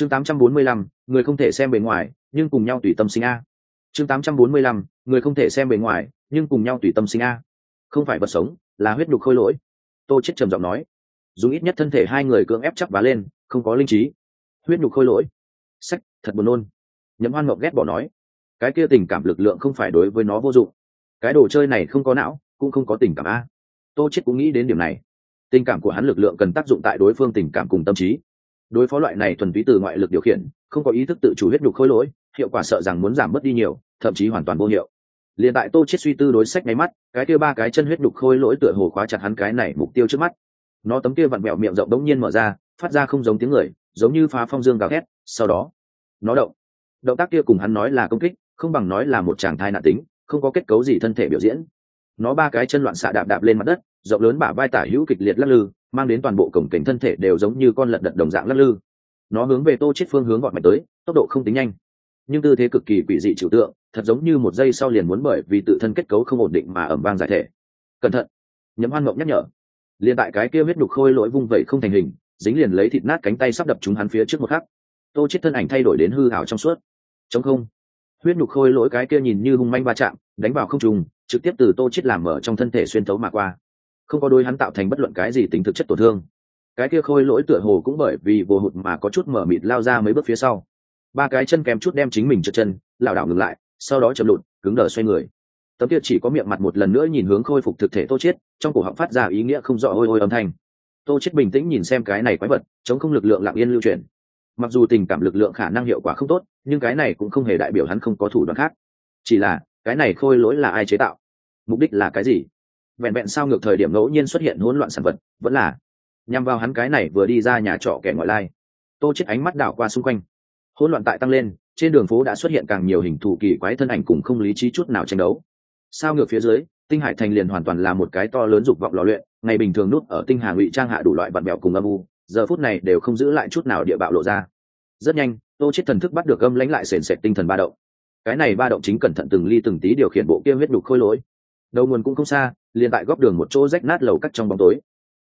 chương 845, người không thể xem bề ngoài nhưng cùng nhau tùy tâm sinh a. Chương 845, người không thể xem bề ngoài nhưng cùng nhau tùy tâm sinh a. Không phải vật sống là huyết nhục khôi lỗi. Tô chết trầm giọng nói. Dùng ít nhất thân thể hai người cưỡng ép chắp vá lên không có linh trí. Huyết nhục khôi lỗi. Sách thật buồn nôn. Nhậm hoan ngọc ghét bỏ nói. Cái kia tình cảm lực lượng không phải đối với nó vô dụng. Cái đồ chơi này không có não cũng không có tình cảm a. Tô chết cũng nghĩ đến điểm này. Tình cảm của hắn lực lượng cần tác dụng tại đối phương tình cảm cùng tâm trí đối phó loại này thuần túy từ ngoại lực điều khiển, không có ý thức tự chủ huyết nhục khôi lỗi, hiệu quả sợ rằng muốn giảm mất đi nhiều, thậm chí hoàn toàn vô hiệu. Liền tại tô chết suy tư đối sách ngay mắt, cái kia ba cái chân huyết nhục khôi lỗi tựa hồ khóa chặt hắn cái này mục tiêu trước mắt. Nó tấm kia vặn mẹo miệng rộng đống nhiên mở ra, phát ra không giống tiếng người, giống như phá phong dương gào thét, sau đó, nó động. Động tác kia cùng hắn nói là công kích, không bằng nói là một chàng thai nạn tính, không có kết cấu gì thân thể biểu diễn nó ba cái chân loạn xạ đạp đạp lên mặt đất, rộng lớn bả vai tả hữu kịch liệt lắc lư, mang đến toàn bộ cổng cảnh thân thể đều giống như con lật đật đồng dạng lắc lư. Nó hướng về tô chết phương hướng gọn mạnh tới, tốc độ không tính nhanh. Nhưng tư thế cực kỳ quỷ dị trừu tượng, thật giống như một giây sau liền muốn bởi vì tự thân kết cấu không ổn định mà ẩm vang giải thể. Cẩn thận! Nhấm hoan mộng nhắc nhở. Liền tại cái kia huyết đục khôi lỗi vung vẩy không thành hình, dính liền lấy thịt nát cánh tay sắp đập chúng hắn phía trước một khắc. Tô chết thân ảnh thay đổi đến hư hảo trong suốt. Chống không! Huyết nhục khôi lỗi cái kia nhìn như hung manh va chạm, đánh vào không trùng trực tiếp từ tô chết làm mở trong thân thể xuyên thấu mà qua. Không có đôi hắn tạo thành bất luận cái gì tính thực chất tổn thương. Cái kia khôi lỗi tựa hồ cũng bởi vì vô hụt mà có chút mở mịt lao ra mấy bước phía sau. Ba cái chân kèm chút đem chính mình trượt chân, lảo đảo ngừng lại, sau đó chậm lụt, cứng đờ xoay người. Tấm kia chỉ có miệng mặt một lần nữa nhìn hướng khôi phục thực thể tô chết trong cổ họng phát ra ý nghĩa không rõ ôi ôi âm thanh. Tô chết bình tĩnh nhìn xem cái này quái vật, chống không lực lượng lặng yên lưu chuyển. Mặc dù tình cảm lực lượng khả năng hiệu quả không tốt, nhưng cái này cũng không hề đại biểu hắn không có thủ đoạn khác. Chỉ là cái này khôi lỗi là ai chế tạo? Mục đích là cái gì? Vẹn vẹn sao ngược thời điểm ngẫu nhiên xuất hiện hỗn loạn sản vật, vẫn là nhằm vào hắn cái này vừa đi ra nhà trọ kẻ ngoại lai. Tô chết ánh mắt đảo qua xung quanh. Hỗn loạn tại tăng lên, trên đường phố đã xuất hiện càng nhiều hình thù kỳ quái thân ảnh cùng không lý trí chút nào tranh đấu. Sao ngược phía dưới, tinh hải thành liền hoàn toàn là một cái to lớn dục vọng lò luyện, ngày bình thường nút ở tinh hà ngụy trang hạ đủ loại vật mẹo cùng âm u, giờ phút này đều không giữ lại chút nào địa bạo lộ ra. Rất nhanh, tô chết thần thức bắt được âm lãnh lại sền sệt tinh thần ba động cái này ba động chính cẩn thận từng ly từng tí điều khiển bộ kia huyết đục khôi lỗi. Đầu nguồn cũng không xa, liền tại góc đường một chỗ rách nát lầu cắt trong bóng tối.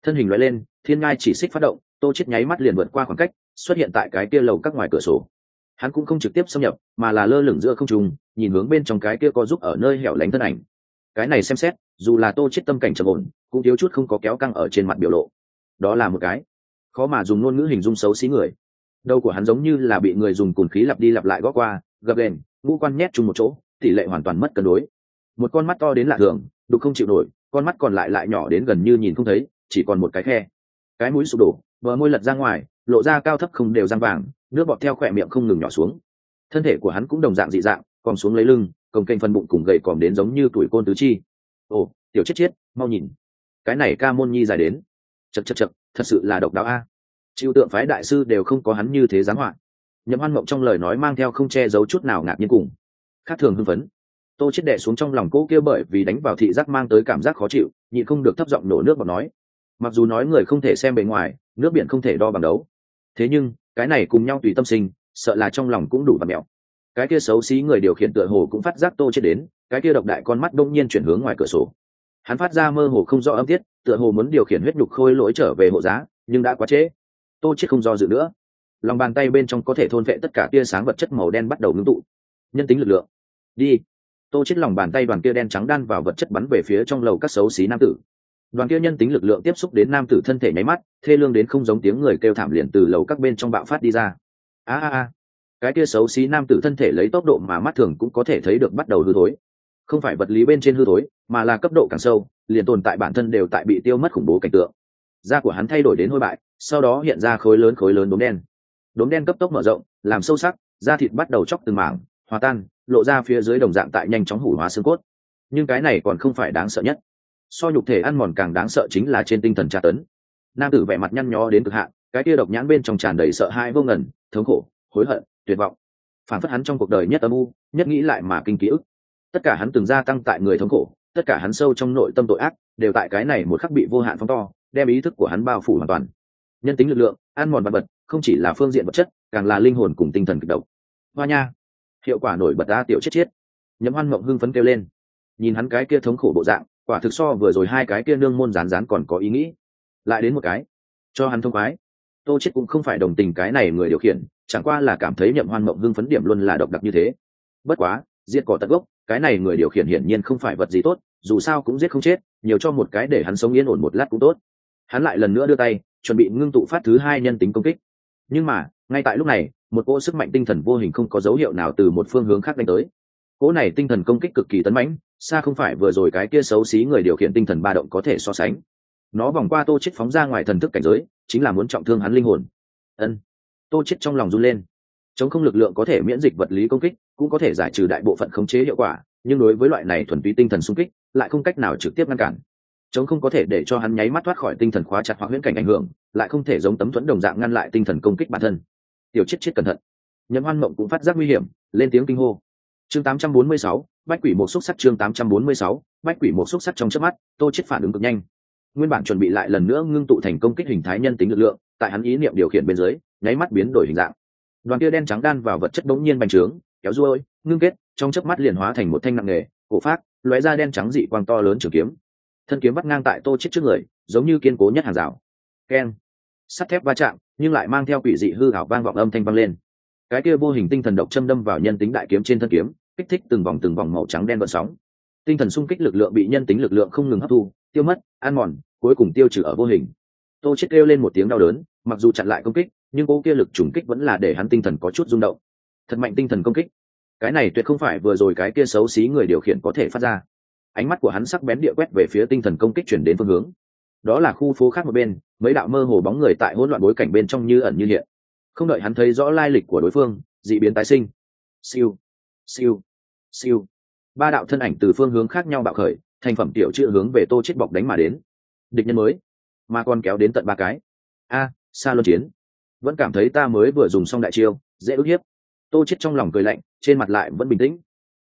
Thân hình loại lên, thiên ngai chỉ xích phát động, tô chết nháy mắt liền vượt qua khoảng cách, xuất hiện tại cái kia lầu các ngoài cửa sổ. Hắn cũng không trực tiếp xâm nhập, mà là lơ lửng giữa không trung, nhìn hướng bên trong cái kia có giúp ở nơi hẻo lánh thân ảnh. Cái này xem xét, dù là tô chết tâm cảnh trầm ổn, cũng thiếu chút không có kéo căng ở trên mặt biểu lộ. Đó là một cái khó mà dùng ngôn ngữ hình dung xấu xí người. Đầu của hắn giống như là bị người dùng cùn khí lặp đi lặp lại gõ qua, gập ghềnh ngũ quan nhét chung một chỗ, tỷ lệ hoàn toàn mất cân đối. Một con mắt to đến lạ thường, đục không chịu nổi, con mắt còn lại lại nhỏ đến gần như nhìn không thấy, chỉ còn một cái khe. Cái mũi sụp đổ, bờ môi lật ra ngoài, lộ ra cao thấp không đều răng vàng, nước bọt theo khỏe miệng không ngừng nhỏ xuống. Thân thể của hắn cũng đồng dạng dị dạng còn xuống lấy lưng, cồng kênh phân bụng cùng gầy còm đến giống như tuổi côn tứ chi. Ồ, tiểu chết chết, mau nhìn. Cái này ca môn nhi dài đến. Chật chật chật thật sự là độc đáo a. Chịu tượng phái đại sư đều không có hắn như thế giáng họa nhậm hoan mộng trong lời nói mang theo không che giấu chút nào ngạc nhiên cùng, khác thường hưng phấn. Tô chết đệ xuống trong lòng cô kia bởi vì đánh vào thị giác mang tới cảm giác khó chịu, nhịn không được thấp giọng nổ nước vào nói. Mặc dù nói người không thể xem bề ngoài, nước biển không thể đo bằng đấu. Thế nhưng, cái này cùng nhau tùy tâm sinh, sợ là trong lòng cũng đủ và mẹo. Cái kia xấu xí người điều khiển tựa hồ cũng phát giác tô chết đến, cái kia độc đại con mắt đông nhiên chuyển hướng ngoài cửa sổ. Hắn phát ra mơ hồ không rõ âm tiết, tựa hồ muốn điều khiển huyết nhục khôi lỗi trở về hộ giá, nhưng đã quá trễ. Tô chết không do dự nữa lòng bàn tay bên trong có thể thôn vệ tất cả tia sáng vật chất màu đen bắt đầu ngưng tụ. Nhân tính lực lượng. Đi. Tô chết lòng bàn tay đoàn kia đen trắng đan vào vật chất bắn về phía trong lầu các xấu xí nam tử. Đoàn kia nhân tính lực lượng tiếp xúc đến nam tử thân thể nháy mắt, thê lương đến không giống tiếng người kêu thảm liền từ lầu các bên trong bạo phát đi ra. A a a. Cái kia xấu xí nam tử thân thể lấy tốc độ mà mắt thường cũng có thể thấy được bắt đầu hư thối. Không phải vật lý bên trên hư thối, mà là cấp độ càng sâu, liền tồn tại bản thân đều tại bị tiêu mất khủng bố cảnh tượng. Da của hắn thay đổi đến hôi bại, sau đó hiện ra khối lớn khối lớn đốm đen đốm đen cấp tốc mở rộng, làm sâu sắc, da thịt bắt đầu chóc từng mảng, hòa tan, lộ ra phía dưới đồng dạng tại nhanh chóng hủ hóa xương cốt. Nhưng cái này còn không phải đáng sợ nhất. So nhục thể ăn mòn càng đáng sợ chính là trên tinh thần tra tấn. Nam tử vẻ mặt nhăn nhó đến cực hạn, cái kia độc nhãn bên trong tràn đầy sợ hãi vô ngần, thống khổ, hối hận, tuyệt vọng. Phản phất hắn trong cuộc đời nhất âm u, nhất nghĩ lại mà kinh ký ức. Tất cả hắn từng gia tăng tại người thống khổ, tất cả hắn sâu trong nội tâm tội ác, đều tại cái này một khắc bị vô hạn phóng to, đem ý thức của hắn bao phủ hoàn toàn. Nhân tính lực lượng, ăn mòn vật vật không chỉ là phương diện vật chất, càng là linh hồn cùng tinh thần kịch độc. Hoa nha, hiệu quả nổi bật ra tiểu chết chết. Nhấm hoan mộng hưng phấn kêu lên. Nhìn hắn cái kia thống khổ bộ dạng, quả thực so vừa rồi hai cái kia nương môn rán rán còn có ý nghĩ. Lại đến một cái, cho hắn thông khoái. Tô chết cũng không phải đồng tình cái này người điều khiển, chẳng qua là cảm thấy nhậm hoan mộng hưng phấn điểm luôn là độc đặc như thế. Bất quá, giết cỏ tận gốc, cái này người điều khiển hiển nhiên không phải vật gì tốt, dù sao cũng giết không chết, nhiều cho một cái để hắn sống yên ổn một lát cũng tốt. Hắn lại lần nữa đưa tay, chuẩn bị ngưng tụ phát thứ hai nhân tính công kích nhưng mà, ngay tại lúc này, một cỗ sức mạnh tinh thần vô hình không có dấu hiệu nào từ một phương hướng khác đánh tới. Cỗ này tinh thần công kích cực kỳ tấn mãnh, xa không phải vừa rồi cái kia xấu xí người điều khiển tinh thần ba động có thể so sánh. Nó vòng qua tô chết phóng ra ngoài thần thức cảnh giới, chính là muốn trọng thương hắn linh hồn. Ân. Tô chết trong lòng run lên. Chống không lực lượng có thể miễn dịch vật lý công kích, cũng có thể giải trừ đại bộ phận khống chế hiệu quả, nhưng đối với loại này thuần túy tinh thần xung kích, lại không cách nào trực tiếp ngăn cản chống không có thể để cho hắn nháy mắt thoát khỏi tinh thần khóa chặt hoặc huyễn cảnh ảnh hưởng lại không thể giống tấm thuẫn đồng dạng ngăn lại tinh thần công kích bản thân. Tiểu chết chết cẩn thận. Nhậm hoan mộng cũng phát giác nguy hiểm lên tiếng kinh hô. Chương 846, bách quỷ một xúc sắc chương 846, bách quỷ một xúc sắc trong chớp mắt tô chết phản ứng cực nhanh. Nguyên bản chuẩn bị lại lần nữa ngưng tụ thành công kích hình thái nhân tính lực lượng tại hắn ý niệm điều khiển bên dưới nháy mắt biến đổi hình dạng. Đoàn kia đen trắng đan vào vật chất bỗng nhiên bành trướng kéo ruôi ngưng kết trong chớp mắt liền hóa thành một thanh nặng nghề cổ phát lóe ra đen trắng dị quang to lớn trường kiếm thân kiếm vắt ngang tại tô chết trước người, giống như kiên cố nhất hàng rào. Keng sắt thép va chạm, nhưng lại mang theo quỷ dị hư ảo vang vọng âm thanh vang lên. Cái kia vô hình tinh thần độc châm đâm vào nhân tính đại kiếm trên thân kiếm, kích thích từng vòng từng vòng màu trắng đen vận sóng. Tinh thần xung kích lực lượng bị nhân tính lực lượng không ngừng hấp thu, tiêu mất, ăn mòn, cuối cùng tiêu trừ ở vô hình. Tô chết kêu lên một tiếng đau đớn, mặc dù chặn lại công kích, nhưng cô kia lực trùng kích vẫn là để hắn tinh thần có chút rung động. Thật mạnh tinh thần công kích. Cái này tuyệt không phải vừa rồi cái kia xấu xí người điều khiển có thể phát ra ánh mắt của hắn sắc bén địa quét về phía tinh thần công kích chuyển đến phương hướng. Đó là khu phố khác một bên mấy đạo mơ hồ bóng người tại hỗn loạn bối cảnh bên trong như ẩn như hiện. Không đợi hắn thấy rõ lai lịch của đối phương dị biến tái sinh. Siêu siêu siêu. Ba đạo thân ảnh từ phương hướng khác nhau bạo khởi thành phẩm tiểu chữ hướng về tô chết bọc đánh mà đến. Địch nhân mới mà còn kéo đến tận ba cái. A à, xa luân chiến. Vẫn cảm thấy ta mới vừa dùng xong đại chiêu dễ ức hiếp. Tô chết trong lòng cười lạnh trên mặt lại vẫn bình tĩnh.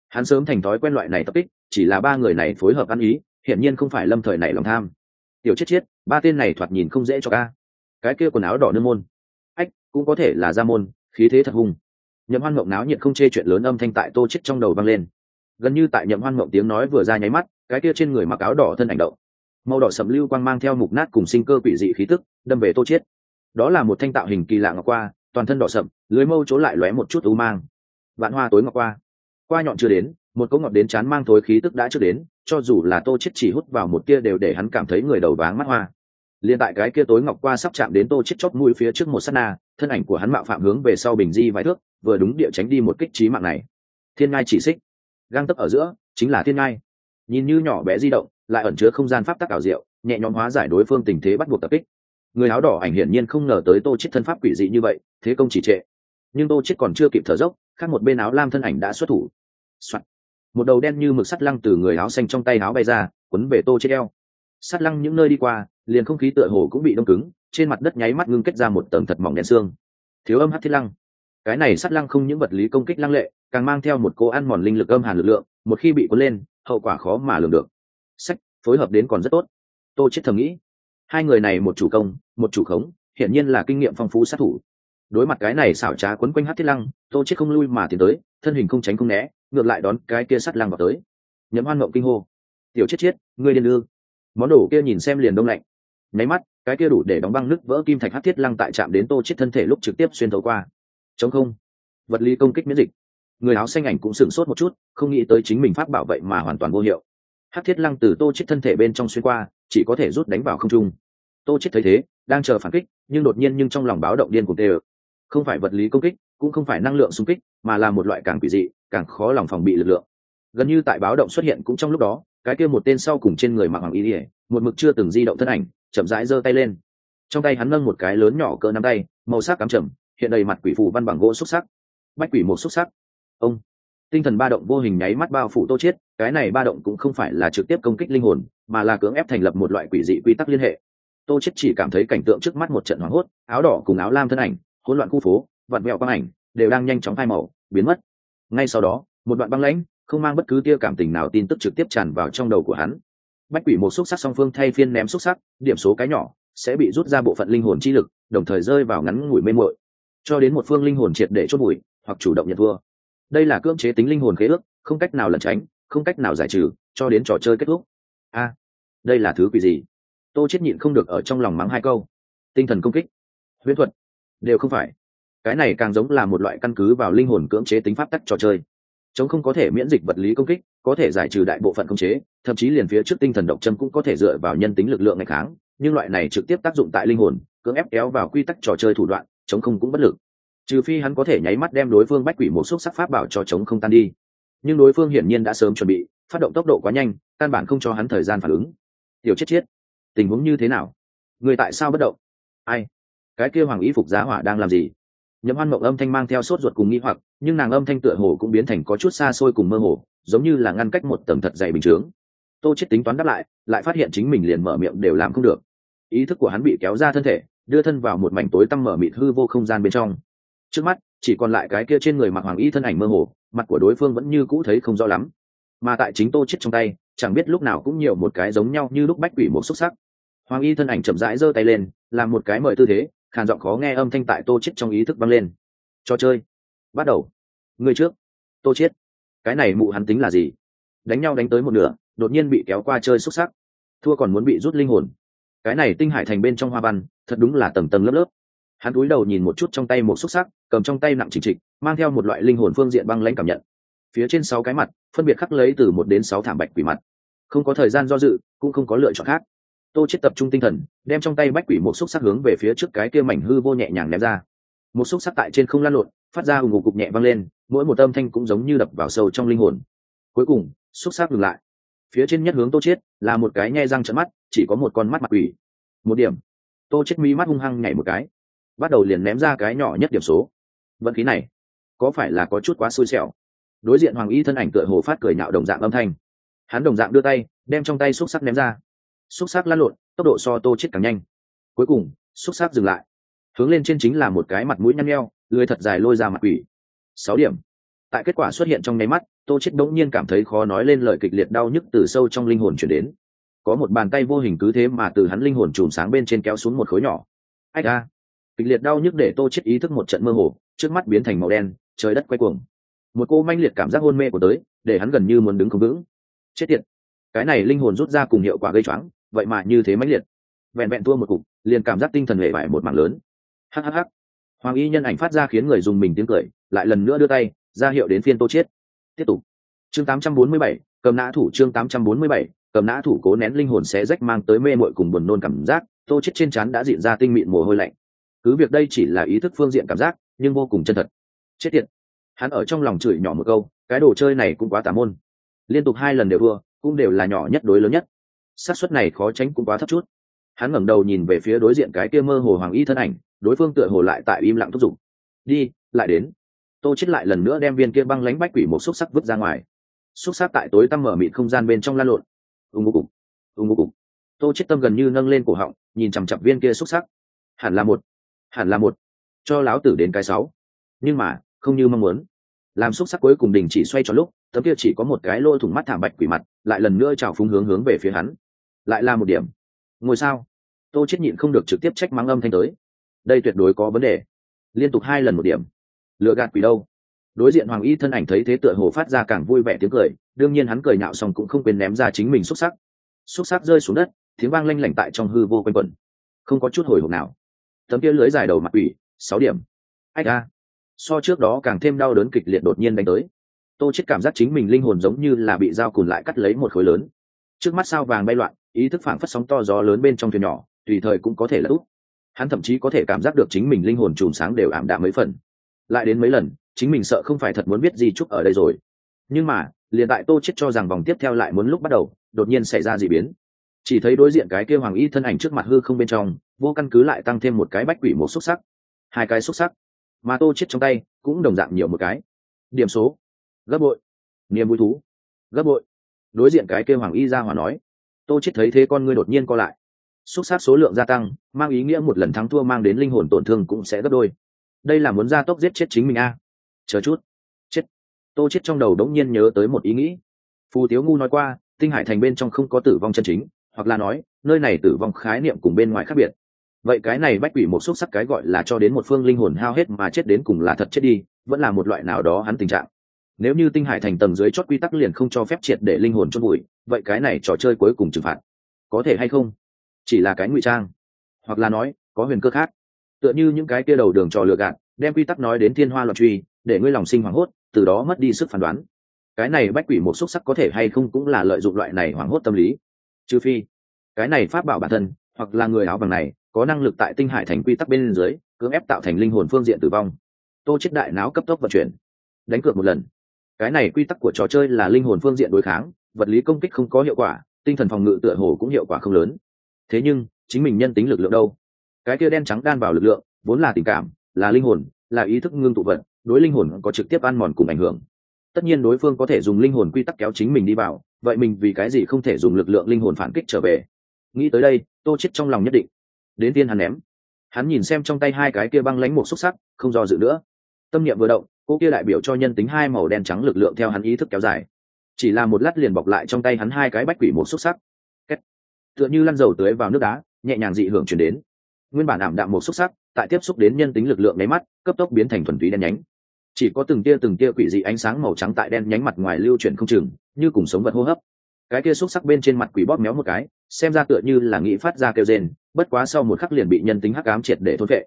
Hắn sớm thành thói quen loại này tập kích chỉ là ba người này phối hợp ăn ý, hiển nhiên không phải lâm thời này lòng tham. Tiểu chết chết, ba tên này thoạt nhìn không dễ cho ca. Cái kia quần áo đỏ nương môn. Ách, cũng có thể là ra môn, khí thế thật hung. Nhậm hoan mộng náo nhiệt không chê chuyện lớn âm thanh tại tô chết trong đầu vang lên. Gần như tại nhậm hoan mộng tiếng nói vừa ra nháy mắt, cái kia trên người mặc áo đỏ thân ảnh động. Màu đỏ sầm lưu quang mang theo mục nát cùng sinh cơ quỷ dị khí tức, đâm về tô chết. Đó là một thanh tạo hình kỳ lạ ngọc qua, toàn thân đỏ sậm lưới mâu chỗ lại lóe một chút u mang. Vạn hoa tối ngọc qua. Qua nhọn chưa đến một cỗ ngọt đến chán mang thối khí tức đã chưa đến, cho dù là tô chết chỉ hút vào một tia đều để hắn cảm thấy người đầu váng mắt hoa. Liên tại cái kia tối ngọc qua sắp chạm đến tô chết chót mũi phía trước một sát na, thân ảnh của hắn mạo phạm hướng về sau bình di vài thước, vừa đúng địa tránh đi một kích trí mạng này. Thiên ngai chỉ xích. Gang tấp ở giữa, chính là thiên ngai. Nhìn như nhỏ bé di động, lại ẩn chứa không gian pháp tắc ảo diệu, nhẹ nhõm hóa giải đối phương tình thế bắt buộc tập kích. Người áo đỏ ảnh hiển nhiên không ngờ tới tô chết thân pháp quỷ dị như vậy, thế công chỉ trệ. Nhưng tô chết còn chưa kịp thở dốc, khác một bên áo lam thân ảnh đã xuất thủ、Soạn một đầu đen như mực sắt lăng từ người áo xanh trong tay áo bay ra, quấn về tô chết eo. Sắt lăng những nơi đi qua, liền không khí tựa hồ cũng bị đông cứng, trên mặt đất nháy mắt ngưng kết ra một tầng thật mỏng đen xương. Thiếu âm hát thiết lăng. Cái này sắt lăng không những vật lý công kích lăng lệ, càng mang theo một cô ăn mòn linh lực âm hàn lực lượng, một khi bị cuốn lên, hậu quả khó mà lường được. Sách, phối hợp đến còn rất tốt. Tô chết thầm nghĩ. Hai người này một chủ công, một chủ khống, hiển nhiên là kinh nghiệm phong phú sát thủ. Đối mặt cái này xảo trá quấn quanh hát thiết lăng, tô chết không lui mà tiến tới, thân hình không tránh không né ngược lại đón cái kia sắt lăng vào tới. Nhấm hoan mộng kinh hô. Tiểu chết chết, ngươi điên lương món đồ kia nhìn xem liền đông lạnh. Nháy mắt, cái kia đủ để đóng băng nứt vỡ kim thạch hát thiết lăng tại chạm đến tô chết thân thể lúc trực tiếp xuyên thấu qua. Chống không. Vật lý công kích miễn dịch. Người áo xanh ảnh cũng sửng sốt một chút, không nghĩ tới chính mình pháp bảo vệ mà hoàn toàn vô hiệu. Hát thiết lăng từ tô chết thân thể bên trong xuyên qua, chỉ có thể rút đánh vào không trung. Tô chết thấy thế, đang chờ phản kích, nhưng đột nhiên nhưng trong lòng báo động điên cùng tê không phải vật lý công kích cũng không phải năng lượng xung kích, mà là một loại càng quỷ dị, càng khó lòng phòng bị lực lượng. Gần như tại báo động xuất hiện cũng trong lúc đó, cái kia một tên sau cùng trên người mặc hoàng y ỉa một mực chưa từng di động thân ảnh, chậm rãi giơ tay lên. Trong tay hắn nâng một cái lớn nhỏ cỡ nắm tay, màu sắc cắm trầm, hiện đầy mặt quỷ phù văn bằng gỗ xúc sắc. Bách quỷ một xúc sắc. Ông. Tinh thần ba động vô hình nháy mắt bao phủ tô chiết cái này ba động cũng không phải là trực tiếp công kích linh hồn, mà là cưỡng ép thành lập một loại quỷ dị quy tắc liên hệ. Tô chiết chỉ cảm thấy cảnh tượng trước mắt một trận hoảng hốt, áo đỏ cùng áo lam thân ảnh, hỗn loạn khu phố vặn vẹo quang ảnh, đều đang nhanh chóng phai màu, biến mất. Ngay sau đó, một đoạn băng lãnh, không mang bất cứ tia cảm tình nào tin tức trực tiếp tràn vào trong đầu của hắn. Bách quỷ một xúc sắc song phương thay phiên ném xúc sắc, điểm số cái nhỏ, sẽ bị rút ra bộ phận linh hồn chi lực, đồng thời rơi vào ngắn ngủi mê mội cho đến một phương linh hồn triệt để chốt bụi, hoặc chủ động nhận thua đây là cưỡng chế tính linh hồn khế ước, không cách nào lẩn tránh, không cách nào giải trừ, cho đến trò chơi kết thúc. A, đây là thứ quỷ gì? Tô chết nhịn không được ở trong lòng mắng hai câu. Tinh thần công kích. Huyễn thuật. Đều không phải cái này càng giống là một loại căn cứ vào linh hồn cưỡng chế tính pháp tắc trò chơi. Chống không có thể miễn dịch vật lý công kích, có thể giải trừ đại bộ phận công chế, thậm chí liền phía trước tinh thần độc chân cũng có thể dựa vào nhân tính lực lượng ngày kháng nhưng loại này trực tiếp tác dụng tại linh hồn, cưỡng ép kéo vào quy tắc trò chơi thủ đoạn, chống không cũng bất lực. Trừ phi hắn có thể nháy mắt đem đối phương bách quỷ một xúc sắc pháp bảo cho chống không tan đi. Nhưng đối phương hiển nhiên đã sớm chuẩn bị, phát động tốc độ quá nhanh, căn bản không cho hắn thời gian phản ứng. Tiểu chết chết, tình huống như thế nào? Người tại sao bất động? Ai? Cái kia hoàng ý phục giá hỏa đang làm gì? Nhậm hoan mộng âm thanh mang theo sốt ruột cùng nghi hoặc, nhưng nàng âm thanh tựa hồ cũng biến thành có chút xa xôi cùng mơ hồ, giống như là ngăn cách một tầng thật dày bình chướng. Tô chết tính toán đáp lại lại phát hiện chính mình liền mở miệng đều làm không được. Ý thức của hắn bị kéo ra thân thể, đưa thân vào một mảnh tối tăm mở mịt hư vô không gian bên trong. Trước mắt, chỉ còn lại cái kia trên người mặc hoàng y thân ảnh mơ hồ, mặt của đối phương vẫn như cũ thấy không rõ lắm. Mà tại chính tô chết trong tay, chẳng biết lúc nào cũng nhiều một cái giống nhau như lúc bách quỷ một xúc sắc. Hoàng y thân ảnh chậm rãi giơ tay lên, làm một cái mời tư thế khàn giọng khó nghe âm thanh tại tô chết trong ý thức vang lên. Cho chơi. Bắt đầu. Người trước. Tô chết. Cái này mụ hắn tính là gì? Đánh nhau đánh tới một nửa, đột nhiên bị kéo qua chơi xúc sắc. Thua còn muốn bị rút linh hồn. Cái này tinh hải thành bên trong hoa văn, thật đúng là tầng tầng lớp lớp. Hắn cúi đầu nhìn một chút trong tay một xúc sắc, cầm trong tay nặng chỉnh trịch, mang theo một loại linh hồn phương diện băng lãnh cảm nhận. Phía trên sáu cái mặt, phân biệt khắc lấy từ một đến sáu thảm bạch quỷ mặt. Không có thời gian do dự, cũng không có lựa chọn khác tô chết tập trung tinh thần, đem trong tay bách quỷ một xúc sắc hướng về phía trước cái kia mảnh hư vô nhẹ nhàng ném ra. Một xúc sắc tại trên không lan lộn, phát ra hùng ngục cục nhẹ vang lên, mỗi một âm thanh cũng giống như đập vào sâu trong linh hồn. Cuối cùng, xúc sắc dừng lại. Phía trên nhất hướng tô chết là một cái nhe răng trợn mắt, chỉ có một con mắt mặt quỷ. Một điểm. Tô chết mi mắt hung hăng nhảy một cái. Bắt đầu liền ném ra cái nhỏ nhất điểm số. Vận khí này, có phải là có chút quá xui xẻo? Đối diện hoàng y thân ảnh tựa hồ phát cười nhạo đồng dạng âm thanh. Hắn đồng dạng đưa tay, đem trong tay xúc sắc ném ra xúc sắc lăn lộn, tốc độ so tô chết càng nhanh. Cuối cùng, xúc sắc dừng lại. Hướng lên trên chính là một cái mặt mũi nhăn nheo lưới thật dài lôi ra mặt quỷ. Sáu điểm. Tại kết quả xuất hiện trong nháy mắt, tô chết đống nhiên cảm thấy khó nói lên lời kịch liệt đau nhức từ sâu trong linh hồn chuyển đến. Có một bàn tay vô hình cứ thế mà từ hắn linh hồn chùm sáng bên trên kéo xuống một khối nhỏ. Ách a. Kịch liệt đau nhức để tô chết ý thức một trận mơ hồ, trước mắt biến thành màu đen, trời đất quay cuồng. Một cô manh liệt cảm giác hôn mê của tới, để hắn gần như muốn đứng không vững. Chết tiệt. Cái này linh hồn rút ra cùng hiệu quả gây choáng vậy mà như thế mãnh liệt. Vẹn vẹn thua một cục liền cảm giác tinh thần hệ vải một mảng lớn. Hhh hoàng y nhân ảnh phát ra khiến người dùng mình tiếng cười lại lần nữa đưa tay ra hiệu đến phiên tô chết tiếp tục. Chương 847, cầm nã thủ chương 847, cầm nã thủ cố nén linh hồn xé rách mang tới mê muội cùng buồn nôn cảm giác tô chết trên trán đã diễn ra tinh mịn mồ hôi lạnh. Cứ việc đây chỉ là ý thức phương diện cảm giác nhưng vô cùng chân thật. Chết tiệt. Hắn ở trong lòng chửi nhỏ một câu cái đồ chơi này cũng quá tà môn. Liên tục hai lần đều thua cũng đều là nhỏ nhất đối lớn nhất xác suất này khó tránh cũng quá thấp chút. Hắn ngẩng đầu nhìn về phía đối diện cái kia mơ hồ hoàng y thân ảnh, đối phương tựa hồ lại tại im lặng thúc giục. Đi, lại đến. Tô chết lại lần nữa đem viên kia băng lánh bách quỷ một xúc sắc vứt ra ngoài. Xúc sắc tại tối tăm mở mịt không gian bên trong lan lộn. Ung ung cục ung ung cục tô chết tâm gần như nâng lên cổ họng, nhìn chằm chặp viên kia xúc sắc. Hẳn là một, hẳn là một, cho láo tử đến cái sáu. Nhưng mà, không như mong muốn. Làm xúc sắc cuối cùng đình chỉ xoay cho lúc, tấm kia chỉ có một cái lỗ thủng mắt thảm bạch quỷ mặt, lại lần nữa trào phúng hướng hướng về phía hắn lại là một điểm. Ngồi sao? Tô chết nhịn không được trực tiếp trách mắng âm thanh tới. Đây tuyệt đối có vấn đề. Liên tục hai lần một điểm. Lựa gạt quỷ đâu? Đối diện hoàng y thân ảnh thấy thế tựa hồ phát ra càng vui vẻ tiếng cười, đương nhiên hắn cười nhạo xong cũng không quên ném ra chính mình xúc sắc. Xúc sắc rơi xuống đất, tiếng vang lanh lảnh tại trong hư vô quanh quẩn. Không có chút hồi hộp nào. Tấm kia lưới dài đầu mặt quỷ, sáu điểm. Ách a. So trước đó càng thêm đau đớn kịch liệt đột nhiên đánh tới. Tô chết cảm giác chính mình linh hồn giống như là bị dao cùn lại cắt lấy một khối lớn. Trước mắt sao vàng bay loạn ý thức phảng phất sóng to gió lớn bên trong thuyền nhỏ, tùy thời cũng có thể là úp. Hắn thậm chí có thể cảm giác được chính mình linh hồn chùm sáng đều ảm đạm mấy phần. Lại đến mấy lần, chính mình sợ không phải thật muốn biết gì chúc ở đây rồi. Nhưng mà, liền tại tô chết cho rằng vòng tiếp theo lại muốn lúc bắt đầu, đột nhiên xảy ra dị biến. Chỉ thấy đối diện cái kia hoàng y thân ảnh trước mặt hư không bên trong, vô căn cứ lại tăng thêm một cái bách quỷ một xúc sắc. Hai cái xúc sắc. Mà tô chết trong tay cũng đồng dạng nhiều một cái. Điểm số. Gấp bội. Niềm vui thú. Gấp bội. Đối diện cái kia hoàng y ra hòa nói tô chết thấy thế con ngươi đột nhiên co lại. Xúc sát số lượng gia tăng, mang ý nghĩa một lần thắng thua mang đến linh hồn tổn thương cũng sẽ gấp đôi. Đây là muốn gia tốc giết chết chính mình a. À. chờ chút. Chết. Tô chết trong đầu đống nhiên nhớ tới một ý nghĩ. Phù tiếu ngu nói qua, tinh hải thành bên trong không có tử vong chân chính, hoặc là nói, nơi này tử vong khái niệm cùng bên ngoài khác biệt. Vậy cái này bách quỷ một xúc sắc cái gọi là cho đến một phương linh hồn hao hết mà chết đến cùng là thật chết đi, vẫn là một loại nào đó hắn tình trạng. Nếu như tinh hải thành tầng dưới chót quy tắc liền không cho phép triệt để linh hồn chôn bụi vậy cái này trò chơi cuối cùng trừng phạt, có thể hay không? Chỉ là cái ngụy trang, hoặc là nói, có huyền cơ khác. Tựa như những cái kia đầu đường trò lừa gạt, đem quy tắc nói đến thiên hoa loạn truy, để ngươi lòng sinh hoảng hốt, từ đó mất đi sức phán đoán. Cái này bách quỷ một xúc sắc có thể hay không cũng là lợi dụng loại này hoảng hốt tâm lý. Trừ phi, cái này pháp bảo bản thân, hoặc là người áo vàng này, có năng lực tại tinh hải thành quy tắc bên dưới, cưỡng ép tạo thành linh hồn phương diện tử vong. Tô chết đại não cấp tốc vận chuyển. Đánh cược một lần. Cái này quy tắc của trò chơi là linh hồn phương diện đối kháng vật lý công kích không có hiệu quả, tinh thần phòng ngự tựa hồ cũng hiệu quả không lớn. Thế nhưng, chính mình nhân tính lực lượng đâu? Cái kia đen trắng đan vào lực lượng, vốn là tình cảm, là linh hồn, là ý thức ngưng tụ vật, đối linh hồn có trực tiếp ăn mòn cùng ảnh hưởng. Tất nhiên đối phương có thể dùng linh hồn quy tắc kéo chính mình đi vào, vậy mình vì cái gì không thể dùng lực lượng linh hồn phản kích trở về? Nghĩ tới đây, tô chết trong lòng nhất định. Đến tiên hắn ném. Hắn nhìn xem trong tay hai cái kia băng lánh một xúc sắc, không do dự nữa. Tâm niệm vừa động, cô kia đại biểu cho nhân tính hai màu đen trắng lực lượng theo hắn ý thức kéo dài chỉ là một lát liền bọc lại trong tay hắn hai cái bách quỷ một xúc sắc. Kết. tựa như lăn dầu tưới vào nước đá, nhẹ nhàng dị hưởng chuyển đến. Nguyên bản ảm đạm một xúc sắc, tại tiếp xúc đến nhân tính lực lượng nháy mắt, cấp tốc biến thành thuần túy đen nhánh. Chỉ có từng tia từng tia quỷ dị ánh sáng màu trắng tại đen nhánh mặt ngoài lưu chuyển không chừng, như cùng sống vật hô hấp. Cái kia xúc sắc bên trên mặt quỷ bóp méo một cái, xem ra tựa như là nghĩ phát ra kêu rên, bất quá sau một khắc liền bị nhân tính hắc ám triệt để thôn vệ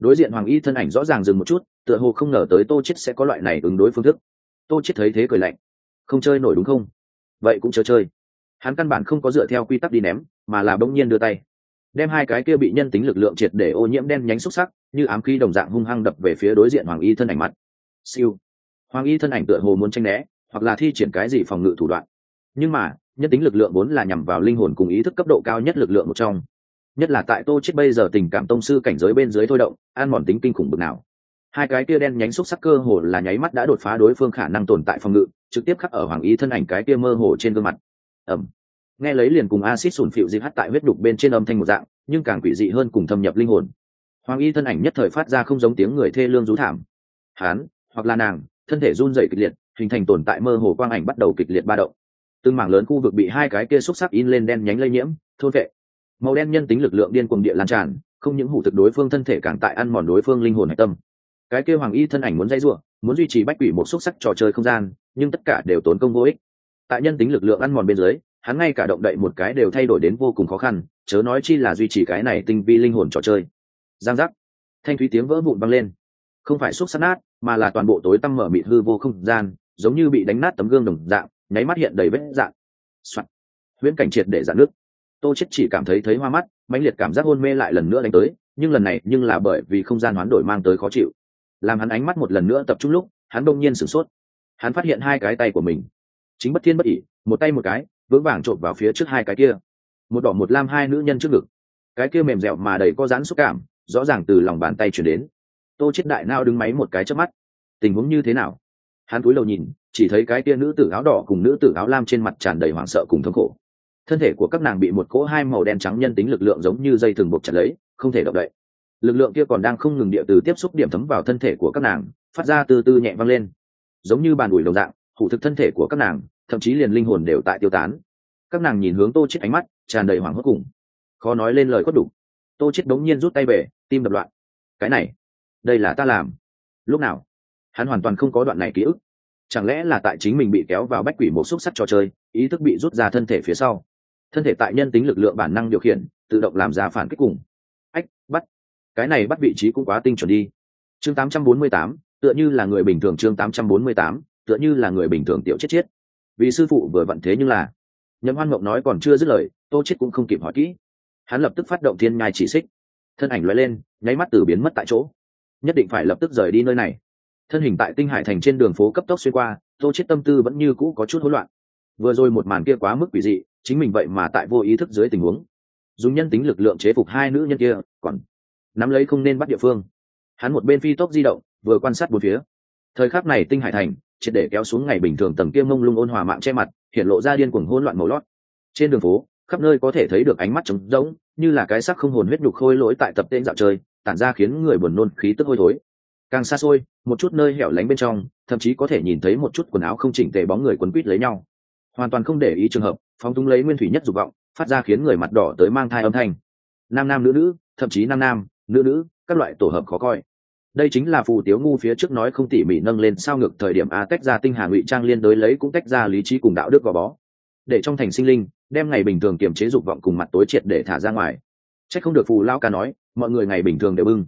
đối diện hoàng y thân ảnh rõ ràng dừng một chút, tựa hồ không ngờ tới tô chết sẽ có loại này ứng đối phương thức. Tô chết thấy thế cười lạnh không chơi nổi đúng không? Vậy cũng chớ chơi. Hắn căn bản không có dựa theo quy tắc đi ném, mà là bỗng nhiên đưa tay. Đem hai cái kia bị nhân tính lực lượng triệt để ô nhiễm đen nhánh xúc sắc, như ám khí đồng dạng hung hăng đập về phía đối diện hoàng y thân ảnh mặt. Siêu. Hoàng y thân ảnh tựa hồ muốn tranh né, hoặc là thi triển cái gì phòng ngự thủ đoạn. Nhưng mà, nhân tính lực lượng vốn là nhằm vào linh hồn cùng ý thức cấp độ cao nhất lực lượng một trong. Nhất là tại tô chết bây giờ tình cảm tông sư cảnh giới bên dưới thôi động, an mòn tính kinh khủng bực nào hai cái kia đen nhánh xúc sắc cơ hồ là nháy mắt đã đột phá đối phương khả năng tồn tại phòng ngự, trực tiếp khắc ở hoàng ý thân ảnh cái kia mơ hồ trên gương mặt. Ẩm nghe lấy liền cùng acid sùn phịu dịp hắt tại huyết đục bên trên âm thanh một dạng, nhưng càng quỷ dị hơn cùng thâm nhập linh hồn. Hoàng y thân ảnh nhất thời phát ra không giống tiếng người thê lương rú thảm. Hán, hoặc là nàng, thân thể run rẩy kịch liệt, hình thành tồn tại mơ hồ quang ảnh bắt đầu kịch liệt ba động. Từng mảng lớn khu vực bị hai cái kia xúc sắc in lên đen nhánh lây nhiễm, thôn vệ màu đen nhân tính lực lượng điên cuồng địa lan tràn, không những hủ thực đối phương thân thể càng tại ăn mòn đối phương linh hồn hạch tâm cái kêu hoàng y thân ảnh muốn dây ruộng muốn duy trì bách quỷ một xúc sắc trò chơi không gian, nhưng tất cả đều tốn công vô ích. Tại nhân tính lực lượng ăn mòn bên dưới, hắn ngay cả động đậy một cái đều thay đổi đến vô cùng khó khăn, chớ nói chi là duy trì cái này tinh vi linh hồn trò chơi. Giang giác. Thanh thúy tiếng vỡ vụn băng lên. Không phải xúc sắt nát, mà là toàn bộ tối tăm mở mịt hư vô không gian, giống như bị đánh nát tấm gương đồng dạng, nháy mắt hiện đầy vết dạng. Soạn. Huyễn cảnh triệt để dạn nước tô chết chỉ cảm thấy thấy hoa mắt, mãnh liệt cảm giác hôn mê lại lần nữa đánh tới, nhưng lần này nhưng là bởi vì không gian hoán đổi mang tới khó chịu làm hắn ánh mắt một lần nữa tập trung lúc, hắn đông nhiên sửng sốt. Hắn phát hiện hai cái tay của mình. Chính bất thiên bất ỉ một tay một cái, vững vàng trộn vào phía trước hai cái kia. Một đỏ một lam hai nữ nhân trước ngực. Cái kia mềm dẻo mà đầy có dán xúc cảm, rõ ràng từ lòng bàn tay chuyển đến. Tô chết đại nao đứng máy một cái trước mắt. Tình huống như thế nào? Hắn cúi đầu nhìn, chỉ thấy cái kia nữ tử áo đỏ cùng nữ tử áo lam trên mặt tràn đầy hoảng sợ cùng thống khổ. Thân thể của các nàng bị một cỗ hai màu đen trắng nhân tính lực lượng giống như dây thừng buộc chặt lấy, không thể động đậy lực lượng kia còn đang không ngừng địa từ tiếp xúc điểm thấm vào thân thể của các nàng, phát ra từ từ nhẹ vang lên. Giống như bàn ủi đồng dạng hủ thực thân thể của các nàng, thậm chí liền linh hồn đều tại tiêu tán. Các nàng nhìn hướng tô chết ánh mắt, tràn đầy hoảng hốt cùng. Khó nói lên lời có đủ. Tô chết đống nhiên rút tay về, tim đập loạn. Cái này, đây là ta làm. Lúc nào? Hắn hoàn toàn không có đoạn này ký ức. Chẳng lẽ là tại chính mình bị kéo vào bách quỷ một xúc sắc trò chơi, ý thức bị rút ra thân thể phía sau. Thân thể tại nhân tính lực lượng bản năng điều khiển, tự động làm ra phản kích cùng. Ách, bắt cái này bắt vị trí cũng quá tinh chuẩn đi. Chương 848, tựa như là người bình thường chương 848, tựa như là người bình thường tiểu chết chết. Vì sư phụ vừa vặn thế nhưng là nhậm hoan mộng nói còn chưa dứt lời tô chết cũng không kịp hỏi kỹ. Hắn lập tức phát động thiên nhai chỉ xích. Thân ảnh lóe lên nháy mắt từ biến mất tại chỗ. Nhất định phải lập tức rời đi nơi này. Thân hình tại tinh hải thành trên đường phố cấp tốc xuyên qua tô chết tâm tư vẫn như cũ có chút hỗn loạn. Vừa rồi một màn kia quá mức quỷ dị chính mình vậy mà tại vô ý thức dưới tình huống. Dùng nhân tính lực lượng chế phục hai nữ nhân kia còn nắm lấy không nên bắt địa phương. Hắn một bên phi tốc di động, vừa quan sát bốn phía. Thời khắc này tinh hải thành, triệt để kéo xuống ngày bình thường tầng kia mông lung ôn hòa mạng che mặt, hiện lộ ra điên cuồng hỗn loạn màu lót. Trên đường phố, khắp nơi có thể thấy được ánh mắt trống rỗng, như là cái sắc không hồn huyết nhục khôi lỗi tại tập tên dạo chơi, tản ra khiến người buồn nôn khí tức hôi thối. Càng xa xôi, một chút nơi hẻo lánh bên trong, thậm chí có thể nhìn thấy một chút quần áo không chỉnh tề bóng người quấn quít lấy nhau. Hoàn toàn không để ý trường hợp, phóng túng lấy nguyên thủy nhất dục vọng, phát ra khiến người mặt đỏ tới mang thai âm thanh. Nam nam nữ nữ, thậm chí nam nam nữ nữ, các loại tổ hợp khó coi. Đây chính là phù tiếu ngu phía trước nói không tỉ mỉ nâng lên sao ngược thời điểm a tách ra tinh hà ngụy trang liên đối lấy cũng tách ra lý trí cùng đạo đức gò bó. Để trong thành sinh linh, đem ngày bình thường kiềm chế dục vọng cùng mặt tối triệt để thả ra ngoài. C h ắ c không được phù lao ca nói, mọi người ngày bình thường đều bưng.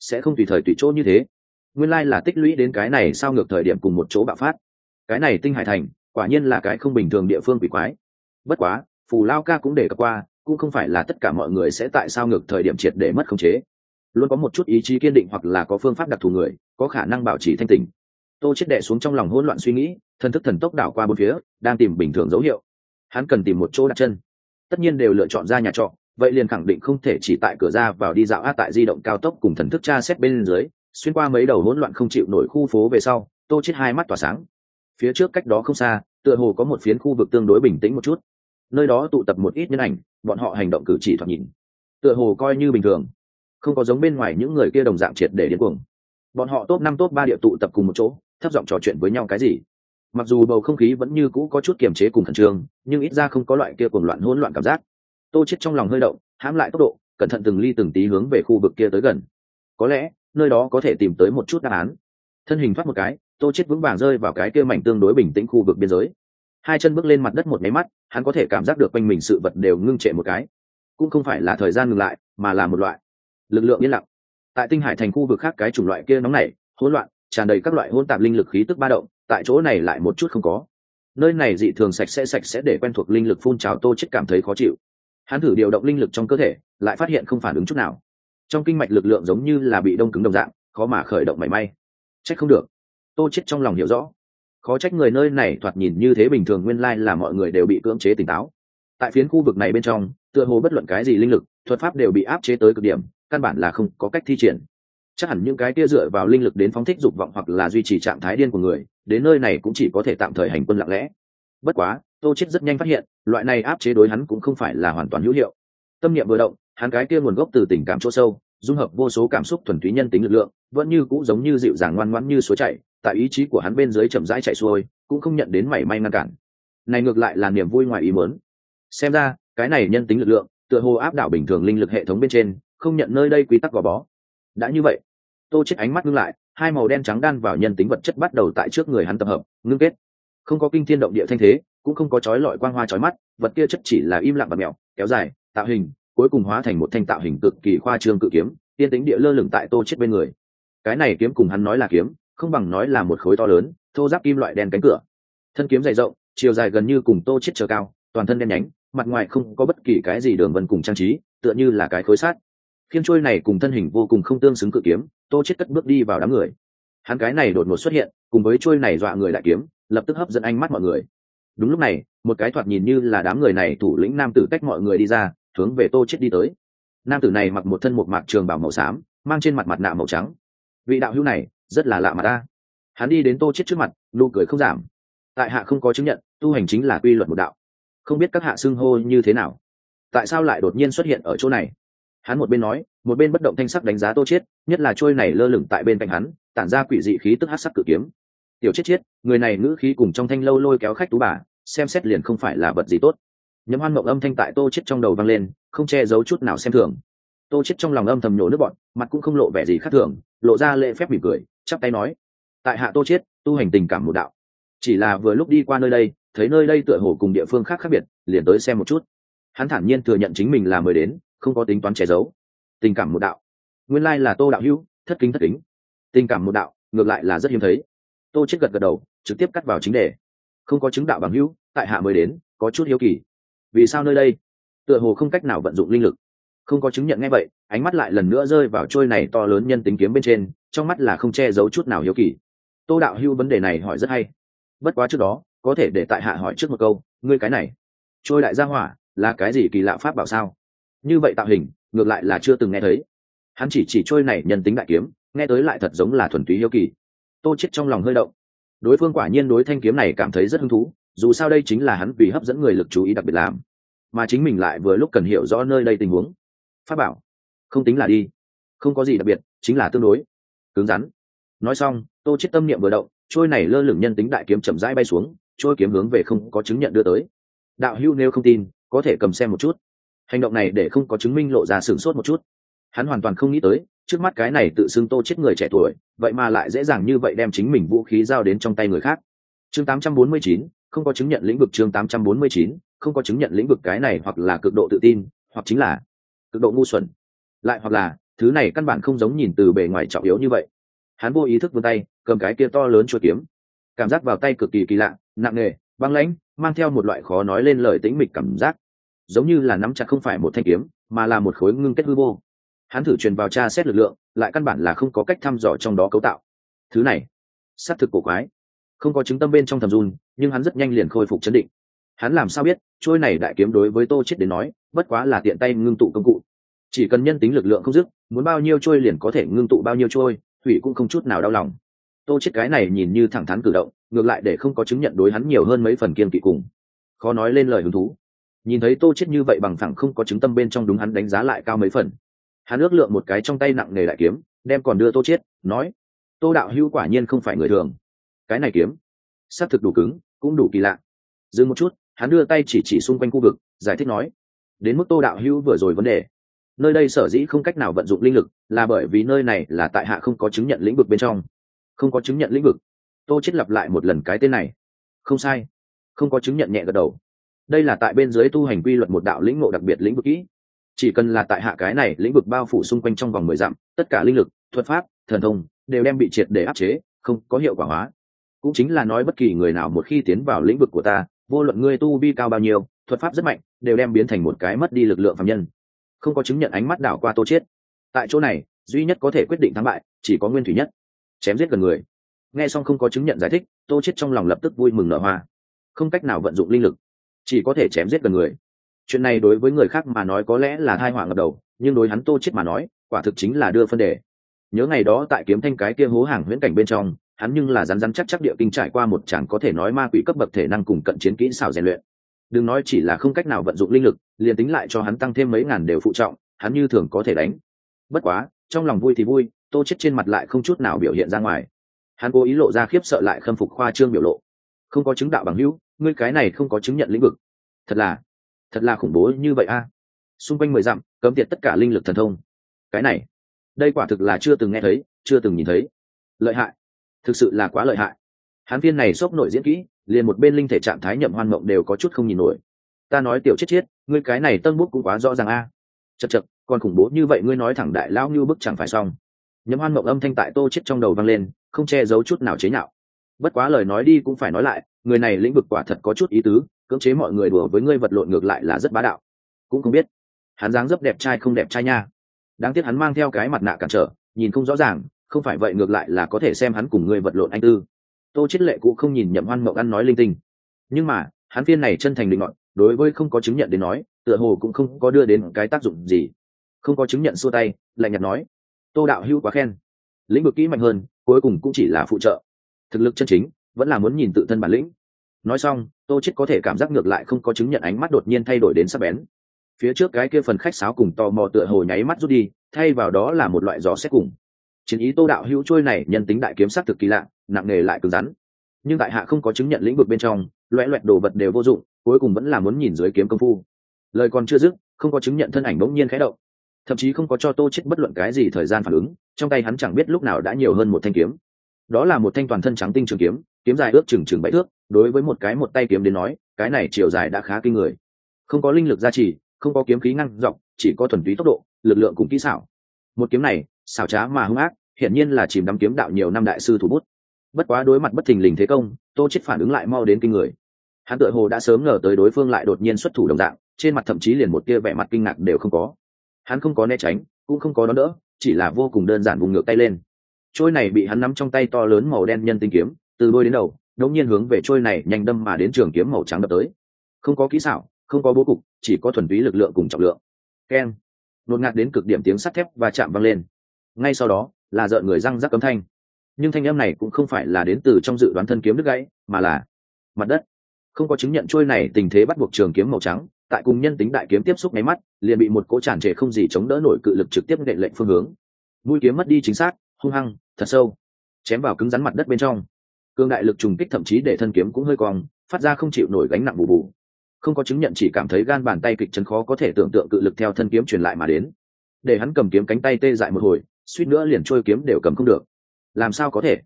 Sẽ không tùy thời tùy chỗ như thế. Nguyên lai là tích lũy đến cái này sao ngược thời điểm cùng một chỗ bạo phát. Cái này tinh hải thành, quả nhiên là cái không bình thường địa phương quỷ quái. Bất quá, phù lao ca cũng để cập qua, cũng không phải là tất cả mọi người sẽ tại sao ngược thời điểm triệt để mất khống chế luôn có một chút ý chí kiên định hoặc là có phương pháp đặc thù người, có khả năng bảo trì thanh tình tô chết đệ xuống trong lòng hỗn loạn suy nghĩ thần thức thần tốc đảo qua bốn phía, đang tìm bình thường dấu hiệu. Hắn cần tìm một chỗ đặt chân. Tất nhiên đều lựa chọn ra nhà trọ, vậy liền khẳng định không thể chỉ tại cửa ra vào đi dạo át tại di động cao tốc cùng thần thức tra xét bên dưới, xuyên qua mấy đầu hỗn loạn không chịu nổi khu phố về sau, tô chết hai mắt tỏa sáng. Phía trước cách đó không xa, tựa hồ có một phiến khu vực tương đối bình tĩnh một chút. Nơi đó tụ tập một ít nhân ảnh, bọn họ hành động cử chỉ thoạt nhìn, tựa hồ coi như bình thường không có giống bên ngoài những người kia đồng dạng triệt để điên cuồng. Bọn họ top năm, top ba địa tụ tập cùng một chỗ, thấp giọng trò chuyện với nhau cái gì. Mặc dù bầu không khí vẫn như cũ có chút kiềm chế cùng khẩn trương, nhưng ít ra không có loại kia cuồng loạn, hỗn loạn cảm giác. Tô chết trong lòng hơi động, hãm lại tốc độ, cẩn thận từng ly từng tí hướng về khu vực kia tới gần. Có lẽ, nơi đó có thể tìm tới một chút đáp án. Thân hình thoát một cái, tô chết vững vàng rơi vào cái kia mảnh tương đối bình tĩnh khu vực biên giới. Hai chân bước lên mặt đất một máy mắt, hắn có thể cảm giác được quanh mình sự vật đều ngưng trệ một cái. Cũng không phải là thời gian ngừng lại, mà là một loại lực lượng yên lặng. Tại tinh hải thành khu vực khác cái chủng loại kia nóng nảy hỗn loạn, tràn đầy các loại hỗn tạp linh lực khí tức ba động, tại chỗ này lại một chút không có. Nơi này dị thường sạch sẽ sạch sẽ để quen thuộc linh lực phun trào tô chết cảm thấy khó chịu. Hắn thử điều động linh lực trong cơ thể, lại phát hiện không phản ứng chút nào. Trong kinh mạch lực lượng giống như là bị đông cứng đồng dạng, khó mà khởi động mảy may. Trách không được. Tô chết trong lòng hiểu rõ. Khó trách người nơi này thoạt nhìn như thế bình thường, nguyên lai là mọi người đều bị cưỡng chế tỉnh táo. Tại phiến khu vực này bên trong, tựa hồ bất luận cái gì linh lực, thuật pháp đều bị áp chế tới cực điểm căn bản là không có cách thi triển. Chắc hẳn những cái kia dựa vào linh lực đến phóng thích dục vọng hoặc là duy trì trạng thái điên của người, đến nơi này cũng chỉ có thể tạm thời hành quân lặng lẽ. Bất quá, tô chết rất nhanh phát hiện, loại này áp chế đối hắn cũng không phải là hoàn toàn hữu hiệu. Tâm niệm vừa động, hắn cái kia nguồn gốc từ tình cảm chỗ sâu, dung hợp vô số cảm xúc thuần túy nhân tính lực lượng, vẫn như cũ giống như dịu dàng ngoan ngoãn như suối chảy, tại ý chí của hắn bên dưới chậm rãi chạy xuôi, cũng không nhận đến mảy may ngăn cản. Này ngược lại là niềm vui ngoài ý muốn. Xem ra, cái này nhân tính lực lượng, tựa hồ áp đảo bình thường linh lực hệ thống bên trên không nhận nơi đây quy tắc gò bó. Đã như vậy, tô chết ánh mắt ngưng lại, hai màu đen trắng đan vào nhân tính vật chất bắt đầu tại trước người hắn tập hợp, ngưng kết. Không có kinh thiên động địa thanh thế, cũng không có chói lọi quang hoa chói mắt, vật kia chất chỉ là im lặng và mèo kéo dài, tạo hình, cuối cùng hóa thành một thanh tạo hình cực kỳ khoa trương cự kiếm, tiên tính địa lơ lửng tại tô chết bên người. Cái này kiếm cùng hắn nói là kiếm, không bằng nói là một khối to lớn, thô giáp kim loại đen cánh cửa. Thân kiếm dày rộng, chiều dài gần như cùng tô chết trở cao, toàn thân đen nhánh, mặt ngoài không có bất kỳ cái gì đường vân cùng trang trí, tựa như là cái khối sát khiêng trôi này cùng thân hình vô cùng không tương xứng cự kiếm, tô chết cất bước đi vào đám người. Hắn cái này đột ngột xuất hiện, cùng với trôi này dọa người đại kiếm, lập tức hấp dẫn ánh mắt mọi người. Đúng lúc này, một cái thoạt nhìn như là đám người này thủ lĩnh nam tử cách mọi người đi ra, hướng về tô chết đi tới. Nam tử này mặc một thân một mạc trường bảo màu xám, mang trên mặt mặt nạ màu trắng. Vị đạo hữu này, rất là lạ mà ta. Hắn đi đến tô chết trước mặt, nụ cười không giảm. Tại hạ không có chứng nhận, tu hành chính là quy luật một đạo. Không biết các hạ xưng hô như thế nào. Tại sao lại đột nhiên xuất hiện ở chỗ này? Hắn một bên nói, một bên bất động thanh sắc đánh giá tô chết nhất là trôi này lơ lửng tại bên cạnh hắn, tản ra quỷ dị khí tức hắc sắc cử kiếm. Tiểu chết chết người này ngữ khí cùng trong thanh lâu lôi kéo khách tú bà, xem xét liền không phải là vật gì tốt. Nhấm hoan mộng âm thanh tại tô chết trong đầu vang lên, không che giấu chút nào xem thường. Tô chết trong lòng âm thầm nhổ nước bọn mặt cũng không lộ vẻ gì khác thường, lộ ra lễ phép mỉm cười, chắp tay nói, tại hạ tô chết tu hành tình cảm một đạo. Chỉ là vừa lúc đi qua nơi đây, thấy nơi đây tựa hồ cùng địa phương khác khác biệt, liền tới xem một chút. Hắn thản nhiên thừa nhận chính mình là mới đến không có tính toán che giấu. Tình cảm một đạo. Nguyên lai là tô đạo hữu, thất kính thất kính. Tình cảm một đạo, ngược lại là rất hiếm thấy. Tô chết gật gật đầu, trực tiếp cắt vào chính đề. Không có chứng đạo bằng hữu, tại hạ mới đến, có chút hiếu kỳ. Vì sao nơi đây? Tựa hồ không cách nào vận dụng linh lực. Không có chứng nhận ngay vậy, ánh mắt lại lần nữa rơi vào trôi này to lớn nhân tính kiếm bên trên, trong mắt là không che giấu chút nào hiếu kỳ. Tô đạo hưu vấn đề này hỏi rất hay. Bất quá trước đó, có thể để tại hạ hỏi trước một câu, ngươi cái này, trôi đại gia hỏa, là cái gì kỳ lạ pháp bảo sao? Như vậy tạo hình, ngược lại là chưa từng nghe thấy. Hắn chỉ chỉ trôi này nhân tính đại kiếm, nghe tới lại thật giống là thuần túy hiếu kỳ. Tô chết trong lòng hơi động. Đối phương quả nhiên đối thanh kiếm này cảm thấy rất hứng thú, dù sao đây chính là hắn vì hấp dẫn người lực chú ý đặc biệt làm. Mà chính mình lại vừa lúc cần hiểu rõ nơi đây tình huống. Phát bảo. Không tính là đi. Không có gì đặc biệt, chính là tương đối. Cứng rắn. Nói xong, tô chết tâm niệm vừa động, trôi này lơ lửng nhân tính đại kiếm chậm rãi bay xuống, trôi kiếm hướng về không có chứng nhận đưa tới. Đạo hưu nếu không tin, có thể cầm xem một chút hành động này để không có chứng minh lộ ra sửng sốt một chút. Hắn hoàn toàn không nghĩ tới trước mắt cái này tự xưng tô chết người trẻ tuổi vậy mà lại dễ dàng như vậy đem chính mình vũ khí giao đến trong tay người khác. Chương 849, không có chứng nhận lĩnh vực chương 849, không có chứng nhận lĩnh vực cái này hoặc là cực độ tự tin hoặc chính là cực độ ngu xuẩn. Lại hoặc là thứ này căn bản không giống nhìn từ bề ngoài trọng yếu như vậy. Hắn vô ý thức vươn tay cầm cái kia to lớn chuột kiếm. Cảm giác vào tay cực kỳ kỳ lạ nặng nề băng lãnh mang theo một loại khó nói lên lời tĩnh mịch cảm giác giống như là nắm chặt không phải một thanh kiếm, mà là một khối ngưng kết hư vô. Hắn thử truyền vào tra xét lực lượng, lại căn bản là không có cách thăm dò trong đó cấu tạo. Thứ này s á t thực cổ quái. Không có chứng tâm bên trong thầm run, nhưng hắn rất nhanh liền khôi phục chấn định. Hắn làm sao biết, trôi này đại kiếm đối với tô chết đến nói, bất quá là tiện tay ngưng tụ công cụ. Chỉ cần nhân tính lực lượng không dứt, muốn bao nhiêu trôi liền có thể ngưng tụ bao nhiêu trôi, thủy cũng không chút nào đau lòng. Tô chết cái này nhìn như thẳng thắn cử động, ngược lại để không có chứng nhận đối hắn nhiều hơn mấy phần kiên kỵ cùng. Khó nói lên lời hứng thú nhìn thấy tô chết như vậy bằng thẳng không có chứng tâm bên trong đúng hắn đánh giá lại cao mấy phần. Hắn ước lượng một cái trong tay nặng nề đại kiếm, đem còn đưa tô chết, nói, tô đạo hữu quả nhiên không phải người thường. Cái này kiếm, xác thực đủ cứng, cũng đủ kỳ lạ. Dừng một chút, hắn đưa tay chỉ chỉ xung quanh khu vực, giải thích nói, đến mức tô đạo hữu vừa rồi vấn đề. Nơi đây sở dĩ không cách nào vận dụng linh lực, là bởi vì nơi này là tại hạ không có chứng nhận lĩnh vực bên trong. Không có chứng nhận lĩnh vực. Tô chết lặp lại một lần cái tên này. Không sai. Không có chứng nhận nhẹ gật đầu đây là tại bên dưới tu hành quy luật một đạo lĩnh ngộ đặc biệt lĩnh vực kỹ. Chỉ cần là tại hạ cái này lĩnh vực bao phủ xung quanh trong vòng mười dặm, tất cả linh lực, thuật pháp, thần thông đều đem bị triệt để áp chế, không có hiệu quả hóa. Cũng chính là nói bất kỳ người nào một khi tiến vào lĩnh vực của ta, vô luận ngươi tu vi cao bao nhiêu, thuật pháp rất mạnh, đều đem biến thành một cái mất đi lực lượng phạm nhân. Không có chứng nhận ánh mắt đảo qua tô chết. Tại chỗ này, duy nhất có thể quyết định thắng bại, chỉ có nguyên thủy nhất. Chém giết gần người. Nghe xong không có chứng nhận giải thích, tô chết trong lòng lập tức vui mừng nở hoa. Không cách nào vận dụng linh lực chỉ có thể chém giết gần người. Chuyện này đối với người khác mà nói có lẽ là thai họa ngập đầu, nhưng đối hắn tô chết mà nói, quả thực chính là đưa phân đề. Nhớ ngày đó tại kiếm thanh cái kia hố hàng huyễn cảnh bên trong, hắn nhưng là rắn rắn chắc chắc địa kinh trải qua một chẳng có thể nói ma quỷ cấp bậc thể năng cùng cận chiến kỹ xảo rèn luyện. Đừng nói chỉ là không cách nào vận dụng linh lực, liền tính lại cho hắn tăng thêm mấy ngàn đều phụ trọng, hắn như thường có thể đánh. Bất quá, trong lòng vui thì vui, tô chết trên mặt lại không chút nào biểu hiện ra ngoài. Hắn cố ý lộ ra khiếp sợ lại khâm phục khoa trương biểu lộ không có chứng đạo bằng hữu, ngươi cái này không có chứng nhận lĩnh vực. Thật là thật là khủng bố như vậy a. Xung quanh mười dặm, cấm tiệt tất cả linh lực thần thông. Cái này, đây quả thực là chưa từng nghe thấy, chưa từng nhìn thấy. Lợi hại, thực sự là quá lợi hại. Hán viên này sốc nổi diễn kỹ, liền một bên linh thể trạng thái nhậm hoan mộng đều có chút không nhìn nổi. Ta nói tiểu chết chết, ngươi cái này tân bút cũng quá rõ ràng a. À. chật chật còn khủng bố như vậy ngươi nói thẳng đại lao như bức chẳng phải xong. Nhậm hoan mộng âm thanh tại tô chết trong đầu vang lên, không che giấu chút nào chế nhạo bất quá lời nói đi cũng phải nói lại, người này lĩnh vực quả thật có chút ý tứ, cưỡng chế mọi người đùa với ngươi vật lộn ngược lại là rất bá đạo. Cũng không biết, hắn dáng dấp đẹp trai không đẹp trai nha. Đáng tiếc hắn mang theo cái mặt nạ cản trở, nhìn không rõ ràng, không phải vậy ngược lại là có thể xem hắn cùng ngươi vật lộn anh tư. Tô chết lệ cũng không nhìn nhậm hoan mộng ăn nói linh tinh. Nhưng mà, hắn phiên này chân thành định ngọn đối với không có chứng nhận đến nói, tựa hồ cũng không có đưa đến cái tác dụng gì. Không có chứng nhận xua tay, lạnh nhạt nói, tô đạo hưu quá khen. Lĩnh vực kỹ mạnh hơn, cuối cùng cũng chỉ là phụ trợ thực lực chân chính, vẫn là muốn nhìn tự thân bản lĩnh. Nói xong, tô chết có thể cảm giác ngược lại không có chứng nhận ánh mắt đột nhiên thay đổi đến sắc bén. Phía trước cái kia phần khách sáo cùng tò mò tựa hồ nháy mắt rút đi, thay vào đó là một loại gió xét cùng. Chiến ý tô đạo hữu trôi này, nhân tính đại kiếm sắc thực kỳ lạ, nặng nề lại cứng rắn. Nhưng tại hạ không có chứng nhận lĩnh vực bên trong loẹ loẹt đồ vật đều vô dụng, cuối cùng vẫn là muốn nhìn dưới kiếm công phu. Lời còn chưa dứt, không có chứng nhận thân ảnh bỗng nhiên khẽ động. Thậm chí không có cho tô chết bất luận cái gì thời gian phản ứng, trong tay hắn chẳng biết lúc nào đã nhiều hơn một thanh kiếm đó là một thanh toàn thân trắng tinh trường kiếm kiếm dài ước chừng chừng bảy thước, đối với một cái một tay kiếm đến nói, cái này chiều dài đã khá kinh người. Không có linh lực gia trì, không có kiếm khí ngăn dọc, chỉ có thuần túy tốc độ, lực lượng cùng kỹ xảo. Một kiếm này, xảo trá mà hung ác, hiển nhiên là chìm đắm kiếm đạo nhiều năm đại sư thủ bút. Bất quá đối mặt bất thình lình thế công, tô chết phản ứng lại mau đến kinh người. Hắn tựa hồ đã sớm ngờ tới đối phương lại đột nhiên xuất thủ đồng dạng, trên mặt thậm chí liền một tia vẻ mặt kinh ngạc đều không có. Hắn không có né tránh, cũng không có đón đỡ, chỉ là vô cùng đơn giản vùng ngược tay lên trôi này bị hắn nắm trong tay to lớn màu đen nhân tinh kiếm, từ đôi đến đầu đột nhiên hướng về trôi này nhanh đâm mà đến trường kiếm màu trắng đập tới. Không có kỹ xảo, không có bố cục, chỉ có thuần túy lực lượng cùng trọng lượng. Keng. Nột ngạt đến cực điểm tiếng sắt thép và chạm vang lên. Ngay sau đó, là rợn người răng rắc cấm thanh. Nhưng thanh âm này cũng không phải là đến từ trong dự đoán thân kiếm đứt gãy, mà là mặt đất. Không có chứng nhận trôi này tình thế bắt buộc trường kiếm màu trắng, tại cùng nhân tính đại kiếm tiếp xúc máy mắt, liền bị một cỗ tràn trề không gì chống đỡ nổi cự lực trực tiếp nện lệnh phương hướng. Mũi kiếm mất đi chính xác hung hăng, thật sâu, chém vào cứng rắn mặt đất bên trong. Cương đại lực trùng kích thậm chí để thân kiếm cũng hơi cong, phát ra không chịu nổi gánh nặng bù bù. Không có chứng nhận chỉ cảm thấy gan bàn tay kịch chấn khó có thể tưởng tượng cự lực theo thân kiếm truyền lại mà đến. Để hắn cầm kiếm cánh tay tê dại một hồi, suýt nữa liền trôi kiếm đều cầm không được. Làm sao có thể?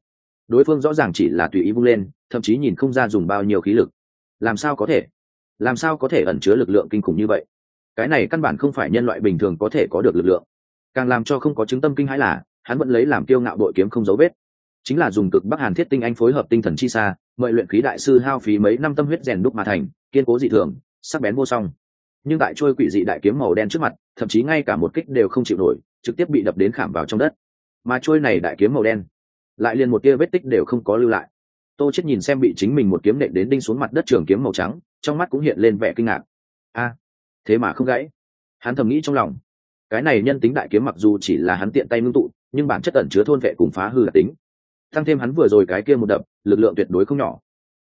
Đối phương rõ ràng chỉ là tùy ý vung lên, thậm chí nhìn không ra dùng bao nhiêu khí lực. Làm sao có thể? Làm sao có thể ẩn chứa lực lượng kinh khủng như vậy? Cái này căn bản không phải nhân loại bình thường có thể có được lực lượng. Càng làm cho không có chứng tâm kinh hãi là hắn vẫn lấy làm kiêu ngạo đội kiếm không dấu vết. Chính là dùng cực bắc hàn thiết tinh anh phối hợp tinh thần chi xa mời luyện khí đại sư hao phí mấy năm tâm huyết rèn đúc mà thành, kiên cố dị thường, sắc bén vô song. Nhưng tại trôi quỷ dị đại kiếm màu đen trước mặt, thậm chí ngay cả một kích đều không chịu nổi, trực tiếp bị đập đến khảm vào trong đất. Mà trôi này đại kiếm màu đen, lại liền một tia vết tích đều không có lưu lại. Tô chết nhìn xem bị chính mình một kiếm nện đến đinh xuống mặt đất trường kiếm màu trắng, trong mắt cũng hiện lên vẻ kinh ngạc. A, thế mà không gãy. Hắn thầm nghĩ trong lòng, cái này nhân tính đại kiếm mặc dù chỉ là hắn tiện tay ngưng tụ nhưng bản chất ẩn chứa thôn vệ cùng phá hư đặc tính. Tăng thêm hắn vừa rồi cái kia một đập lực lượng tuyệt đối không nhỏ.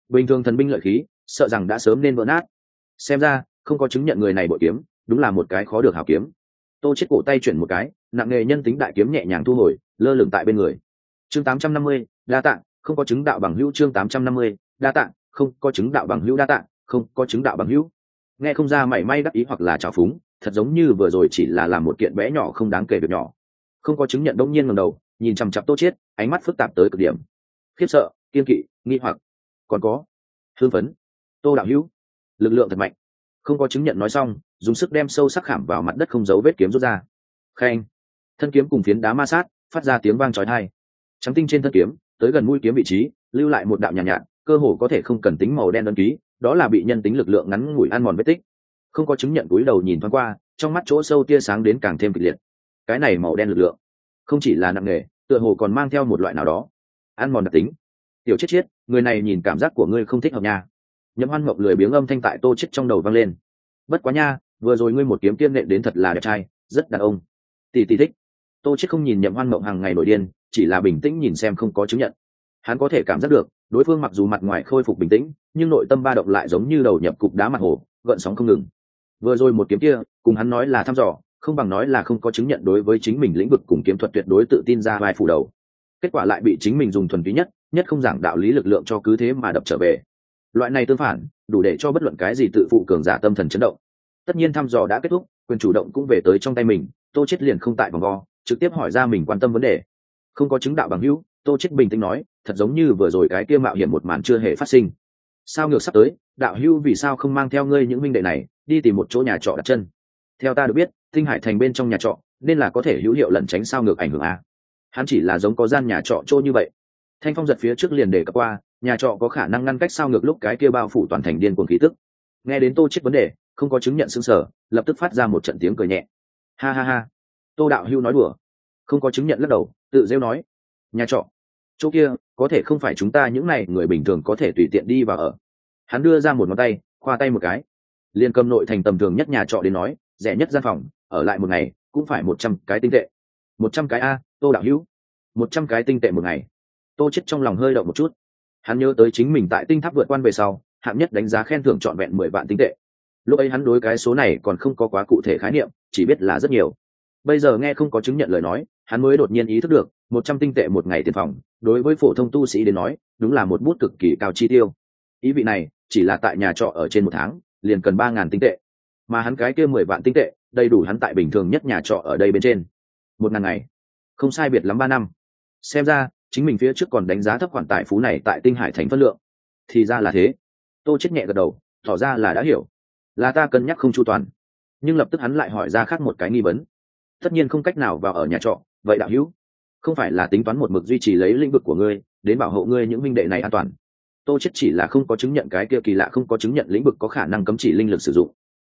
Bình thường thần binh lợi khí sợ rằng đã sớm nên vỡ nát. Xem ra không có chứng nhận người này bội kiếm đúng là một cái khó được hảo kiếm. Tô chết cổ tay chuyển một cái nặng nghề nhân tính đại kiếm nhẹ nhàng thu hồi lơ lửng tại bên người. Chương 850, đa tạng không có chứng đạo bằng hữu chương 850, đa tạng không có chứng đạo bằng hữu đa tạng không có chứng đạo bằng hữu. Nghe không ra mảy may đắc ý hoặc là trào phúng thật giống như vừa rồi chỉ là làm một kiện bé nhỏ không đáng kể việc nhỏ không có chứng nhận đông nhiên ngầm đầu nhìn chằm chặp tô chết ánh mắt phức tạp tới cực điểm. Khiếp sợ kiên kỵ nghi hoặc. Còn có hương phấn. Tô đạo hữu lực lượng thật mạnh. Không có chứng nhận nói xong dùng sức đem sâu sắc khảm vào mặt đất không giấu vết kiếm rút ra. Khen. Thân kiếm cùng phiến đá ma sát phát ra tiếng vang trói thai trắng tinh trên thân kiếm tới gần mũi kiếm vị trí lưu lại một đạo nhàn nhạt, nhạt cơ hồ có thể không cần tính màu đen đơn ký đó là bị nhân tính lực lượng ngắn ngủi ăn mòn vết tích. Không có chứng nhận cúi đầu nhìn thoáng qua trong mắt chỗ sâu tia sáng đến càng thêm kịch liệt cái này màu đen lực lượng. Không chỉ là nặng nề, tựa hồ còn mang theo một loại nào đó. Ăn mòn đặc tính. Tiểu chết chết, người này nhìn cảm giác của ngươi không thích hợp nha. Nhậm hoan mộng lười biếng âm thanh tại tô chết trong đầu vang lên. Bất quá nha, vừa rồi ngươi một kiếm tiên nện đến thật là đẹp trai, rất đàn ông. Tỷ tỷ thích. Tô chết không nhìn nhậm hoan mộng hàng ngày nổi điên, chỉ là bình tĩnh nhìn xem không có chứng nhận. Hắn có thể cảm giác được, đối phương mặc dù mặt ngoài khôi phục bình tĩnh, nhưng nội tâm ba động lại giống như đầu nhập cục đá mặt hồ, gợn sóng không ngừng. Vừa rồi một kiếm kia, cùng hắn nói là thăm dò không bằng nói là không có chứng nhận đối với chính mình lĩnh vực cùng kiếm thuật tuyệt đối tự tin ra vai phủ đầu. Kết quả lại bị chính mình dùng thuần túy nhất nhất không giảng đạo lý lực lượng cho cứ thế mà đập trở về. Loại này tương phản, đủ để cho bất luận cái gì tự phụ cường giả tâm thần chấn động. Tất nhiên thăm dò đã kết thúc, quyền chủ động cũng về tới trong tay mình, tô chết liền không tại vòng vo, trực tiếp hỏi ra mình quan tâm vấn đề. Không có chứng đạo bằng hữu, tô chết bình tĩnh nói, thật giống như vừa rồi cái kia mạo hiểm một màn chưa hề phát sinh. Sao ngược sắp tới, đạo hữu vì sao không mang theo ngươi những minh đệ này, đi tìm một chỗ nhà trọ đặt chân? Theo ta được biết tinh hải thành bên trong nhà trọ, nên là có thể hữu hiệu lẩn tránh sao ngược ảnh hưởng a. Hắn chỉ là giống có gian nhà trọ chỗ như vậy. Thanh phong giật phía trước liền để cập qua, nhà trọ có khả năng ngăn cách sao ngược lúc cái kia bao phủ toàn thành điên cuồng khí tức. Nghe đến tô chết vấn đề, không có chứng nhận xương sở lập tức phát ra một trận tiếng cười nhẹ. Ha ha ha. Tô đạo hưu nói đùa. Không có chứng nhận lắc đầu, tự rêu nói. Nhà trọ. Chỗ kia, có thể không phải chúng ta những này người bình thường có thể tùy tiện đi vào ở. Hắn đưa ra một ngón tay, khoa tay một cái. Liền cầm nội thành tầm thường nhất nhà trọ đến nói, rẻ nhất gian phòng ở lại một ngày, cũng phải một trăm cái tinh tệ. Một trăm cái a, tô đạo hữu. Một trăm cái tinh tệ một ngày. Tô chết trong lòng hơi động một chút. Hắn nhớ tới chính mình tại tinh tháp vượt quan về sau, hạng nhất đánh giá khen thưởng trọn vẹn mười vạn tinh tệ. Lúc ấy hắn đối cái số này còn không có quá cụ thể khái niệm, chỉ biết là rất nhiều. Bây giờ nghe không có chứng nhận lời nói, hắn mới đột nhiên ý thức được, một trăm tinh tệ một ngày tiền phòng, đối với phổ thông tu sĩ đến nói, đúng là một bút cực kỳ cao chi tiêu. Ý vị này, chỉ là tại nhà trọ ở trên một tháng, liền cần ba ngàn tinh tệ. Mà hắn cái kia mười vạn tinh tệ đầy đủ hắn tại bình thường nhất nhà trọ ở đây bên trên. Một ngàn ngày. Không sai biệt lắm ba năm. Xem ra, chính mình phía trước còn đánh giá thấp khoản tài phú này tại tinh hải thành phân lượng. Thì ra là thế. Tô chết nhẹ gật đầu, tỏ ra là đã hiểu. Là ta cân nhắc không chu toàn. Nhưng lập tức hắn lại hỏi ra khác một cái nghi vấn. Tất nhiên không cách nào vào ở nhà trọ, vậy đạo hữu, không phải là tính toán một mực duy trì lấy lĩnh vực của ngươi, đến bảo hộ ngươi những minh đệ này an toàn? Tô chết chỉ là không có chứng nhận cái kia kỳ lạ, không có chứng nhận lĩnh vực có khả năng cấm chỉ linh lực sử dụng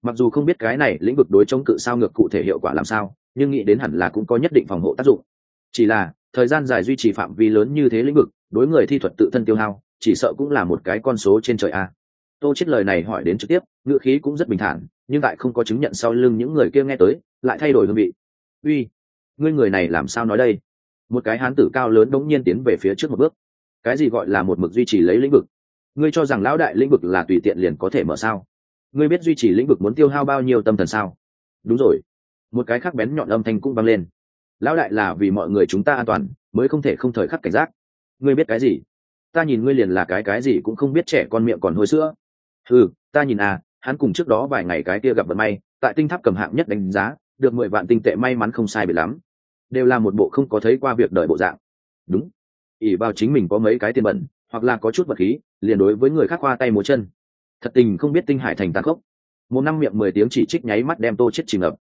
mặc dù không biết cái này lĩnh vực đối chống cự sao ngược cụ thể hiệu quả làm sao, nhưng nghĩ đến hẳn là cũng có nhất định phòng hộ tác dụng. Chỉ là, thời gian dài duy trì phạm vi lớn như thế lĩnh vực, đối người thi thuật tự thân tiêu hao, chỉ sợ cũng là một cái con số trên trời a. Tô chết lời này hỏi đến trực tiếp, ngữ khí cũng rất bình thản, nhưng tại không có chứng nhận sau lưng những người kia nghe tới, lại thay đổi hương vị. Uy, ngươi người này làm sao nói đây? Một cái hán tử cao lớn đống nhiên tiến về phía trước một bước. Cái gì gọi là một mực duy trì lấy lĩnh vực? Ngươi cho rằng lão đại lĩnh vực là tùy tiện liền có thể mở sao? Ngươi biết duy trì lĩnh vực muốn tiêu hao bao nhiêu tâm thần sao? Đúng rồi. Một cái khác bén nhọn âm thanh cũng vang lên. Lão đại là vì mọi người chúng ta an toàn, mới không thể không thời khắc cảnh giác. Ngươi biết cái gì? Ta nhìn ngươi liền là cái cái gì cũng không biết trẻ con miệng còn hôi sữa. Ừ ta nhìn à hắn cùng trước đó vài ngày cái kia gặp vận may, tại tinh tháp cầm hạng nhất đánh giá, được mười vạn tinh tệ may mắn không sai biệt lắm. Đều là một bộ không có thấy qua việc đợi bộ dạng. Đúng. Ỉ vào chính mình có mấy cái tiền bẩn, hoặc là có chút vật khí, liền đối với người khác khoa tay múa chân thật tình không biết tinh hải thành tàn khốc. Một năm miệng mười tiếng chỉ trích nháy mắt đem tô chết chìm ngập.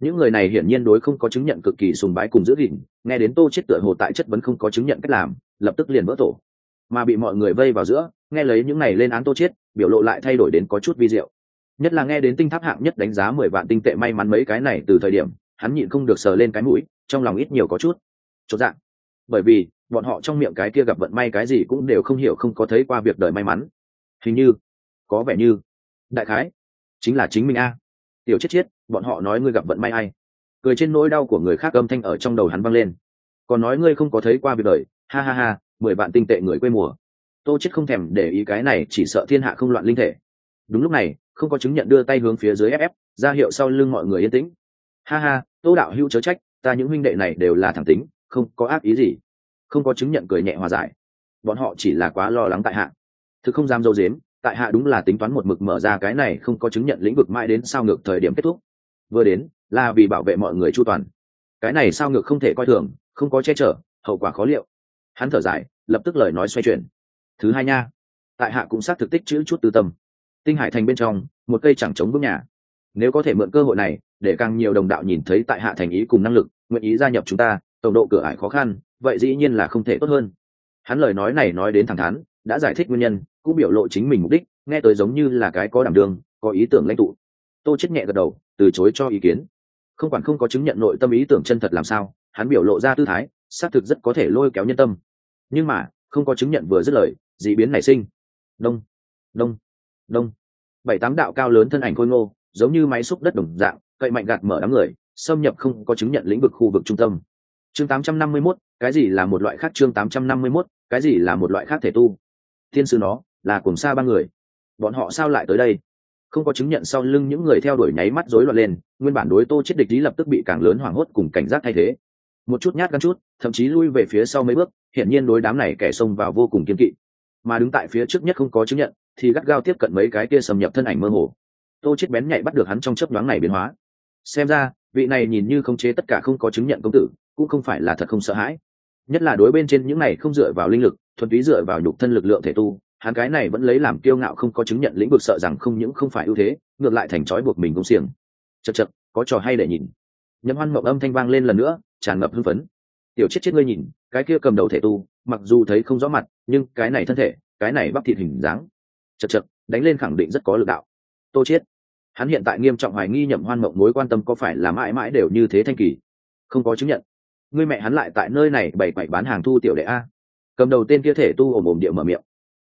Những người này hiển nhiên đối không có chứng nhận cực kỳ sùng bái cùng giữ gìn, nghe đến tô chết tựa hồ tại chất vấn không có chứng nhận cách làm, lập tức liền vỡ tổ. Mà bị mọi người vây vào giữa, nghe lấy những này lên án tô chết biểu lộ lại thay đổi đến có chút vi diệu. Nhất là nghe đến tinh tháp hạng nhất đánh giá mười vạn tinh tệ may mắn mấy cái này từ thời điểm, hắn nhịn không được sờ lên cái mũi, trong lòng ít nhiều có chút chốt dạng bởi vì, bọn họ trong miệng cái kia gặp vận may cái gì cũng đều không hiểu, không có thấy qua việc đời may mắn. Hình như có vẻ như, đại khái, chính là chính mình a. Tiểu chết chết, bọn họ nói ngươi gặp vận may ai. Cười trên nỗi đau của người khác âm thanh ở trong đầu hắn văng lên. Còn nói ngươi không có thấy qua việc đời, ha ha ha, mười bạn tinh tệ người quê mùa. Tô chết không thèm để ý cái này, chỉ sợ thiên hạ không loạn linh thể. Đúng lúc này, không có chứng nhận đưa tay hướng phía dưới ép ép, ra hiệu sau lưng mọi người yên tĩnh. Ha ha, tô đạo hữu chớ trách, ta những huynh đệ này đều là thẳng tính, không có ác ý gì. Không có chứng nhận cười nhẹ hòa giải. Bọn họ chỉ là quá lo lắng tại hạ. Thực không dám dâu dếm tại hạ đúng là tính toán một mực mở ra cái này không có chứng nhận lĩnh vực mãi đến sao ngược thời điểm kết thúc. Vừa đến, là vì bảo vệ mọi người chu toàn. Cái này sao ngược không thể coi thường, không có che chở, hậu quả khó liệu. Hắn thở dài, lập tức lời nói xoay chuyển. Thứ hai nha, tại hạ cũng xác thực tích chữ chút tư tâm. Tinh hải thành bên trong, một cây chẳng chống bước nhà. Nếu có thể mượn cơ hội này, để càng nhiều đồng đạo nhìn thấy tại hạ thành ý cùng năng lực, nguyện ý gia nhập chúng ta, tổng độ cửa ải khó khăn, vậy dĩ nhiên là không thể tốt hơn. Hắn lời nói này nói đến thẳng thắn đã giải thích nguyên nhân cũng biểu lộ chính mình mục đích nghe tới giống như là cái có đảm đương có ý tưởng lãnh tụ. Tô chết nhẹ gật đầu từ chối cho ý kiến. Không quản không có chứng nhận nội tâm ý tưởng chân thật làm sao hắn biểu lộ ra tư thái xác thực rất có thể lôi kéo nhân tâm. Nhưng mà không có chứng nhận vừa dứt lời dị biến nảy sinh. Đông đông đông. Bảy tám đạo cao lớn thân ảnh khôi ngô giống như máy xúc đất đồng dạng cậy mạnh gạt mở đám người xâm nhập không có chứng nhận lĩnh vực khu vực trung tâm. Chương 851, cái gì là một loại khác? Chương 851, cái gì là một loại khác thể tu? Thiên sư nó, là cùng xa ba người. Bọn họ sao lại tới đây? Không có chứng nhận sau lưng những người theo đuổi nháy mắt rối loạn lên, nguyên bản đối tô chết địch lý lập tức bị càng lớn hoảng hốt cùng cảnh giác thay thế. Một chút nhát gắn chút, thậm chí lui về phía sau mấy bước hiện nhiên đối đám này kẻ xông vào vô cùng kiên kỵ. Mà đứng tại phía trước nhất không có chứng nhận, thì gắt gao tiếp cận mấy cái kia xâm nhập thân ảnh mơ hồ. Tô chết bén nhạy bắt được hắn trong chớp nhoáng này biến hóa. Xem ra, vị này nhìn như không chế tất cả không có chứng nhận công tử, cũng không phải là thật không sợ hãi. Nhất là đối bên trên những này không dựa vào linh lực thuần túy dựa vào nhục thân lực lượng thể tu, hắn cái này vẫn lấy làm kiêu ngạo không có chứng nhận lĩnh vực sợ rằng không những không phải ưu thế, ngược lại thành trói buộc mình cũng xiềng. Chật chật có trò hay để nhìn. Nhấm hoan mộng âm thanh vang lên lần nữa, tràn ngập hưng phấn. Tiểu chết chết ngươi nhìn, cái kia cầm đầu thể tu, mặc dù thấy không rõ mặt, nhưng cái này thân thể, cái này bắp thịt hình dáng. Chật chật đánh lên khẳng định rất có lực đạo. Tô chết. Hắn hiện tại nghiêm trọng hoài nghi nhậm hoan mộng mối quan tâm có phải là mãi mãi đều như thế thanh kỳ. Không có chứng nhận. Ngươi mẹ hắn lại tại nơi này bày quậy bán hàng thu tiểu đệ a cầm đầu tên kia thể tu ồm ồm địa mở miệng.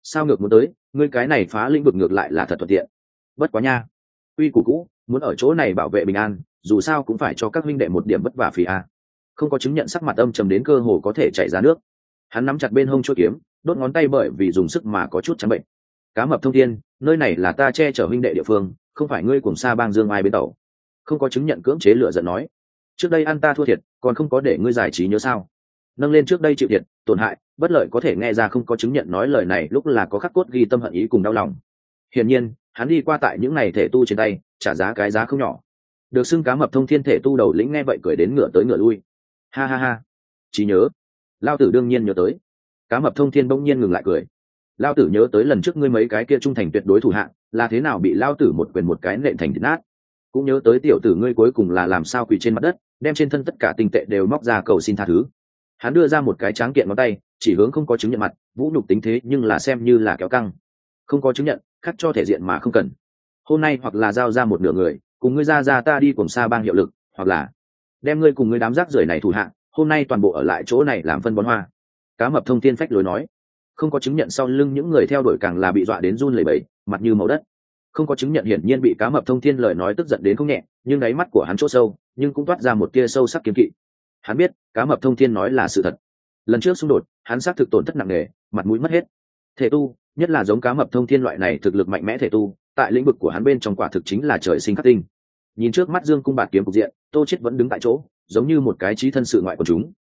Sao ngược muốn tới, ngươi cái này phá lĩnh vực ngược lại là thật thuận tiện. Bất quá nha uy củ cũ, muốn ở chỗ này bảo vệ bình an, dù sao cũng phải cho các huynh đệ một điểm vất vả phí a. Không có chứng nhận sắc mặt âm trầm đến cơ hồ có thể chảy ra nước. Hắn nắm chặt bên hông chuỗi kiếm, đốt ngón tay bởi vì dùng sức mà có chút trắng bệnh. Cá mập thông thiên, nơi này là ta che chở huynh đệ địa phương, không phải ngươi cùng xa bang dương ai bên tàu. Không có chứng nhận cưỡng chế lựa giận nói. Trước đây ăn ta thua thiệt, còn không có để ngươi giải trí nhớ sao? Nâng lên trước đây chịu thiệt, tổn hại, bất lợi có thể nghe ra không có chứng nhận nói lời này lúc là có khắc cốt ghi tâm hận ý cùng đau lòng. Hiển nhiên, hắn đi qua tại những này thể tu trên tay, trả giá cái giá không nhỏ. Được xưng cá mập thông thiên thể tu đầu lĩnh nghe vậy cười đến ngựa tới ngựa lui. Ha ha ha. Trí nhớ. Lao tử đương nhiên nhớ tới. Cá mập thông thiên bỗng nhiên ngừng lại cười. Lao tử nhớ tới lần trước ngươi mấy cái kia trung thành tuyệt đối thủ hạng là thế nào bị lao tử một quyền một cái nện thành thịt nát. Cũng nhớ tới tiểu tử ngươi cuối cùng là làm sao quỳ trên mặt đất, đem trên thân tất cả tinh tệ đều móc ra cầu xin tha thứ hắn đưa ra một cái tráng kiện ngón tay, chỉ hướng không có chứng nhận mặt, vũ nhục tính thế nhưng là xem như là kéo căng. Không có chứng nhận khắc cho thể diện mà không cần. Hôm nay hoặc là giao ra một nửa người, cùng ngươi ra ra ta đi cùng xa bang hiệu lực, hoặc là đem ngươi cùng ngươi đám rác rưởi này thủ hạng hôm nay toàn bộ ở lại chỗ này làm phân bón hoa. Cá mập thông thiên phách lối nói. Không có chứng nhận sau lưng những người theo đuổi càng là bị dọa đến run lẩy bẩy, mặt như màu đất. Không có chứng nhận hiển nhiên bị cá mập thông thiên lời nói tức giận đến không nhẹ, nhưng đáy mắt của hắn chỗ sâu, nhưng cũng toát ra một tia sâu sắc kiếm kỵ hắn biết cá mập thông thiên nói là sự thật. Lần trước xung đột, hắn xác thực tổn thất nặng nề, mặt mũi mất hết. Thể tu, nhất là giống cá mập thông thiên loại này thực lực mạnh mẽ thể tu, tại lĩnh vực của hắn bên trong quả thực chính là trời sinh khắc tinh. Nhìn trước mắt dương cung bạt kiếm cục diện, tô chết vẫn đứng tại chỗ, giống như một cái trí thân sự ngoại của chúng.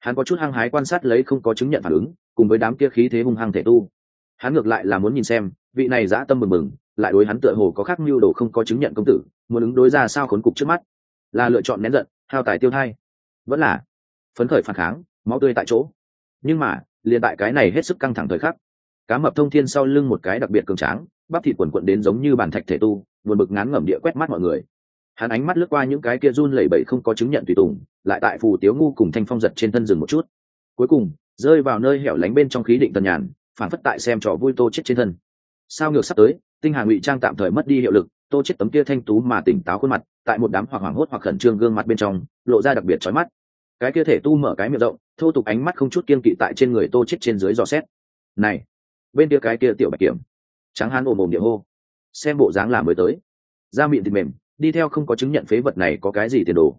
Hắn có chút hăng hái quan sát lấy không có chứng nhận phản ứng, cùng với đám kia khí thế hung hăng thể tu. Hắn ngược lại là muốn nhìn xem, vị này dã tâm mừng mừng, lại đối hắn tựa hồ có khác mưu đồ không có chứng nhận công tử, muốn ứng đối ra sao khốn cục trước mắt. Là lựa chọn nén giận, hao tài tiêu thai vẫn là phấn khởi phản kháng, máu tươi tại chỗ. Nhưng mà, liền tại cái này hết sức căng thẳng thời khắc, cá mập thông thiên sau lưng một cái đặc biệt cường tráng, bắp thịt quần quận đến giống như bàn thạch thể tu, buồn bực ngán ngẩm địa quét mắt mọi người. Hắn ánh mắt lướt qua những cái kia run lẩy bẩy không có chứng nhận tùy tùng, lại tại phù tiếu ngu cùng thanh phong giật trên thân rừng một chút. Cuối cùng, rơi vào nơi hẻo lánh bên trong khí định tần nhàn, phản phất tại xem trò vui tô chết trên thân. Sao ngược sắp tới, tinh hà ngụy trang tạm thời mất đi hiệu lực tô chết tấm kia thanh tú mà tỉnh táo khuôn mặt, tại một đám hoặc hoảng hốt hoặc khẩn trương gương mặt bên trong, lộ ra đặc biệt chói mắt. Cái kia thể tu mở cái miệng rộng, thô tục ánh mắt không chút kiên kỵ tại trên người tô chết trên dưới dò xét. Này, bên kia cái kia tiểu bạch kiểm. Trắng hán ồm ồm địa hô. Xem bộ dáng là mới tới. Da miệng thịt mềm, đi theo không có chứng nhận phế vật này có cái gì tiền đồ.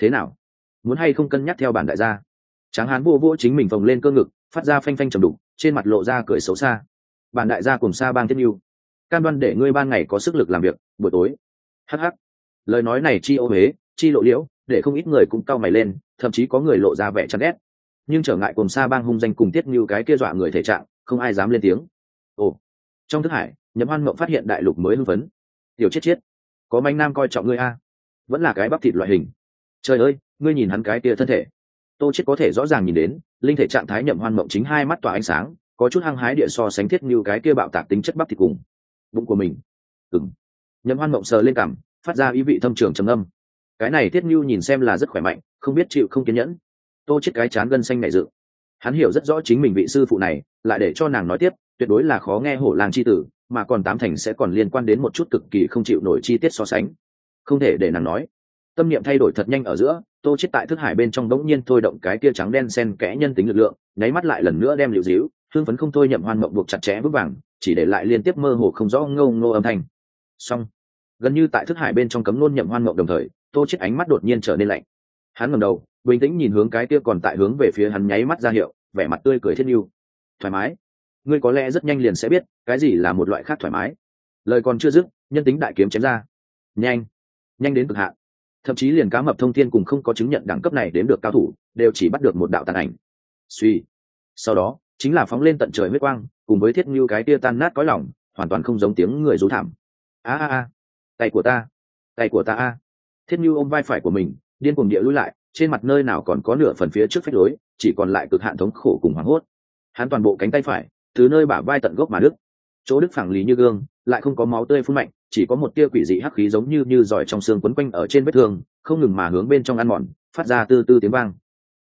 Thế nào? Muốn hay không cân nhắc theo bản đại gia? Tráng hán vô vô chính mình phồng lên cơ ngực, phát ra phanh phanh trầm đục, trên mặt lộ ra cười xấu xa. Bản đại gia cùng xa bang thiết mưu cam đoan để ngươi ban ngày có sức lực làm việc, buổi tối. Hh lời nói này chi ô huế, chi lộ liễu, để không ít người cũng cau mày lên, thậm chí có người lộ ra vẻ chán ghét. Nhưng trở ngại cùng xa bang hung danh cùng tiết như cái kia dọa người thể trạng, không ai dám lên tiếng. Ồ. Trong thức hải, nhậm hoan mộng phát hiện đại lục mới hưng phấn. Tiểu chết chết. Có manh nam coi trọng ngươi a. Vẫn là cái bắp thịt loại hình. Trời ơi, ngươi nhìn hắn cái kia thân thể. Tô chết có thể rõ ràng nhìn đến, linh thể trạng thái nhậm hoan mộng chính hai mắt tỏa ánh sáng, có chút hăng hái địa so sánh thiết như cái kia bạo tạc tính chất bắp thịt cùng bụng của mình. Ừng nhậm hoan mộng sờ lên cằm, phát ra ý vị thâm trường trầm âm. Cái này thiết như nhìn xem là rất khỏe mạnh, không biết chịu không kiên nhẫn. Tô chết cái chán gân xanh nảy dự. Hắn hiểu rất rõ chính mình vị sư phụ này, lại để cho nàng nói tiếp, tuyệt đối là khó nghe hổ làng chi tử, mà còn tám thành sẽ còn liên quan đến một chút cực kỳ không chịu nổi chi tiết so sánh. Không thể để nàng nói. Tâm niệm thay đổi thật nhanh ở giữa, tô chết tại thức hải bên trong đống nhiên thôi động cái kia trắng đen sen kẽ nhân tính lực lượng, nháy mắt lại lần nữa đem liệu díu, hương phấn không thôi nhậm hoan mộng buộc chặt chẽ vững vàng chỉ để lại liên tiếp mơ hồ không rõ ngâu ngô âm thanh. Xong, gần như tại thức hải bên trong cấm nôn nhậm hoan mộng đồng thời, tô chết ánh mắt đột nhiên trở nên lạnh. Hắn ngẩng đầu, bình tĩnh nhìn hướng cái kia còn tại hướng về phía hắn nháy mắt ra hiệu, vẻ mặt tươi cười thiết yêu thoải mái. Ngươi có lẽ rất nhanh liền sẽ biết, cái gì là một loại khác thoải mái. Lời còn chưa dứt, nhân tính đại kiếm chém ra. Nhanh. Nhanh đến cực hạn. Thậm chí liền cá mập thông thiên cùng không có chứng nhận đẳng cấp này đến được cao thủ, đều chỉ bắt được một đạo tàn ảnh. Suy. Sau đó, chính là phóng lên tận trời huyết quang cùng với thiết như cái tia tan nát cõi lỏng hoàn toàn không giống tiếng người rú thảm. A a a, tay của ta, tay của ta a. Thiết như ôm vai phải của mình, điên cuồng địa lui lại, trên mặt nơi nào còn có nửa phần phía trước phách lối, chỉ còn lại cực hạn thống khổ cùng hoảng hốt. Hắn toàn bộ cánh tay phải, từ nơi bả vai tận gốc mà đức chỗ đức phẳng lý như gương, lại không có máu tươi phun mạnh, chỉ có một tia quỷ dị hắc khí giống như như giỏi trong xương quấn quanh ở trên vết thương, không ngừng mà hướng bên trong ăn mòn, phát ra tư tư tiếng vang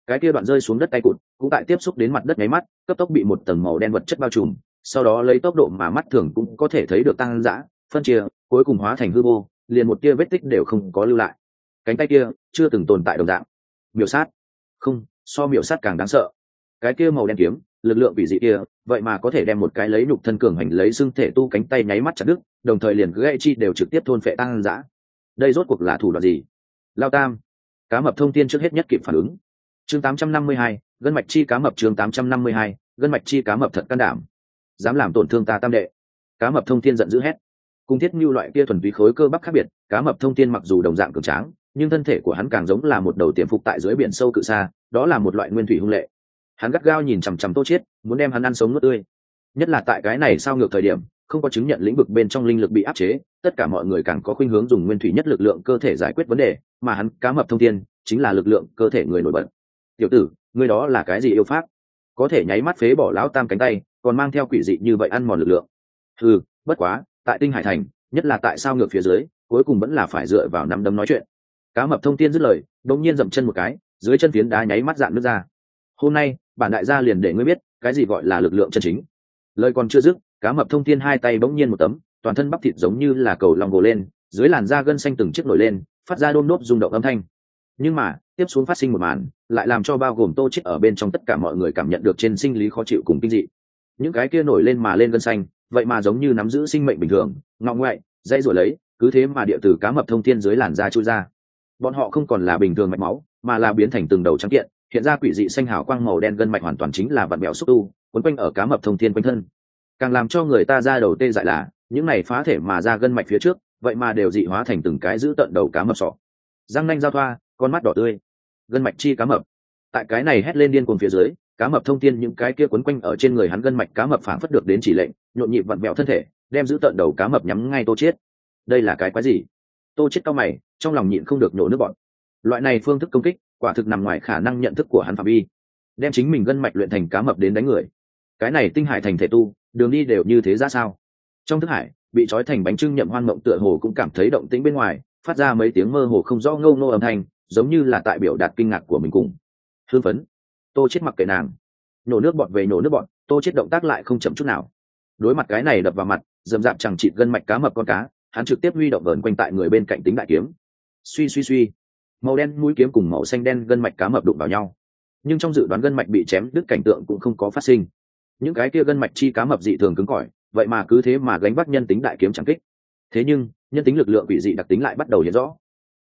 cái kia đoạn rơi xuống đất tay cụt, cũng tại tiếp xúc đến mặt đất nháy mắt, cấp tốc bị một tầng màu đen vật chất bao trùm, sau đó lấy tốc độ mà mắt thường cũng có thể thấy được tăng dã, phân chia, cuối cùng hóa thành hư vô, liền một tia vết tích đều không có lưu lại. Cánh tay kia chưa từng tồn tại đồng dạng. Miểu sát. Không, so miểu sát càng đáng sợ. Cái kia màu đen kiếm, lực lượng bị dị kia, vậy mà có thể đem một cái lấy nhục thân cường hành lấy xương thể tu cánh tay nháy mắt chặt đứt, đồng thời liền gãy chi đều trực tiếp thôn phệ tăng dã. Đây rốt cuộc là thủ đoạn gì? Lao tam. Cá mập thông tin trước hết nhất kịp phản ứng chương 852, gân mạch chi cá mập chương 852, gân mạch chi cá mập thật can đảm. Dám làm tổn thương ta tam đệ. Cá mập thông thiên giận dữ hét. Cùng thiết như loại kia thuần túy khối cơ bắp khác biệt cá mập thông thiên mặc dù đồng dạng cường tráng nhưng thân thể của hắn càng giống là một đầu tiềm phục tại dưới biển sâu cự xa đó là một loại nguyên thủy hung lệ. Hắn gắt gao nhìn chằm chằm tô chiết muốn đem hắn ăn sống nuốt tươi. Nhất là tại cái này sao ngược thời điểm không có chứng nhận lĩnh vực bên trong linh lực bị áp chế tất cả mọi người càng có khuynh hướng dùng nguyên thủy nhất lực lượng cơ thể giải quyết vấn đề mà hắn cá mập thông thiên chính là lực lượng cơ thể người nổi bật tiểu tử, ngươi đó là cái gì yêu pháp? Có thể nháy mắt phế bỏ lão tam cánh tay, còn mang theo quỷ dị như vậy ăn mòn lực lượng. Ừ bất quá, tại tinh hải thành, nhất là tại sao ngược phía dưới, cuối cùng vẫn là phải dựa vào nắm đấm nói chuyện. Cá mập thông tin dứt lời, đột nhiên dậm chân một cái, dưới chân phiến đá nháy mắt dạn nước ra. Hôm nay, bản đại gia liền để ngươi biết, cái gì gọi là lực lượng chân chính. Lời còn chưa dứt, cá mập thông thiên hai tay bỗng nhiên một tấm, toàn thân bắp thịt giống như là cầu lòng gồ lên, dưới làn da gân xanh từng chiếc nổi lên, phát ra đôm nốt rung động âm thanh nhưng mà, tiếp xuống phát sinh một màn, lại làm cho bao gồm tô chết ở bên trong tất cả mọi người cảm nhận được trên sinh lý khó chịu cùng kinh dị. Những cái kia nổi lên mà lên gân xanh, vậy mà giống như nắm giữ sinh mệnh bình thường, ngọng ngoại, dây rồi lấy, cứ thế mà địa tử cá mập thông thiên dưới làn da chui ra. Bọn họ không còn là bình thường mạch máu, mà là biến thành từng đầu trắng kiện, hiện ra quỷ dị xanh hào quang màu đen gân mạch hoàn toàn chính là vật bèo xúc tu, quấn quanh ở cá mập thông thiên quanh thân. Càng làm cho người ta ra đầu tê dại là, những này phá thể mà ra gân mạch phía trước, vậy mà đều dị hóa thành từng cái giữ tận đầu cá mập sọ. Răng nanh giao thoa con mắt đỏ tươi, gân mạch chi cá mập. Tại cái này hét lên điên cuồng phía dưới, cá mập thông tin những cái kia quấn quanh ở trên người hắn gân mạch cá mập phản phất được đến chỉ lệnh, nhộn nhịp vặn vẹo thân thể, đem giữ tận đầu cá mập nhắm ngay tô chết đây là cái quái gì? Tô chết cao mày, trong lòng nhịn không được nhổ nước bọn loại này phương thức công kích, quả thực nằm ngoài khả năng nhận thức của hắn phạm vi. Đem chính mình gân mạch luyện thành cá mập đến đánh người. Cái này tinh hải thành thể tu, đường đi đều như thế ra sao? Trong thức hải, bị trói thành bánh trưng nhậm hoan mộng tựa hồ cũng cảm thấy động tĩnh bên ngoài, phát ra mấy tiếng mơ hồ không rõ ngâu nô âm thanh giống như là tại biểu đạt kinh ngạc của mình cùng. Hương phấn. Tô chết mặc kệ nàng. Nổ nước bọt về nổ nước bọt, tô chết động tác lại không chậm chút nào. Đối mặt cái này đập vào mặt, dầm dạp chẳng chịt gân mạch cá mập con cá, hắn trực tiếp huy động vờn quanh tại người bên cạnh tính đại kiếm. Suy suy suy. Màu đen mũi kiếm cùng màu xanh đen gân mạch cá mập đụng vào nhau. Nhưng trong dự đoán gân mạch bị chém, đứt cảnh tượng cũng không có phát sinh. Những cái kia gân mạch chi cá mập dị thường cứng cỏi, vậy mà cứ thế mà gánh vác nhân tính đại kiếm chẳng kích. Thế nhưng, nhân tính lực lượng quỷ dị đặc tính lại bắt đầu hiện rõ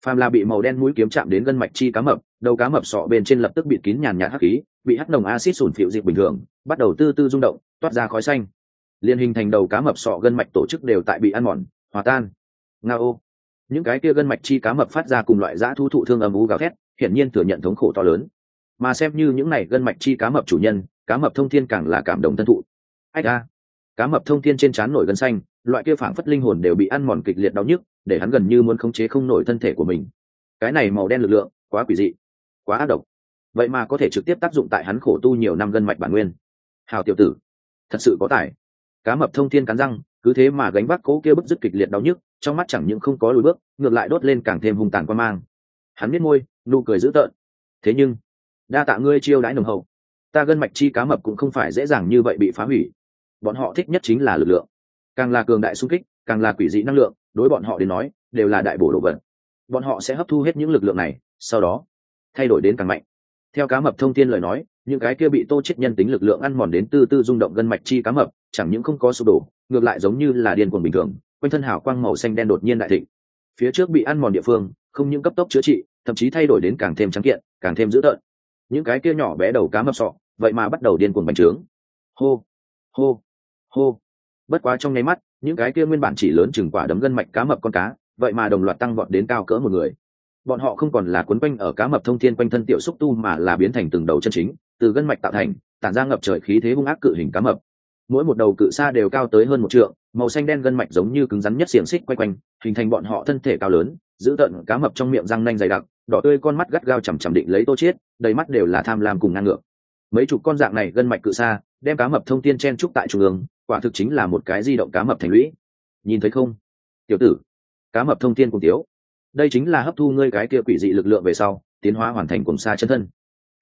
phàm là bị màu đen mũi kiếm chạm đến gân mạch chi cá mập, đầu cá mập sọ bên trên lập tức bị kín nhàn nhạt hắc khí, bị hắc nồng acid sủn phịu dịch bình thường, bắt đầu tư tư rung động, toát ra khói xanh. Liên hình thành đầu cá mập sọ gân mạch tổ chức đều tại bị ăn mòn, hòa tan. Nga ô. Những cái kia gân mạch chi cá mập phát ra cùng loại dã thu thụ thương âm u gào thét, hiển nhiên thừa nhận thống khổ to lớn. Mà xem như những này gân mạch chi cá mập chủ nhân, cá mập thông thiên càng là cảm động thân thụ. Ách a. Cá mập thông thiên trên trán nổi gân xanh loại kia phảng phất linh hồn đều bị ăn mòn kịch liệt đau nhức, để hắn gần như muốn khống chế không nổi thân thể của mình. Cái này màu đen lực lượng, quá quỷ dị, quá ác độc. Vậy mà có thể trực tiếp tác dụng tại hắn khổ tu nhiều năm gân mạch bản nguyên. Hào tiểu tử, thật sự có tài. Cá mập thông thiên cắn răng, cứ thế mà gánh vác cố kia bức dứt kịch liệt đau nhức, trong mắt chẳng những không có lùi bước, ngược lại đốt lên càng thêm hung tàn quan mang. Hắn biết môi, nụ cười dữ tợn. Thế nhưng, đa tạ ngươi chiêu đãi nồng hậu. Ta gân mạch chi cá mập cũng không phải dễ dàng như vậy bị phá hủy. Bọn họ thích nhất chính là lực lượng càng là cường đại xung kích, càng là quỷ dị năng lượng, đối bọn họ đến nói, đều là đại bổ đồ vật bọn họ sẽ hấp thu hết những lực lượng này, sau đó, thay đổi đến càng mạnh. Theo cá mập thông tin lời nói, những cái kia bị tô chết nhân tính lực lượng ăn mòn đến tư tư rung động gân mạch chi cá mập, chẳng những không có sụp đổ, ngược lại giống như là điên cuồng bình thường, quanh thân hào quang màu xanh đen đột nhiên đại thịnh. Phía trước bị ăn mòn địa phương, không những cấp tốc chữa trị, thậm chí thay đổi đến càng thêm trắng kiện, càng thêm dữ tợn. Những cái kia nhỏ bé đầu cá mập sọ, vậy mà bắt đầu điên cuồng bành trướng. Hô hô hô bất quá trong nháy mắt, những cái kia nguyên bản chỉ lớn chừng quả đấm gân mạch cá mập con cá, vậy mà đồng loạt tăng vọt đến cao cỡ một người. Bọn họ không còn là quấn quanh ở cá mập thông thiên quanh thân tiểu xúc tu mà là biến thành từng đầu chân chính, từ gân mạch tạo thành, tản ra ngập trời khí thế hung ác cự hình cá mập. Mỗi một đầu cự xa đều cao tới hơn một trượng, màu xanh đen gân mạch giống như cứng rắn nhất xiềng xích quay quanh, hình thành bọn họ thân thể cao lớn, giữ tận cá mập trong miệng răng nanh dày đặc, đỏ tươi con mắt gắt gao chằm chằm định lấy tô chiết, đầy mắt đều là tham lam cùng ngang ngược. Mấy chục con dạng này gân mạch cự xa đem cá mập thông tiên chen trúc tại trung ương quả thực chính là một cái di động cá mập thành lũy. Nhìn thấy không? Tiểu tử, cá mập thông thiên cùng tiếu. Đây chính là hấp thu ngươi cái kia quỷ dị lực lượng về sau, tiến hóa hoàn thành cùng xa chân thân.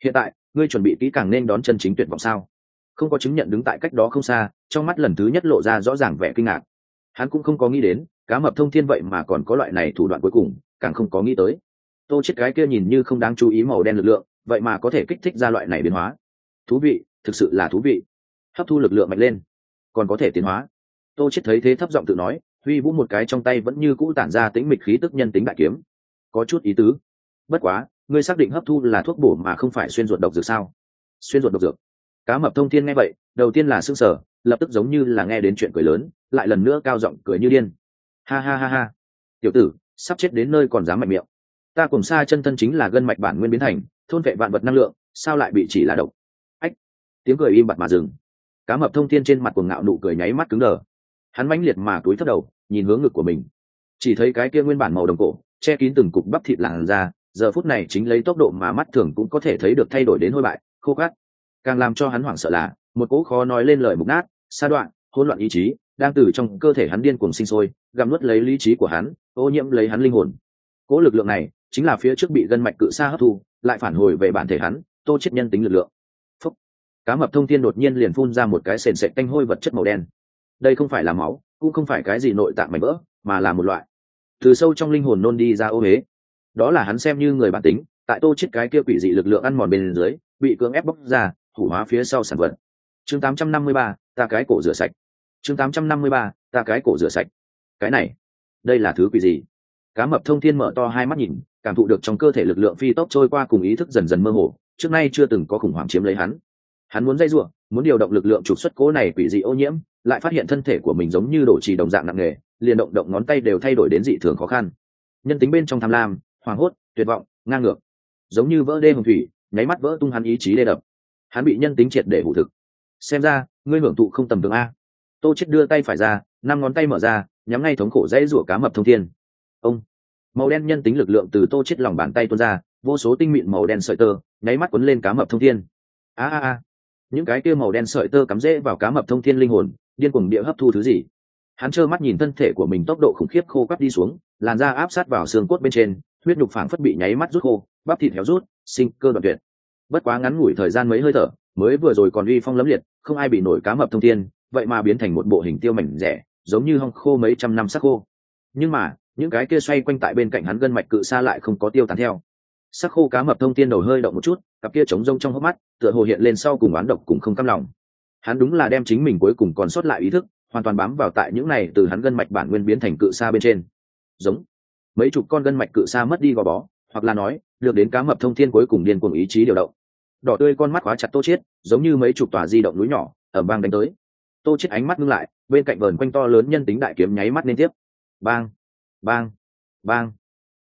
Hiện tại, ngươi chuẩn bị kỹ càng nên đón chân chính tuyệt vọng sao? Không có chứng nhận đứng tại cách đó không xa, trong mắt lần thứ nhất lộ ra rõ ràng vẻ kinh ngạc. Hắn cũng không có nghĩ đến, cá mập thông thiên vậy mà còn có loại này thủ đoạn cuối cùng, càng không có nghĩ tới. Tô chết cái kia nhìn như không đáng chú ý màu đen lực lượng, vậy mà có thể kích thích ra loại này biến hóa. Thú vị, thực sự là thú vị. Hấp thu lực lượng mạnh lên còn có thể tiến hóa. Tô chết thấy thế thấp giọng tự nói, huy vũ một cái trong tay vẫn như cũ tản ra tính mịch khí tức nhân tính đại kiếm. Có chút ý tứ. Bất quá, ngươi xác định hấp thu là thuốc bổ mà không phải xuyên ruột độc dược sao? Xuyên ruột độc dược. Cá mập thông thiên nghe vậy, đầu tiên là sưng sở lập tức giống như là nghe đến chuyện cười lớn, lại lần nữa cao giọng cười như điên. Ha ha ha ha. Tiểu tử, sắp chết đến nơi còn dám mạnh miệng. Ta cùng xa chân thân chính là gân mạch bản nguyên biến thành, thôn vệ vạn vật năng lượng, sao lại bị chỉ là độc? Ách. Tiếng cười im bặt mà dừng cá mập thông thiên trên mặt cuồng ngạo nụ cười nháy mắt cứng đờ. Hắn mãnh liệt mà túi thấp đầu, nhìn hướng ngực của mình. Chỉ thấy cái kia nguyên bản màu đồng cổ, che kín từng cục bắp thịt làn ra giờ phút này chính lấy tốc độ mà mắt thường cũng có thể thấy được thay đổi đến hôi bại, khô cát càng làm cho hắn hoảng sợ là, một cỗ khó nói lên lời mục nát, sa đoạn, hỗn loạn ý chí, đang từ trong cơ thể hắn điên cuồng sinh sôi, gặm nuốt lấy lý trí của hắn, ô nhiễm lấy hắn linh hồn. Cỗ lực lượng này chính là phía trước bị gân mạch cự xa hấp thu, lại phản hồi về bản thể hắn, tô chết nhân tính lực lượng cá mập thông thiên đột nhiên liền phun ra một cái sền sệt tanh hôi vật chất màu đen. Đây không phải là máu cũng không phải cái gì nội tạng mảnh vỡ mà là một loại. Từ sâu trong linh hồn nôn đi ra ô huế đó là hắn xem như người bản tính tại tô chết cái kia quỷ dị lực lượng ăn mòn bên dưới bị cưỡng ép bóc ra thủ hóa phía sau sản vật. Chương 853, ta cái cổ rửa sạch. Chương 853, ta cái cổ rửa sạch. Cái này đây là thứ quỷ gì? Cá mập thông thiên mở to hai mắt nhìn cảm thụ được trong cơ thể lực lượng phi tốc trôi qua cùng ý thức dần dần mơ hồ trước nay chưa từng có khủng hoảng chiếm lấy hắn hắn muốn dây ruộng muốn điều động lực lượng trục xuất cố này quỷ dị ô nhiễm, lại phát hiện thân thể của mình giống như đổ trì đồng dạng nặng nề, liền động động ngón tay đều thay đổi đến dị thường khó khăn. Nhân tính bên trong tham lam, hoảng hốt, tuyệt vọng, ngang ngược. Giống như vỡ đê hồng thủy, nháy mắt vỡ tung hắn ý chí đê đập. Hắn bị nhân tính triệt để hủ thực. Xem ra, ngươi hưởng thụ không tầm thường a. Tô chết đưa tay phải ra, năm ngón tay mở ra, nhắm ngay thống khổ dãy rủa cá mập thông thiên. Ông. Màu đen nhân tính lực lượng từ tô chết lòng bàn tay tuôn ra, vô số tinh mịn màu đen sợi tơ, nháy mắt quấn lên cá mập thông thiên. A a a những cái kia màu đen sợi tơ cắm rễ vào cá mập thông thiên linh hồn, điên cuồng địa hấp thu thứ gì. Hắn trơ mắt nhìn thân thể của mình tốc độ khủng khiếp khô quắp đi xuống, làn da áp sát vào xương cốt bên trên, huyết nhục phảng phất bị nháy mắt rút khô, bắp thịt héo rút, sinh cơ đoạn tuyệt. Bất quá ngắn ngủi thời gian mấy hơi thở, mới vừa rồi còn uy phong lấm liệt, không ai bị nổi cá mập thông thiên, vậy mà biến thành một bộ hình tiêu mảnh rẻ, giống như hong khô mấy trăm năm sắc khô. Nhưng mà, những cái kia xoay quanh tại bên cạnh hắn gân mạch cự xa lại không có tiêu tán theo sắc khô cá mập thông tiên đầu hơi động một chút, cặp kia trống rông trong hốc mắt, tựa hồ hiện lên sau cùng oán độc cùng không căm lòng. Hắn đúng là đem chính mình cuối cùng còn sót lại ý thức, hoàn toàn bám vào tại những này từ hắn gân mạch bản nguyên biến thành cự xa bên trên. Giống. Mấy chục con gân mạch cự xa mất đi gò bó, hoặc là nói, được đến cá mập thông thiên cuối cùng điên cuồng ý chí điều động. Đỏ tươi con mắt khóa chặt tô chiết, giống như mấy chục tòa di động núi nhỏ ở bang đánh tới. Tô chiết ánh mắt ngưng lại, bên cạnh vờn quanh to lớn nhân tính đại kiếm nháy mắt liên tiếp. Bang bang bang.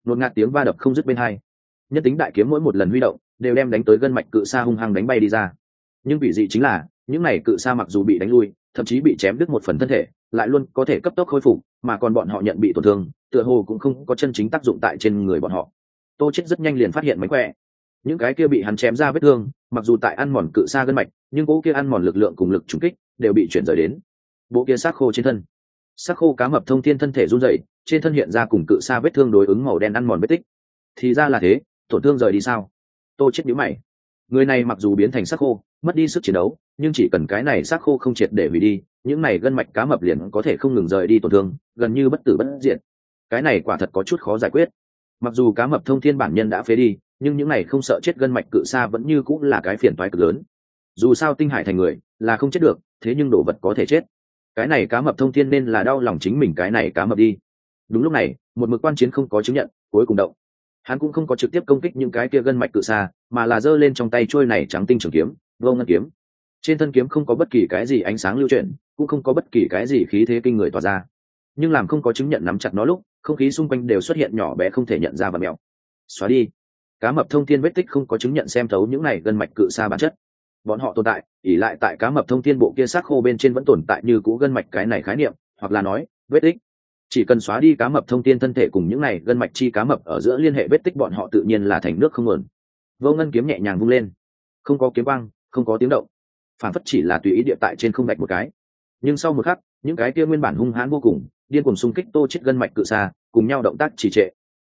Nột ngạt tiếng va đập không dứt bên hai nhân tính đại kiếm mỗi một lần huy động, đều đem đánh tới gân mạch cự sa hung hăng đánh bay đi ra. Nhưng vị dị chính là, những này cự sa mặc dù bị đánh lui, thậm chí bị chém đứt một phần thân thể, lại luôn có thể cấp tốc khôi phục, mà còn bọn họ nhận bị tổn thương, tựa hồ cũng không có chân chính tác dụng tại trên người bọn họ. Tô chết rất nhanh liền phát hiện mánh khỏe. Những cái kia bị hắn chém ra vết thương, mặc dù tại ăn mòn cự sa gân mạch, nhưng cỗ kia ăn mòn lực lượng cùng lực trùng kích đều bị chuyển rời đến. Bộ kia xác khô trên thân. Xác khô cá mập thông thiên thân thể run rẩy, trên thân hiện ra cùng cự sa vết thương đối ứng màu đen ăn mòn vết tích. Thì ra là thế tổn thương rời đi sao? Tô chết nhíu mày. Người này mặc dù biến thành xác khô, mất đi sức chiến đấu, nhưng chỉ cần cái này xác khô không triệt để hủy đi, những này gân mạch cá mập liền có thể không ngừng rời đi tổn thương, gần như bất tử bất diệt. Cái này quả thật có chút khó giải quyết. Mặc dù cá mập thông thiên bản nhân đã phế đi, nhưng những này không sợ chết gân mạch cự xa vẫn như cũng là cái phiền toái cực lớn. Dù sao tinh hải thành người, là không chết được, thế nhưng đồ vật có thể chết. Cái này cá mập thông thiên nên là đau lòng chính mình cái này cá mập đi. Đúng lúc này, một mực quan chiến không có chứng nhận, cuối cùng động hắn cũng không có trực tiếp công kích những cái kia gân mạch cự xa mà là giơ lên trong tay trôi này trắng tinh trường kiếm, vô ngân kiếm. Trên thân kiếm không có bất kỳ cái gì ánh sáng lưu chuyển, cũng không có bất kỳ cái gì khí thế kinh người tỏa ra. Nhưng làm không có chứng nhận nắm chặt nó lúc, không khí xung quanh đều xuất hiện nhỏ bé không thể nhận ra và mèo xóa đi. Cá mập thông thiên vết tích không có chứng nhận xem thấu những này gân mạch cự xa bản chất. Bọn họ tồn tại ỉ lại tại cá mập thông thiên bộ kia xác khô bên trên vẫn tồn tại như cũ gân mạch cái này khái niệm, hoặc là nói, vết tích chỉ cần xóa đi cá mập thông tin thân thể cùng những này, gân mạch chi cá mập ở giữa liên hệ vết tích bọn họ tự nhiên là thành nước không nguồn vô ngân kiếm nhẹ nhàng vung lên. Không có kiếm băng không có tiếng động. Phản phất chỉ là tùy ý địa tại trên không gạch một cái. Nhưng sau một khắc, những cái kia nguyên bản hung hãn vô cùng, điên cùng xung kích tô chết gân mạch cự xa, cùng nhau động tác trì trệ.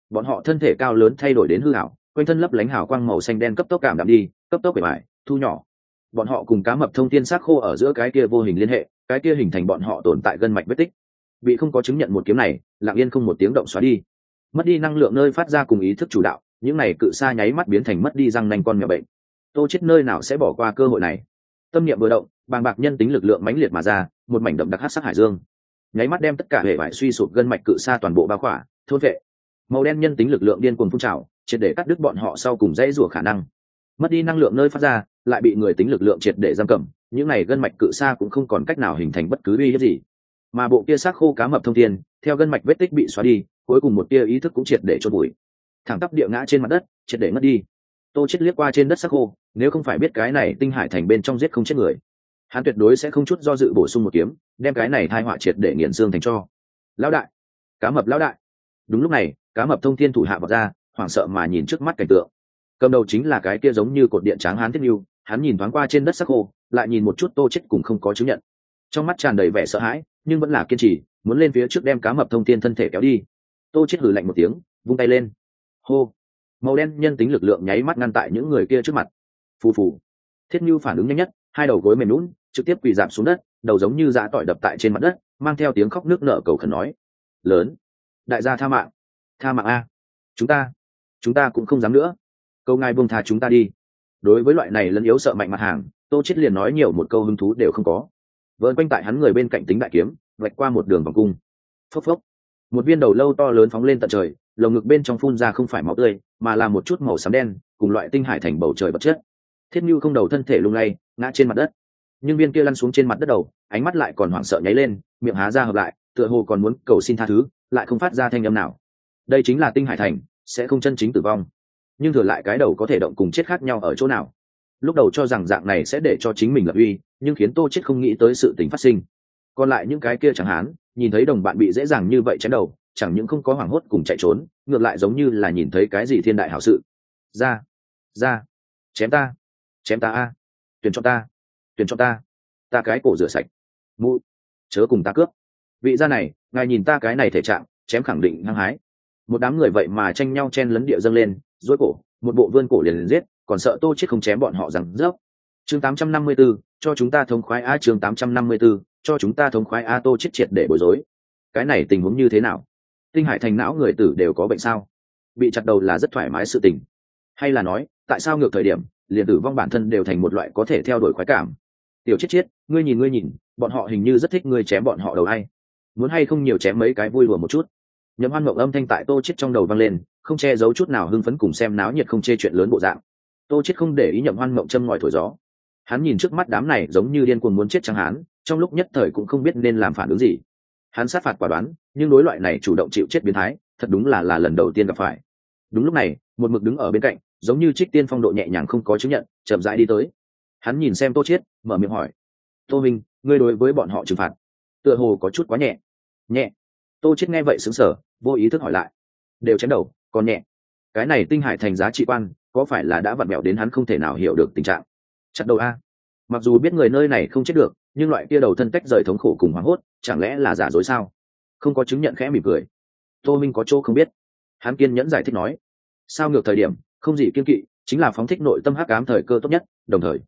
Bọn họ thân thể cao lớn thay đổi đến hư hảo quanh thân lấp lánh hào quang màu xanh đen cấp tốc cảm đạm đi, cấp tốc bề bài, thu nhỏ. Bọn họ cùng cá mập thông tiên xác khô ở giữa cái kia vô hình liên hệ, cái kia hình thành bọn họ tồn tại gân mạch vết tích bị không có chứng nhận một kiếm này, lặng yên không một tiếng động xóa đi. Mất đi năng lượng nơi phát ra cùng ý thức chủ đạo, những này cự xa nháy mắt biến thành mất đi răng nanh con mèo bệnh. Tô chết nơi nào sẽ bỏ qua cơ hội này? Tâm niệm vừa động, bàng bạc nhân tính lực lượng mãnh liệt mà ra, một mảnh động đặc hát sắc hải dương. Nháy mắt đem tất cả hệ vải suy sụp gân mạch cự xa toàn bộ bao khỏa, thôn vệ. Màu đen nhân tính lực lượng điên cuồng phun trào, triệt để cắt đứt bọn họ sau cùng dãy rủa khả năng. Mất đi năng lượng nơi phát ra, lại bị người tính lực lượng triệt để giam cầm, những này gân mạch cự xa cũng không còn cách nào hình thành bất cứ uy hiếp gì mà bộ kia xác khô cá mập thông thiên, theo gân mạch vết tích bị xóa đi, cuối cùng một tia ý thức cũng triệt để chôn bụi thẳng tắp địa ngã trên mặt đất, triệt để mất đi. Tô chết liếc qua trên đất xác khô, nếu không phải biết cái này tinh hải thành bên trong giết không chết người, hắn tuyệt đối sẽ không chút do dự bổ sung một kiếm, đem cái này thai họa triệt để nghiền xương thành cho. Lão đại, cá mập lão đại. Đúng lúc này, cá mập thông thiên thủ hạ vào ra, hoảng sợ mà nhìn trước mắt cảnh tượng. Cầm đầu chính là cái kia giống như cột điện tráng hán thiết yêu hắn nhìn thoáng qua trên đất sắc khô, lại nhìn một chút tô chết cùng không có chứng nhận. Trong mắt tràn đầy vẻ sợ hãi nhưng vẫn là kiên trì, muốn lên phía trước đem cá mập thông thiên thân thể kéo đi. Tô chết hử lạnh một tiếng, vung tay lên. Hô. Màu đen nhân tính lực lượng nháy mắt ngăn tại những người kia trước mặt. Phù phù. Thiết như phản ứng nhanh nhất, hai đầu gối mềm lún trực tiếp quỳ giảm xuống đất, đầu giống như dã tỏi đập tại trên mặt đất, mang theo tiếng khóc nước nở cầu khẩn nói. Lớn. Đại gia tha mạng. Tha mạng a. Chúng ta. Chúng ta cũng không dám nữa. Câu ngài buông tha chúng ta đi. Đối với loại này lẫn yếu sợ mạnh mặt hàng, tô chết liền nói nhiều một câu hứng thú đều không có vợn quanh tại hắn người bên cạnh tính đại kiếm, vạch qua một đường vòng cung. Phốc phốc. Một viên đầu lâu to lớn phóng lên tận trời, lồng ngực bên trong phun ra không phải máu tươi, mà là một chút màu xám đen, cùng loại tinh hải thành bầu trời vật chất. Thiết như không đầu thân thể lung lay, ngã trên mặt đất. Nhưng viên kia lăn xuống trên mặt đất đầu, ánh mắt lại còn hoảng sợ nháy lên, miệng há ra hợp lại, tựa hồ còn muốn cầu xin tha thứ, lại không phát ra thanh âm nào. Đây chính là tinh hải thành, sẽ không chân chính tử vong. Nhưng thừa lại cái đầu có thể động cùng chết khác nhau ở chỗ nào? Lúc đầu cho rằng dạng này sẽ để cho chính mình lập uy, nhưng khiến tô chết không nghĩ tới sự tình phát sinh. Còn lại những cái kia chẳng hán, nhìn thấy đồng bạn bị dễ dàng như vậy chém đầu, chẳng những không có hoảng hốt cùng chạy trốn, ngược lại giống như là nhìn thấy cái gì thiên đại hảo sự. Ra ra, chém ta chém ta a, tuyển cho ta, tuyển cho ta ta cái cổ rửa sạch, mụ, chớ cùng ta cướp. Vị gia này, ngài nhìn ta cái này thể trạng, chém khẳng định hăng hái. Một đám người vậy mà tranh nhau chen lấn địa dâng lên dối cổ, một bộ vươn cổ liền liền giết còn sợ tô chết không chém bọn họ rằng rớp. Chương 854, cho chúng ta thống khoái a chương 854, cho chúng ta thống khoái a tô chết triệt để bối rối. Cái này tình huống như thế nào? Tinh hải thành não người tử đều có bệnh sao? Bị chặt đầu là rất thoải mái sự tình. Hay là nói tại sao ngược thời điểm liền tử vong bản thân đều thành một loại có thể theo đuổi khoái cảm? Tiểu chết chết ngươi nhìn ngươi nhìn bọn họ hình như rất thích ngươi chém bọn họ đầu hay muốn hay không nhiều chém mấy cái vui lùa một chút. Nhậm hoan mộng âm thanh tại tô chết trong đầu vang lên không che giấu chút nào hưng phấn cùng xem náo nhiệt không chê chuyện lớn bộ dạng tô chết không để ý nhậm hoan mộng châm ngòi thổi gió. Hắn nhìn trước mắt đám này giống như điên cuồng muốn chết chẳng hắn trong lúc nhất thời cũng không biết nên làm phản ứng gì. Hắn sát phạt quả đoán, nhưng đối loại này chủ động chịu chết biến thái, thật đúng là là lần đầu tiên gặp phải. Đúng lúc này, một mực đứng ở bên cạnh, giống như trích tiên phong độ nhẹ nhàng không có chứng nhận, chậm rãi đi tới. Hắn nhìn xem tô chiết, mở miệng hỏi. Tô minh, ngươi đối với bọn họ trừng phạt? Tựa hồ có chút quá nhẹ. Nhẹ? Tô chiết nghe vậy sững sờ, vô ý thức hỏi lại. Đều chém đầu, còn nhẹ. Cái này tinh hải thành giá trị quan có phải là đã vặn mẹo đến hắn không thể nào hiểu được tình trạng? Chặt đầu a. Mặc dù biết người nơi này không chết được, nhưng loại kia đầu thân tách rời thống khổ cùng hoảng hốt, chẳng lẽ là giả dối sao? Không có chứng nhận khẽ mỉm cười. Tô minh có chỗ không biết. Hắn kiên nhẫn giải thích nói, sao ngược thời điểm, không gì kiên kỵ, chính là phóng thích nội tâm hắc ám thời cơ tốt nhất, đồng thời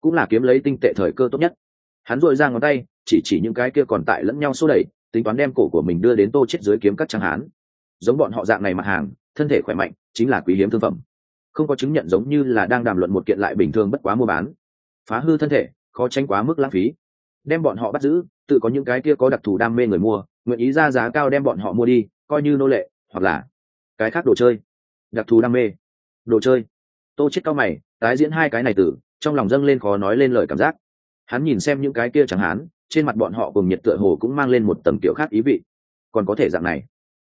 cũng là kiếm lấy tinh tệ thời cơ tốt nhất. Hắn dội ra ngón tay, chỉ chỉ những cái kia còn tại lẫn nhau xô đẩy, tính toán đem cổ của mình đưa đến tô chết dưới kiếm các trang hán. Giống bọn họ dạng này mặt hàng, thân thể khỏe mạnh, chính là quý hiếm thương phẩm không có chứng nhận giống như là đang đàm luận một kiện lại bình thường bất quá mua bán. Phá hư thân thể, khó tránh quá mức lãng phí. Đem bọn họ bắt giữ, tự có những cái kia có đặc thù đam mê người mua, nguyện ý ra giá cao đem bọn họ mua đi, coi như nô lệ, hoặc là cái khác đồ chơi. Đặc thù đam mê. Đồ chơi. Tô chết cao mày, tái diễn hai cái này từ, trong lòng dâng lên khó nói lên lời cảm giác. Hắn nhìn xem những cái kia chẳng hắn trên mặt bọn họ cùng nhiệt tựa hồ cũng mang lên một tầm kiểu khác ý vị. Còn có thể dạng này.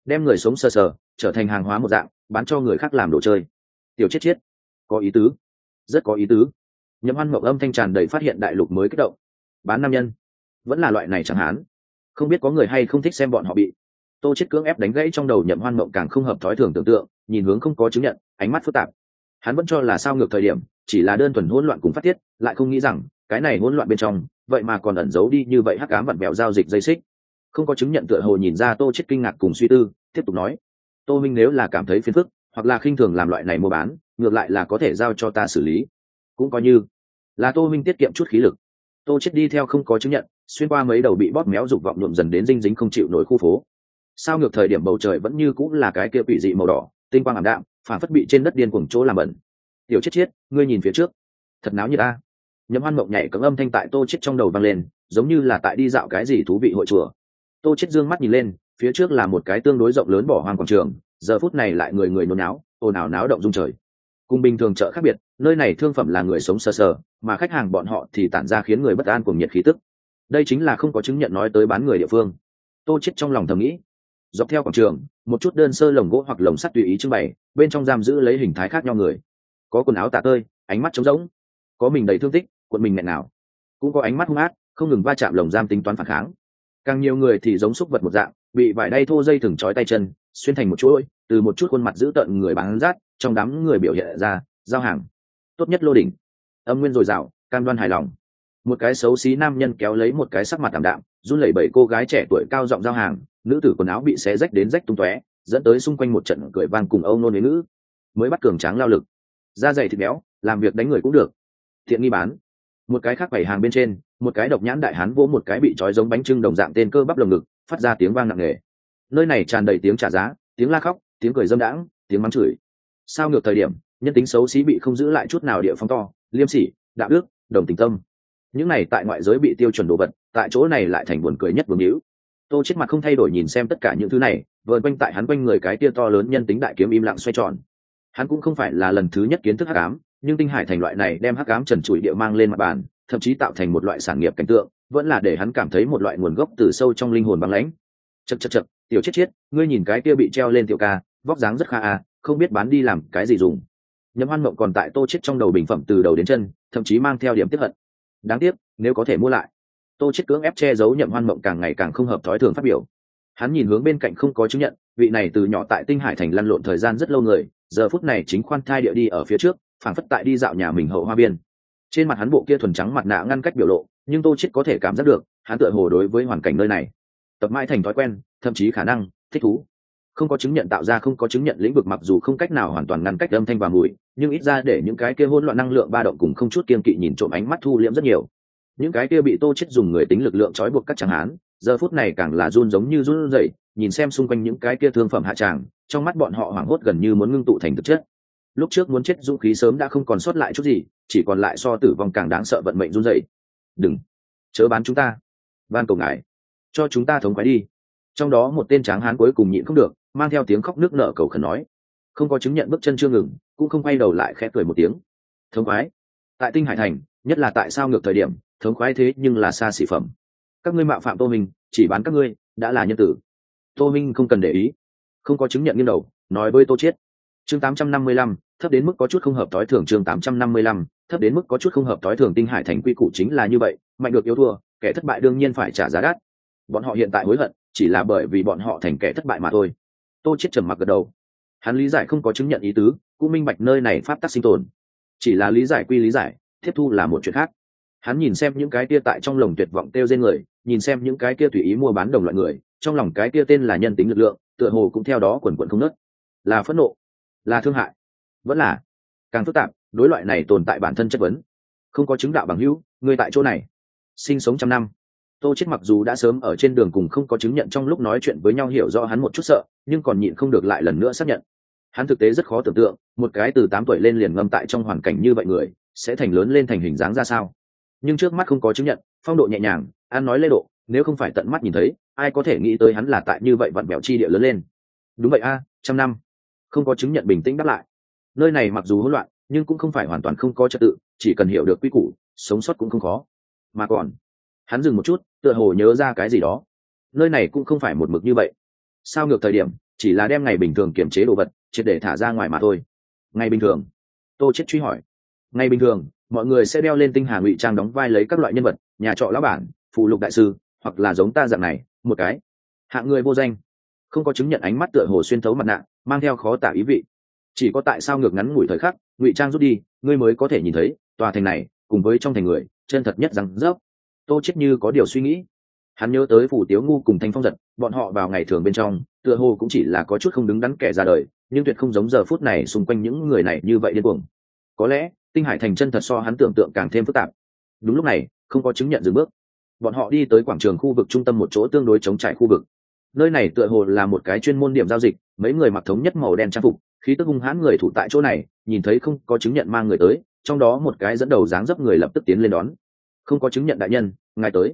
Đem người sống sờ sờ, trở thành hàng hóa một dạng, bán cho người khác làm đồ chơi tiểu chết chết. Có ý tứ. Rất có ý tứ. Nhậm hoan mộng âm thanh tràn đầy phát hiện đại lục mới kích động. Bán nam nhân. Vẫn là loại này chẳng hán không biết có người hay không thích xem bọn họ bị. Tô chết cưỡng ép đánh gãy trong đầu nhậm hoan mộng càng không hợp thói thường tưởng tượng, nhìn hướng không có chứng nhận, ánh mắt phức tạp. Hắn vẫn cho là sao ngược thời điểm, chỉ là đơn thuần hỗn loạn cùng phát tiết, lại không nghĩ rằng, cái này hỗn loạn bên trong, vậy mà còn ẩn giấu đi như vậy hắc ám vặn vẹo giao dịch dây xích. Không có chứng nhận tựa hồ nhìn ra tô chết kinh ngạc cùng suy tư, tiếp tục nói, tô minh nếu là cảm thấy phiền phức hoặc là khinh thường làm loại này mua bán, ngược lại là có thể giao cho ta xử lý. Cũng coi như là tô minh tiết kiệm chút khí lực. Tô chết đi theo không có chứng nhận, xuyên qua mấy đầu bị bóp méo dục vọng nhuộm dần đến dinh dính không chịu nổi khu phố. Sao ngược thời điểm bầu trời vẫn như cũng là cái kia quỷ dị màu đỏ, tinh quang ảm đạm, phản phất bị trên đất điên cuồng chỗ làm bẩn. Tiểu chết chết, ngươi nhìn phía trước. Thật náo như ta nhấm hoan mộng nhảy cấm âm thanh tại tô chết trong đầu vang lên, giống như là tại đi dạo cái gì thú vị hội chùa. Tô chết dương mắt nhìn lên, phía trước là một cái tương đối rộng lớn bỏ hoang quảng trường giờ phút này lại người người nôn náo, ồn ào náo động dung trời. Cùng bình thường chợ khác biệt, nơi này thương phẩm là người sống sờ sờ, mà khách hàng bọn họ thì tản ra khiến người bất an cùng nhiệt khí tức. Đây chính là không có chứng nhận nói tới bán người địa phương. Tô chết trong lòng thầm nghĩ. Dọc theo quảng trường, một chút đơn sơ lồng gỗ hoặc lồng sắt tùy ý trưng bày, bên trong giam giữ lấy hình thái khác nhau người. Có quần áo tả tơi, ánh mắt trống rỗng. Có mình đầy thương tích quận mình nghẹn nào cũng có ánh mắt hung ác, không ngừng va chạm lồng giam tính toán phản kháng. Càng nhiều người thì giống xúc vật một dạng bị vải đay thô dây thừng trói tay chân, xuyên thành một chuỗi, từ một chút khuôn mặt giữ tợn người bán rát, trong đám người biểu hiện ra, giao hàng. Tốt nhất lô đỉnh. Âm nguyên dồi dào, cam đoan hài lòng. Một cái xấu xí nam nhân kéo lấy một cái sắc mặt tảm đạm, run lẩy bẩy cô gái trẻ tuổi cao giọng giao hàng, nữ tử quần áo bị xé rách đến rách tung tóe, dẫn tới xung quanh một trận cười vang cùng âu nôn với nữ. Mới bắt cường tráng lao lực. Da dày thịt béo, làm việc đánh người cũng được. Thiện nghi bán. Một cái khác bảy hàng bên trên một cái độc nhãn đại hán vỗ một cái bị trói giống bánh trưng đồng dạng tên cơ bắp lồng ngực, phát ra tiếng vang nặng nề. Nơi này tràn đầy tiếng trả giá, tiếng la khóc, tiếng cười dâm đãng, tiếng mắng chửi. Sao ngược thời điểm, nhân tính xấu xí bị không giữ lại chút nào địa phong to, liêm sỉ đạo đức đồng tình tâm. Những này tại ngoại giới bị tiêu chuẩn đồ vật, tại chỗ này lại thành buồn cười nhất vương hữu. Tô chết mặt không thay đổi nhìn xem tất cả những thứ này, vờn quanh tại hắn quanh người cái tia to lớn nhân tính đại kiếm im lặng xoay tròn. Hắn cũng không phải là lần thứ nhất kiến thức hắc ám, nhưng tinh hải thành loại này đem hắc ám trần trụi địa mang lên mặt bàn thậm chí tạo thành một loại sản nghiệp cảnh tượng, vẫn là để hắn cảm thấy một loại nguồn gốc từ sâu trong linh hồn băng lãnh. Chật chật chật tiểu chết chết, ngươi nhìn cái kia bị treo lên tiểu ca, vóc dáng rất kha à không biết bán đi làm cái gì dùng. Nhấm hoan mộng còn tại tô chết trong đầu bình phẩm từ đầu đến chân, thậm chí mang theo điểm tiếp hận. Đáng tiếc, nếu có thể mua lại, tô chết cưỡng ép che giấu nhậm hoan mộng càng ngày càng không hợp thói thường phát biểu. Hắn nhìn hướng bên cạnh không có chứng nhận, vị này từ nhỏ tại tinh hải thành lăn lộn thời gian rất lâu người, giờ phút này chính khoan thai địa đi ở phía trước, phảng phất tại đi dạo nhà mình hậu hoa biên trên mặt hắn bộ kia thuần trắng mặt nạ ngăn cách biểu lộ, nhưng tô chết có thể cảm giác được, hắn tựa hồ đối với hoàn cảnh nơi này, tập mãi thành thói quen, thậm chí khả năng, thích thú. Không có chứng nhận tạo ra, không có chứng nhận lĩnh vực mặc dù không cách nào hoàn toàn ngăn cách âm thanh và mùi, nhưng ít ra để những cái kia hỗn loạn năng lượng ba động cùng không chút kiên kỵ nhìn trộm ánh mắt thu liễm rất nhiều. Những cái kia bị tô chết dùng người tính lực lượng trói buộc các chẳng hán, giờ phút này càng là run giống như run rẩy, nhìn xem xung quanh những cái kia thương phẩm hạ tràng, trong mắt bọn họ hoảng hốt gần như muốn ngưng tụ thành thực chất lúc trước muốn chết dũng khí sớm đã không còn sót lại chút gì chỉ còn lại so tử vong càng đáng sợ vận mệnh run rẩy. Đừng chớ bán chúng ta. Van cầu ngài cho chúng ta thống khoái đi. Trong đó một tên tráng hán cuối cùng nhịn không được mang theo tiếng khóc nước nở cầu khẩn nói. Không có chứng nhận bước chân chưa ngừng cũng không quay đầu lại khẽ cười một tiếng. Thống khoái. Tại tinh hải thành nhất là tại sao ngược thời điểm thống khoái thế nhưng là xa xỉ phẩm. Các ngươi mạo phạm tô minh chỉ bán các ngươi đã là nhân tử. Tô minh không cần để ý. Không có chứng nhận nghiêng đầu nói với tô chiết. Chương 855, thấp đến mức có chút không hợp tối thường chương 855, thấp đến mức có chút không hợp tối thường tinh hải thành quy củ chính là như vậy mạnh được yếu thua kẻ thất bại đương nhiên phải trả giá đắt. Bọn họ hiện tại hối hận chỉ là bởi vì bọn họ thành kẻ thất bại mà thôi. Tô chết trầm mặc gật đầu. Hắn lý giải không có chứng nhận ý tứ cũng minh bạch nơi này pháp tắc sinh tồn. Chỉ là lý giải quy lý giải tiếp thu là một chuyện khác. Hắn nhìn xem những cái kia tại trong lồng tuyệt vọng tiêu trên người nhìn xem những cái kia tùy ý mua bán đồng loại người trong lòng cái kia tên là nhân tính lực lượng tựa hồ cũng theo đó quần quần không nứt. là phẫn nộ là thương hại vẫn là càng phức tạp, đối loại này tồn tại bản thân chất vấn. Không có chứng đạo bằng hữu người tại chỗ này, sinh sống trăm năm. Tô chết mặc dù đã sớm ở trên đường cùng không có chứng nhận trong lúc nói chuyện với nhau hiểu rõ hắn một chút sợ, nhưng còn nhịn không được lại lần nữa xác nhận. Hắn thực tế rất khó tưởng tượng, một cái từ tám tuổi lên liền ngâm tại trong hoàn cảnh như vậy người, sẽ thành lớn lên thành hình dáng ra sao. Nhưng trước mắt không có chứng nhận, phong độ nhẹ nhàng an nói lê độ, nếu không phải tận mắt nhìn thấy, ai có thể nghĩ tới hắn là tại như vậy vặn bẹo chi địa lớn lên. Đúng vậy a, trăm năm. Không có chứng nhận bình tĩnh đáp lại nơi này mặc dù hỗn loạn, nhưng cũng không phải hoàn toàn không có trật tự, chỉ cần hiểu được quy củ, sống sót cũng không khó. Mà còn, hắn dừng một chút, tựa hồ nhớ ra cái gì đó. Nơi này cũng không phải một mực như vậy. Sao ngược thời điểm, chỉ là đem ngày bình thường kiểm chế đồ vật, triệt để thả ra ngoài mà thôi. Ngày bình thường? Tô chết truy hỏi. Ngày bình thường, mọi người sẽ đeo lên tinh hà ngụy trang đóng vai lấy các loại nhân vật, nhà trọ lão bản, phụ lục đại sư, hoặc là giống ta dạng này, một cái. Hạng người vô danh. Không có chứng nhận ánh mắt tựa hồ xuyên thấu mặt nạ, mang theo khó tả ý vị chỉ có tại sao ngược ngắn ngủi thời khắc, ngụy trang rút đi, ngươi mới có thể nhìn thấy, tòa thành này, cùng với trong thành người, chân thật nhất rằng rớp. Tô chết như có điều suy nghĩ. Hắn nhớ tới phủ tiếu ngu cùng thanh phong giật bọn họ vào ngày thường bên trong, tựa hồ cũng chỉ là có chút không đứng đắn kẻ ra đời, nhưng tuyệt không giống giờ phút này xung quanh những người này như vậy điên cuồng. Có lẽ, tinh hải thành chân thật so hắn tưởng tượng càng thêm phức tạp. Đúng lúc này, không có chứng nhận dừng bước. Bọn họ đi tới quảng trường khu vực trung tâm một chỗ tương đối chống trải khu vực. Nơi này tựa hồ là một cái chuyên môn điểm giao dịch, mấy người mặc thống nhất màu đen trang phục khí tức hung hãn người thủ tại chỗ này, nhìn thấy không có chứng nhận mang người tới, trong đó một cái dẫn đầu dáng dấp người lập tức tiến lên đón. Không có chứng nhận đại nhân, ngài tới.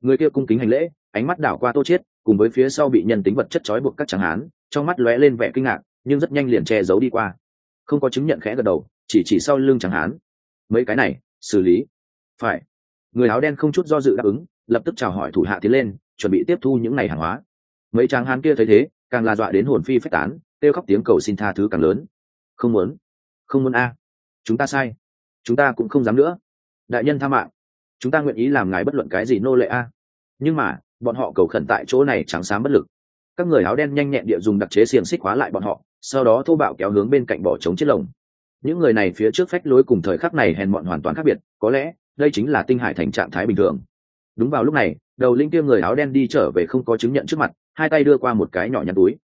Người kia cung kính hành lễ, ánh mắt đảo qua tô chiết, cùng với phía sau bị nhân tính vật chất trói buộc các tráng hán, trong mắt lóe lên vẻ kinh ngạc, nhưng rất nhanh liền che giấu đi qua. Không có chứng nhận khẽ gật đầu, chỉ chỉ sau lưng tráng hán. Mấy cái này, xử lý. Phải. Người áo đen không chút do dự đáp ứng, lập tức chào hỏi thủ hạ tiến lên, chuẩn bị tiếp thu những này hàng hóa. Mấy tráng hán kia thấy thế, càng là dọa đến hồn phi phách tán kêu khóc tiếng cầu xin tha thứ càng lớn. Không muốn. Không muốn a. Chúng ta sai. Chúng ta cũng không dám nữa. Đại nhân tha mạng. Chúng ta nguyện ý làm ngài bất luận cái gì nô lệ a. Nhưng mà, bọn họ cầu khẩn tại chỗ này trắng xám bất lực. Các người áo đen nhanh nhẹn địa dùng đặc chế xiềng xích hóa lại bọn họ, sau đó thô bạo kéo hướng bên cạnh bỏ trống chiếc lồng. Những người này phía trước phách lối cùng thời khắc này hèn mọn hoàn toàn khác biệt, có lẽ, đây chính là tinh hải thành trạng thái bình thường. Đúng vào lúc này, đầu linh kia người áo đen đi trở về không có chứng nhận trước mặt, hai tay đưa qua một cái nhỏ nhắn túi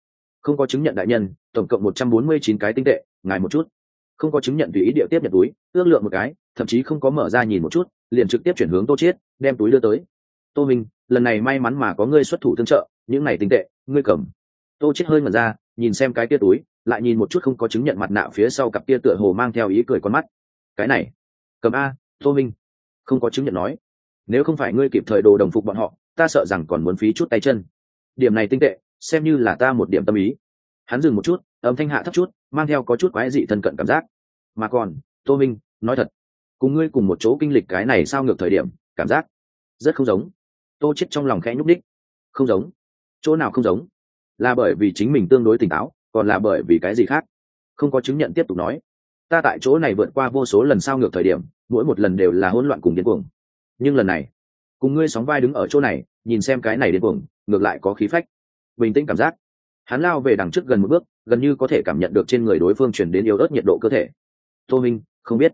không có chứng nhận đại nhân, tổng cộng một trăm bốn mươi chín cái tinh tệ, ngài một chút. Không có chứng nhận tùy ý địa tiếp nhận túi, ước lượng một cái, thậm chí không có mở ra nhìn một chút, liền trực tiếp chuyển hướng tô chiết, đem túi đưa tới. Tô minh, lần này may mắn mà có ngươi xuất thủ tương trợ, những này tinh tệ, ngươi cầm. Tô chiết hơi ngẩn ra, nhìn xem cái kia túi, lại nhìn một chút không có chứng nhận mặt nạ phía sau cặp kia tựa hồ mang theo ý cười con mắt. Cái này, cầm a, tô minh. Không có chứng nhận nói. Nếu không phải ngươi kịp thời đồ đồng phục bọn họ, ta sợ rằng còn muốn phí chút tay chân. Điểm này tinh tệ xem như là ta một điểm tâm ý. Hắn dừng một chút, âm thanh hạ thấp chút, mang theo có chút quái dị thân cận cảm giác. Mà còn, tô minh, nói thật, cùng ngươi cùng một chỗ kinh lịch cái này sao ngược thời điểm, cảm giác rất không giống. Tô chết trong lòng khẽ nhúc đích không giống. Chỗ nào không giống? Là bởi vì chính mình tương đối tỉnh táo, còn là bởi vì cái gì khác? Không có chứng nhận tiếp tục nói. Ta tại chỗ này vượt qua vô số lần sao ngược thời điểm, mỗi một lần đều là hỗn loạn cùng điên cuồng. Nhưng lần này, cùng ngươi sóng vai đứng ở chỗ này, nhìn xem cái này điên cuồng, ngược lại có khí phách bình tĩnh cảm giác. Hắn lao về đằng trước gần một bước, gần như có thể cảm nhận được trên người đối phương chuyển đến yếu ớt nhiệt độ cơ thể. Tô minh, không biết.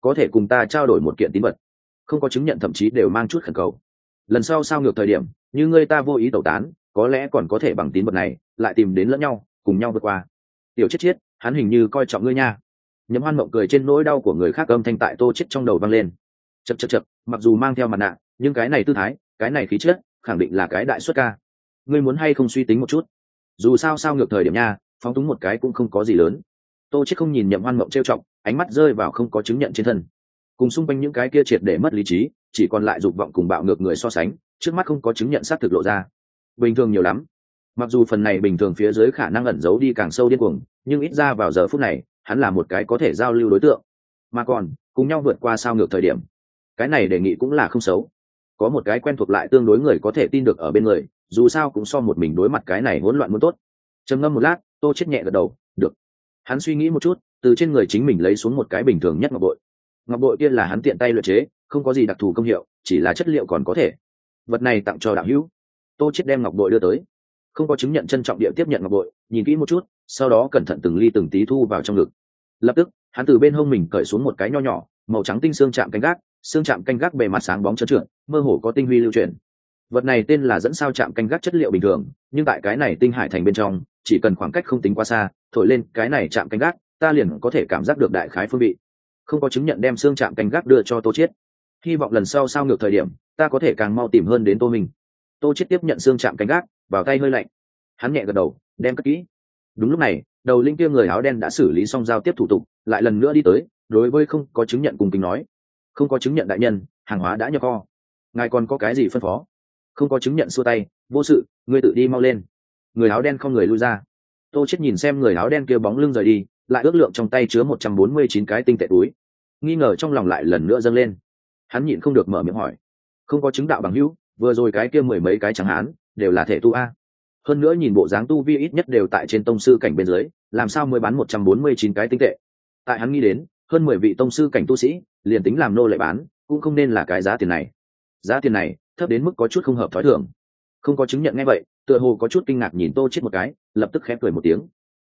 Có thể cùng ta trao đổi một kiện tín vật. Không có chứng nhận thậm chí đều mang chút khẩn cầu. Lần sau sao ngược thời điểm, như ngươi ta vô ý tẩu tán, có lẽ còn có thể bằng tín vật này, lại tìm đến lẫn nhau, cùng nhau vượt qua. Tiểu chết chết, hắn hình như coi trọng ngươi nha. Nhấm hoan mộng cười trên nỗi đau của người khác âm thanh tại tô chết trong đầu vang lên. Chật chật chật mặc dù mang theo mặt nạ, nhưng cái này tư thái, cái này khí chất, khẳng định là cái đại xuất ca ngươi muốn hay không suy tính một chút? Dù sao sao ngược thời điểm nha, phóng túng một cái cũng không có gì lớn. Tô chết không nhìn nhậm hoan mộng trêu trọng ánh mắt rơi vào không có chứng nhận trên thân. Cùng xung quanh những cái kia triệt để mất lý trí, chỉ còn lại dục vọng cùng bạo ngược người so sánh, trước mắt không có chứng nhận xác thực lộ ra. Bình thường nhiều lắm. Mặc dù phần này bình thường phía dưới khả năng ẩn giấu đi càng sâu điên cuồng, nhưng ít ra vào giờ phút này, hắn là một cái có thể giao lưu đối tượng. Mà còn, cùng nhau vượt qua sao ngược thời điểm. Cái này đề nghị cũng là không xấu. Có một cái quen thuộc lại tương đối người có thể tin được ở bên người dù sao cũng so một mình đối mặt cái này hỗn loạn muốn tốt. Trầm ngâm một lát, tô chết nhẹ gật đầu, được. Hắn suy nghĩ một chút, từ trên người chính mình lấy xuống một cái bình thường nhất ngọc bội. Ngọc bội kia là hắn tiện tay luyện chế, không có gì đặc thù công hiệu, chỉ là chất liệu còn có thể. Vật này tặng cho đạo hữu. Tô chết đem ngọc bội đưa tới. Không có chứng nhận trân trọng địa tiếp nhận ngọc bội, nhìn kỹ một chút, sau đó cẩn thận từng ly từng tí thu vào trong ngực. Lập tức, hắn từ bên hông mình cởi xuống một cái nho nhỏ, màu trắng tinh xương chạm canh gác, xương chạm canh gác bề mặt sáng bóng trơn trượt, mơ hồ có tinh huy lưu truyền vật này tên là dẫn sao chạm canh gác chất liệu bình thường, nhưng tại cái này tinh hải thành bên trong, chỉ cần khoảng cách không tính quá xa, thổi lên cái này chạm canh gác, ta liền có thể cảm giác được đại khái phương vị. Không có chứng nhận đem xương chạm canh gác đưa cho tô chiết. Hy vọng lần sau sao ngược thời điểm, ta có thể càng mau tìm hơn đến tô mình tô chiết tiếp nhận xương chạm canh gác, vào tay hơi lạnh. Hắn nhẹ gật đầu, đem cất kỹ. Đúng lúc này, đầu linh kia người áo đen đã xử lý xong giao tiếp thủ tục, lại lần nữa đi tới, đối với không có chứng nhận cùng kính nói. Không có chứng nhận đại nhân, hàng hóa đã nhập kho. Ngài còn có cái gì phân phó? Không có chứng nhận xua tay, vô sự, ngươi tự đi mau lên. Người áo đen không người lui ra. Tô chết nhìn xem người áo đen kia bóng lưng rời đi, lại ước lượng trong tay chứa một trăm bốn mươi chín cái tinh tệ túi. Nghi ngờ trong lòng lại lần nữa dâng lên. Hắn nhịn không được mở miệng hỏi, không có chứng đạo bằng hữu, vừa rồi cái kia mười mấy cái chẳng hán, đều là thể tu a? Hơn nữa nhìn bộ dáng tu vi ít nhất đều tại trên tông sư cảnh bên dưới, làm sao mới bán một trăm bốn mươi chín cái tinh tệ? Tại hắn nghĩ đến, hơn mười vị tông sư cảnh tu sĩ, liền tính làm nô lệ bán, cũng không nên là cái giá tiền này. Giá tiền này thấp đến mức có chút không hợp thói thường. Không có chứng nhận ngay vậy tựa hồ có chút kinh ngạc nhìn tô chết một cái lập tức khép cười một tiếng.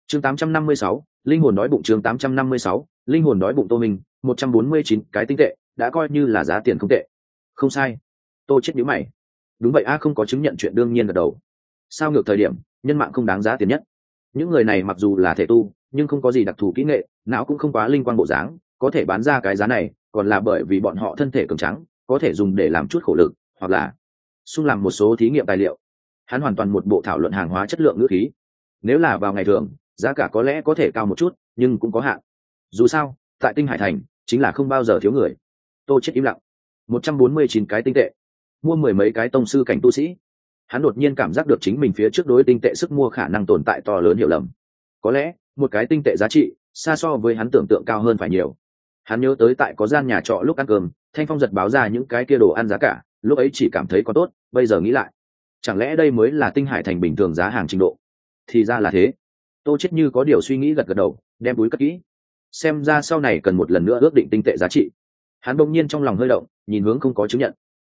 Chương 856, linh hồn đói bụng chương 856, linh hồn đói bụng tô minh 149 cái tinh tệ đã coi như là giá tiền không tệ. Không sai. Tô chết nhíu mày. Đúng vậy a không có chứng nhận chuyện đương nhiên gật đầu. Sao ngược thời điểm nhân mạng không đáng giá tiền nhất? Những người này mặc dù là thể tu nhưng không có gì đặc thù kỹ nghệ não cũng không quá linh quan bộ dáng có thể bán ra cái giá này còn là bởi vì bọn họ thân thể cường trắng có thể dùng để làm chút khổ lực hoặc là xung làm một số thí nghiệm tài liệu. Hắn hoàn toàn một bộ thảo luận hàng hóa chất lượng ngữ khí. Nếu là vào ngày thường, giá cả có lẽ có thể cao một chút, nhưng cũng có hạn. Dù sao, tại tinh hải thành, chính là không bao giờ thiếu người. Tô chết im lặng. Một trăm bốn mươi chín cái tinh tệ. Mua mười mấy cái tông sư cảnh tu sĩ. Hắn đột nhiên cảm giác được chính mình phía trước đối tinh tệ sức mua khả năng tồn tại to lớn hiểu lầm. Có lẽ, một cái tinh tệ giá trị, xa so với hắn tưởng tượng cao hơn phải nhiều. Hắn nhớ tới tại có gian nhà trọ lúc ăn cơm, thanh phong giật báo ra những cái kia đồ ăn giá cả lúc ấy chỉ cảm thấy có tốt, bây giờ nghĩ lại, chẳng lẽ đây mới là tinh hải thành bình thường giá hàng trình độ? Thì ra là thế. Tô chết như có điều suy nghĩ gật gật đầu, đem túi cất kỹ. Xem ra sau này cần một lần nữa ước định tinh tệ giá trị. Hắn bỗng nhiên trong lòng hơi động, nhìn hướng không có chứng nhận.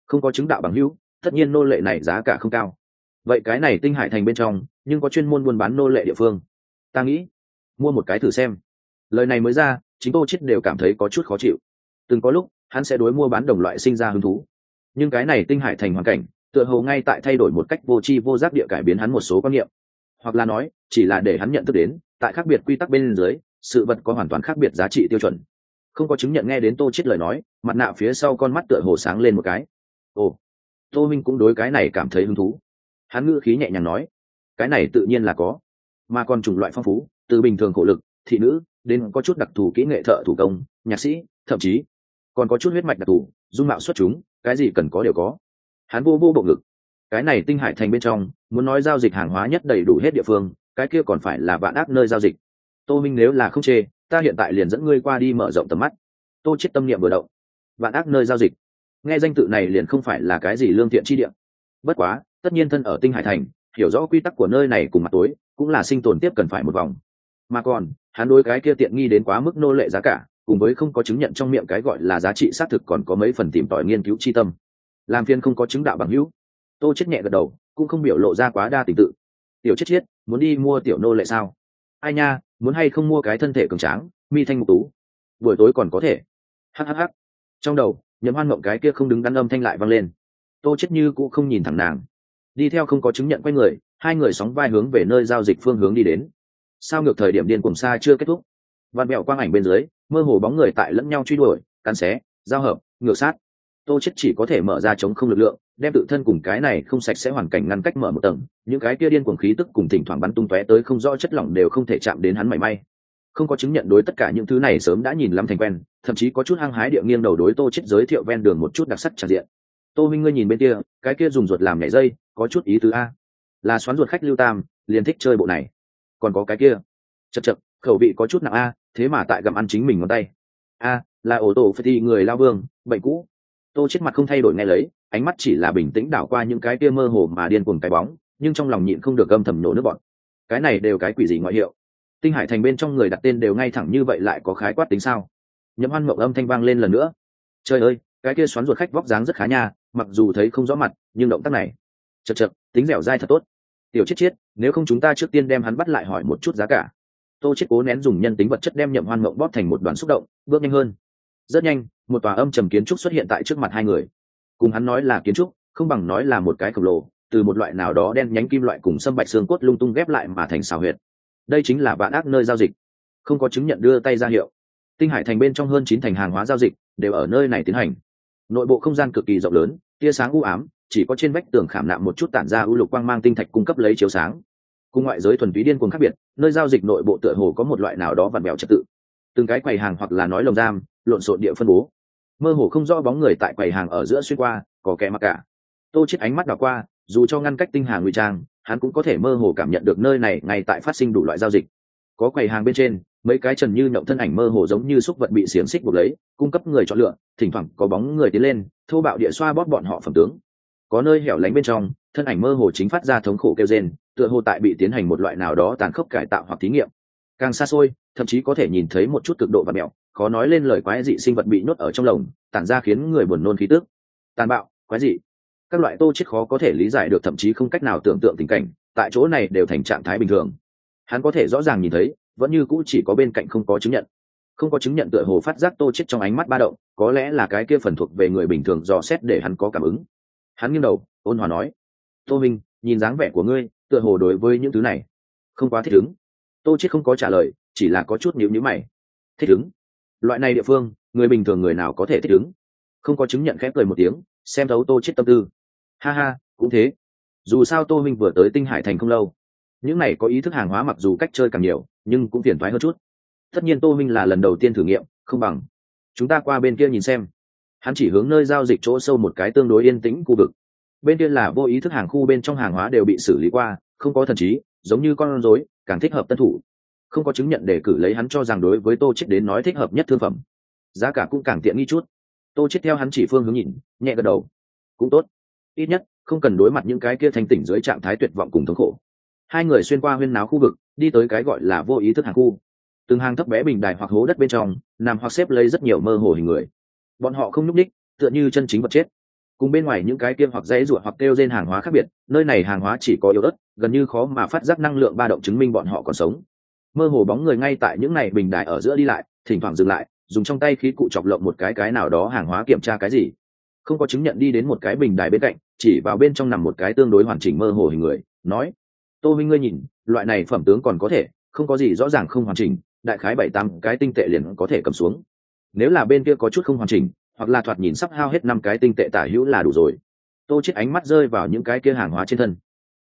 Không có chứng đạo bằng hữu, tất nhiên nô lệ này giá cả không cao. Vậy cái này tinh hải thành bên trong, nhưng có chuyên môn buôn bán nô lệ địa phương. Ta nghĩ, mua một cái thử xem. Lời này mới ra, chính tô chết đều cảm thấy có chút khó chịu. Từng có lúc, hắn sẽ đối mua bán đồng loại sinh ra hứng thú nhưng cái này tinh hải thành hoàn cảnh, tựa hồ ngay tại thay đổi một cách vô tri vô giác địa cải biến hắn một số quan niệm. Hoặc là nói, chỉ là để hắn nhận thức đến, tại khác biệt quy tắc bên dưới, sự vật có hoàn toàn khác biệt giá trị tiêu chuẩn. Không có chứng nhận nghe đến tô chết lời nói, mặt nạ phía sau con mắt tựa hồ sáng lên một cái. Ồ, tô minh cũng đối cái này cảm thấy hứng thú. Hắn ngữ khí nhẹ nhàng nói, cái này tự nhiên là có, mà còn chủng loại phong phú, từ bình thường khổ lực, thị nữ, đến có chút đặc thù kỹ nghệ thợ thủ công, nhạc sĩ, thậm chí còn có chút huyết mạch đặc thù, dung mạo xuất chúng cái gì cần có đều có. Hắn vô vô bộ ngực. Cái này tinh hải thành bên trong, muốn nói giao dịch hàng hóa nhất đầy đủ hết địa phương, cái kia còn phải là vạn ác nơi giao dịch. Tô minh nếu là không chê, ta hiện tại liền dẫn ngươi qua đi mở rộng tầm mắt. Tô chết tâm niệm vừa động. Vạn ác nơi giao dịch. Nghe danh tự này liền không phải là cái gì lương thiện chi địa. Bất quá, tất nhiên thân ở tinh hải thành, hiểu rõ quy tắc của nơi này cùng mặt tối, cũng là sinh tồn tiếp cần phải một vòng. Mà còn, hắn đối cái kia tiện nghi đến quá mức nô lệ giá cả cùng với không có chứng nhận trong miệng cái gọi là giá trị xác thực còn có mấy phần tìm tòi nghiên cứu chi tâm. Làm phiên không có chứng đạo bằng hữu. Tô chết nhẹ gật đầu, cũng không biểu lộ ra quá đa tình tự. Tiểu chết chết, muốn đi mua tiểu nô lệ sao? Ai nha, muốn hay không mua cái thân thể cường tráng, mi thanh mục tú? Buổi tối còn có thể. Hhh trong đầu nhấm hoan mộng cái kia không đứng đắn âm thanh lại vang lên. Tô chết như cũng không nhìn thẳng nàng. Đi theo không có chứng nhận quay người, hai người sóng vai hướng về nơi giao dịch phương hướng đi đến. Sao ngược thời điểm điên cùng xa chưa kết thúc? Văn mẹo quang ảnh bên dưới mơ hồ bóng người tại lẫn nhau truy đuổi, cắn xé, giao hợp, ngược sát. Tô chết chỉ có thể mở ra chống không lực lượng, đem tự thân cùng cái này không sạch sẽ hoàn cảnh ngăn cách mở một tầng, những cái kia điên cuồng khí tức cùng thỉnh thoảng bắn tung tóe tới không rõ chất lỏng đều không thể chạm đến hắn mảy may. Không có chứng nhận đối tất cả những thứ này sớm đã nhìn lắm thành quen, thậm chí có chút hăng hái địa nghiêng đầu đối tô chết giới thiệu ven đường một chút đặc sắc tràn diện. Tô minh ngươi nhìn bên kia, cái kia dùng ruột làm nhảy dây, có chút ý tứ a. Là xoắn ruột khách lưu tam, liền thích chơi bộ này. Còn có cái kia. Chật chật khẩu vị có chút nặng a thế mà tại gặm ăn chính mình ngón tay. A, là ổ tổ phải thì người lao vương, bệnh cũ. Tô chết mặt không thay đổi nghe lấy, ánh mắt chỉ là bình tĩnh đảo qua những cái kia mơ hồ mà điên cuồng cái bóng, nhưng trong lòng nhịn không được gâm thầm nổ nước bọn cái này đều cái quỷ gì ngoại hiệu? Tinh hải thành bên trong người đặt tên đều ngay thẳng như vậy lại có khái quát tính sao? Nhậm hoan mộng âm thanh vang lên lần nữa. Trời ơi, cái kia xoắn ruột khách vóc dáng rất khá nha, mặc dù thấy không rõ mặt, nhưng động tác này, chật chật, tính dẻo dai thật tốt. Tiểu chết chết nếu không chúng ta trước tiên đem hắn bắt lại hỏi một chút giá cả tô chết cố nén dùng nhân tính vật chất đem nhậm hoan mộng bóp thành một đoàn xúc động, bước nhanh hơn. Rất nhanh, một tòa âm trầm kiến trúc xuất hiện tại trước mặt hai người. Cùng hắn nói là kiến trúc, không bằng nói là một cái khổng lồ, từ một loại nào đó đen nhánh kim loại cùng sâm bạch xương cốt lung tung ghép lại mà thành xào huyệt. Đây chính là vạn ác nơi giao dịch. Không có chứng nhận đưa tay ra hiệu. Tinh hải thành bên trong hơn chín thành hàng hóa giao dịch đều ở nơi này tiến hành. Nội bộ không gian cực kỳ rộng lớn, tia sáng u ám, chỉ có trên vách tường khảm nạm một chút tản ra ưu lục quang mang tinh thạch cung cấp lấy chiếu sáng cùng ngoại giới thuần túy điên cuồng khác biệt, nơi giao dịch nội bộ tựa hồ có một loại nào đó vặn bèo trật tự. Từng cái quầy hàng hoặc là nói lồng giam, lộn xộn địa phân bố. Mơ hồ không rõ bóng người tại quầy hàng ở giữa xuyên qua, có kẻ mặc cả. Tô chết ánh mắt đảo qua, dù cho ngăn cách tinh hàng ngụy trang, hắn cũng có thể mơ hồ cảm nhận được nơi này ngay tại phát sinh đủ loại giao dịch. Có quầy hàng bên trên, mấy cái trần như nhộng thân ảnh mơ hồ giống như xúc vật bị xiềng xích buộc lấy, cung cấp người chọn lựa, thỉnh thoảng có bóng người tiến lên, thô bạo địa xoa bóp bọn họ phẩm tướng. Có nơi hẻo lánh bên trong thân ảnh mơ hồ chính phát ra thống khổ kêu rên, tựa hồ tại bị tiến hành một loại nào đó tàn khốc cải tạo hoặc thí nghiệm. Càng xa xôi, thậm chí có thể nhìn thấy một chút cực độ và mẹo, khó nói lên lời quái dị sinh vật bị nhốt ở trong lồng, tản ra khiến người buồn nôn khí tức. Tàn bạo, quái dị. Các loại tô chết khó có thể lý giải được, thậm chí không cách nào tưởng tượng tình cảnh, tại chỗ này đều thành trạng thái bình thường. Hắn có thể rõ ràng nhìn thấy, vẫn như cũ chỉ có bên cạnh không có chứng nhận. Không có chứng nhận tựa hồ phát giác tô chết trong ánh mắt ba động, có lẽ là cái kia phần thuộc về người bình thường dò xét để hắn có cảm ứng. Hắn nghiêng đầu, ôn hòa nói tô minh, nhìn dáng vẻ của ngươi, tựa hồ đối với những thứ này không quá thích ứng. Tô chết không có trả lời, chỉ là có chút nhíu nhíu mày. Thích ứng? Loại này địa phương, người bình thường người nào có thể thích ứng? Không có chứng nhận khép cười một tiếng, xem thấu tô chết tâm tư. Ha ha, cũng thế. Dù sao tô minh vừa tới tinh hải thành không lâu. Những này có ý thức hàng hóa mặc dù cách chơi càng nhiều, nhưng cũng phiền thoái hơn chút. Tất nhiên tô minh là lần đầu tiên thử nghiệm, không bằng. Chúng ta qua bên kia nhìn xem. Hắn chỉ hướng nơi giao dịch chỗ sâu một cái tương đối yên tĩnh khu vực bên kia là vô ý thức hàng khu bên trong hàng hóa đều bị xử lý qua, không có thần trí, giống như con rối, càng thích hợp tân thủ. Không có chứng nhận để cử lấy hắn cho rằng đối với tô chết đến nói thích hợp nhất thương phẩm. Giá cả cũng càng tiện nghi chút. Tô chết theo hắn chỉ phương hướng nhìn, nhẹ gật đầu. Cũng tốt. Ít nhất, không cần đối mặt những cái kia thanh tỉnh dưới trạng thái tuyệt vọng cùng thống khổ. Hai người xuyên qua huyên náo khu vực, đi tới cái gọi là vô ý thức hàng khu. Từng hàng thấp bé bình đài hoặc hố đất bên trong, nằm hoặc xếp lấy rất nhiều mơ hồ hình người. Bọn họ không nhúc ních tựa như chân chính vật chết cùng bên ngoài những cái kia hoặc dãy ruột hoặc kêu trên hàng hóa khác biệt, nơi này hàng hóa chỉ có yếu ớt, gần như khó mà phát giác năng lượng ba động chứng minh bọn họ còn sống. Mơ hồ bóng người ngay tại những này bình đài ở giữa đi lại, thỉnh thoảng dừng lại, dùng trong tay khí cụ chọc lộng một cái cái nào đó hàng hóa kiểm tra cái gì. Không có chứng nhận đi đến một cái bình đài bên cạnh, chỉ vào bên trong nằm một cái tương đối hoàn chỉnh mơ hồ hình người, nói, tô minh ngươi nhìn, loại này phẩm tướng còn có thể, không có gì rõ ràng không hoàn chỉnh, đại khái bảy tám cái tinh tệ liền có thể cầm xuống. Nếu là bên kia có chút không hoàn chỉnh hoặc là thoạt nhìn sắp hao hết năm cái tinh tệ tả hữu là đủ rồi. Tô chết ánh mắt rơi vào những cái kia hàng hóa trên thân.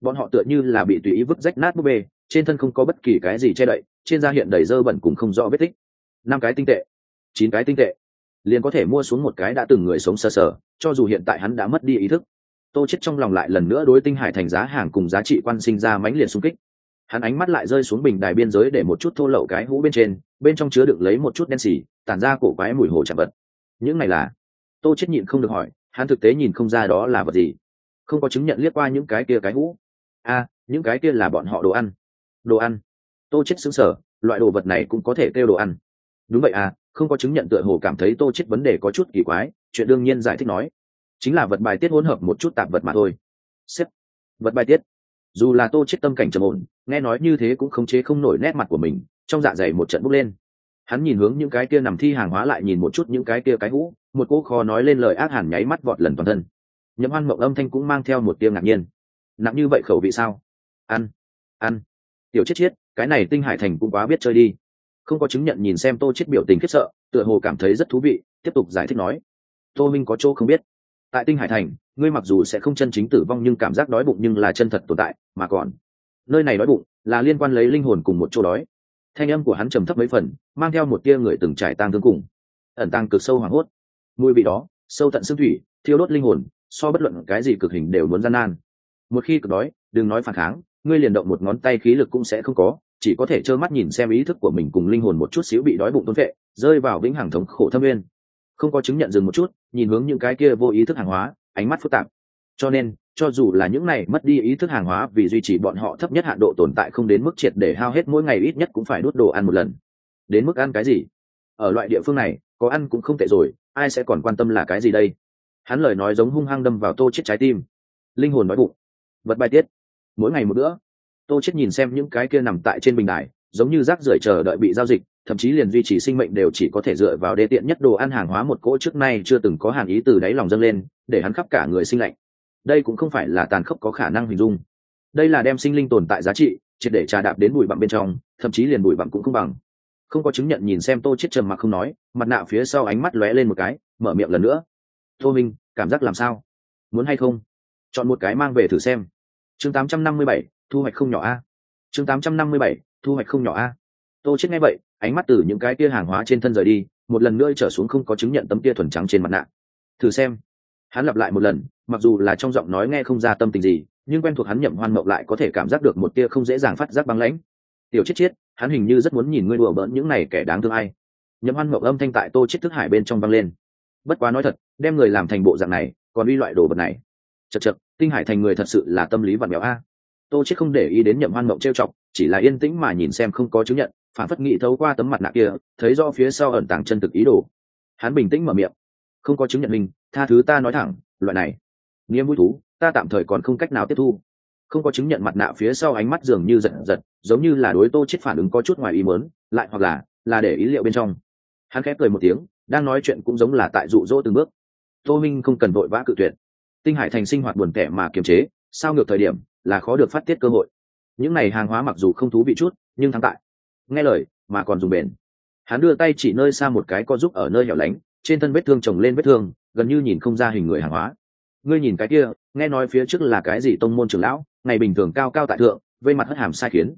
Bọn họ tựa như là bị tùy ý vứt rách nát búp bê trên thân không có bất kỳ cái gì che đậy trên da hiện đầy dơ bẩn cũng không rõ vết tích. Năm cái tinh tệ chín cái tinh tệ. Liền có thể mua xuống một cái đã từng người sống sơ sờ, sờ cho dù hiện tại hắn đã mất đi ý thức. Tô chết trong lòng lại lần nữa đối tinh hải thành giá hàng cùng giá trị quan sinh ra mãnh liệt xung kích. Hắn ánh mắt lại rơi xuống bình đài biên giới để một chút thô lậu cái hũ bên trên bên trong chứa được lấy một chút đen xì tản ra cổ quái mùi hồ chạm vật những này là? Tô chết nhịn không được hỏi, hắn thực tế nhìn không ra đó là vật gì. Không có chứng nhận liếc qua những cái kia cái hũ. A những cái kia là bọn họ đồ ăn. Đồ ăn. Tô chết xứng sở loại đồ vật này cũng có thể kêu đồ ăn. Đúng vậy à không có chứng nhận tựa hồ cảm thấy tô chết vấn đề có chút kỳ quái, chuyện đương nhiên giải thích nói. Chính là vật bài tiết hỗn hợp một chút tạp vật mà thôi. Xếp. Vật bài tiết. Dù là tô chết tâm cảnh trầm ổn, nghe nói như thế cũng không chế không nổi nét mặt của mình, trong dạ dày một trận bốc lên hắn nhìn hướng những cái kia nằm thi hàng hóa lại nhìn một chút những cái kia cái hũ, một cỗ kho nói lên lời ác hẳn nháy mắt vọt lần toàn thân. Nhậm hoan mộng âm thanh cũng mang theo một tiếng ngạc nhiên. Nặng như vậy khẩu vị sao? Ăn ăn. Tiểu chết chết, cái này tinh hải thành cũng quá biết chơi đi. Không có chứng nhận nhìn xem tô chết biểu tình khiếp sợ, tựa hồ cảm thấy rất thú vị, tiếp tục giải thích nói. Tô minh có chỗ không biết. Tại tinh hải thành, ngươi mặc dù sẽ không chân chính tử vong nhưng cảm giác đói bụng nhưng là chân thật tồn tại, mà còn. Nơi này đói bụng là liên quan lấy linh hồn cùng một chỗ đói thanh âm của hắn trầm thấp mấy phần, mang theo một tia người từng trải tang thương cùng. Ẩn tang cực sâu hoảng hốt. Mùi vị đó, sâu tận xương thủy, thiêu đốt linh hồn, so bất luận cái gì cực hình đều muốn gian nan. Một khi cực đói, đừng nói phản kháng, ngươi liền động một ngón tay khí lực cũng sẽ không có, chỉ có thể trơ mắt nhìn xem ý thức của mình cùng linh hồn một chút xíu bị đói bụng tôn vệ rơi vào vĩnh hằng thống khổ thâm nguyên. Không có chứng nhận dừng một chút, nhìn hướng những cái kia vô ý thức hàng hóa, ánh mắt phức tạp. Cho nên cho dù là những này mất đi ý thức hàng hóa vì duy trì bọn họ thấp nhất hạn độ tồn tại không đến mức triệt để hao hết mỗi ngày ít nhất cũng phải đốt đồ ăn một lần. Đến mức ăn cái gì? Ở loại địa phương này, có ăn cũng không tệ rồi, ai sẽ còn quan tâm là cái gì đây? Hắn lời nói giống hung hăng đâm vào tô chết trái tim. Linh hồn nói bụng. Vật bài tiết. Mỗi ngày một bữa. Tô chết nhìn xem những cái kia nằm tại trên bình đài, giống như rác rưởi chờ đợi bị giao dịch, thậm chí liền duy trì sinh mệnh đều chỉ có thể dựa vào đê tiện nhất đồ ăn hàng hóa một cỗ trước nay chưa từng có hàn ý từ đáy lòng dâng lên, để hắn khắp cả người sinh lạnh đây cũng không phải là tàn khốc có khả năng hình dung. Đây là đem sinh linh tồn tại giá trị triệt để trà đạp đến bụi bặm bên trong thậm chí liền bụi bặm cũng không bằng. Không có chứng nhận nhìn xem tô chết trầm mặc không nói mặt nạ phía sau ánh mắt lóe lên một cái mở miệng lần nữa. Tô minh cảm giác làm sao? Muốn hay không? Chọn một cái mang về thử xem. Chương 857, thu hoạch không nhỏ a. Chương 857, thu hoạch không nhỏ a. Tô chết nghe vậy ánh mắt từ những cái kia hàng hóa trên thân rời đi một lần nữa trở xuống không có chứng nhận tấm kia thuần trắng trên mặt nạ. Thử xem hắn lặp lại một lần, mặc dù là trong giọng nói nghe không ra tâm tình gì, nhưng quen thuộc hắn nhậm hoan mộng lại có thể cảm giác được một tia không dễ dàng phát giác băng lãnh. Tiểu chết chết hắn hình như rất muốn nhìn ngươi đùa bỡn những này kẻ đáng thương ai. Nhậm hoan mộng âm thanh tại tô chết thức hải bên trong băng lên. Bất quá nói thật, đem người làm thành bộ dạng này, còn uy loại đồ vật này. Chật chật tinh hải thành người thật sự là tâm lý vặn mèo a. Tô chết không để ý đến nhậm hoan mộng trêu chọc, chỉ là yên tĩnh mà nhìn xem không có chứng nhận, phản phất nghị thấu qua tấm mặt nạ kia, thấy do phía sau ẩn tàng chân thực ý đồ. Hắn bình tĩnh mở miệng. Không có chứng nhận mình tha thứ ta nói thẳng, loại này. Nghiêm vui thú, ta tạm thời còn không cách nào tiếp thu. Không có chứng nhận mặt nạ phía sau ánh mắt dường như giật giật, giống như là đối tô chết phản ứng có chút ngoài ý mớn lại hoặc là là để ý liệu bên trong. Hắn khép cười một tiếng, đang nói chuyện cũng giống là tại dụ dỗ từng bước. Tô minh không cần vội vã cự tuyệt. Tinh hải thành sinh hoạt buồn tẻ mà kiềm chế, sao ngược thời điểm, là khó được phát tiết cơ hội. Những này hàng hóa mặc dù không thú vị chút, nhưng thắng tại nghe lời, mà còn dùng bền. Hắn đưa tay chỉ nơi xa một cái co giúp ở nơi hẻo lánh trên thân vết thương chồng lên vết thương, gần như nhìn không ra hình người hàng hóa. Ngươi nhìn cái kia, nghe nói phía trước là cái gì tông môn trưởng lão, ngày bình thường cao cao tại thượng, vây mặt hất hàm sai khiến.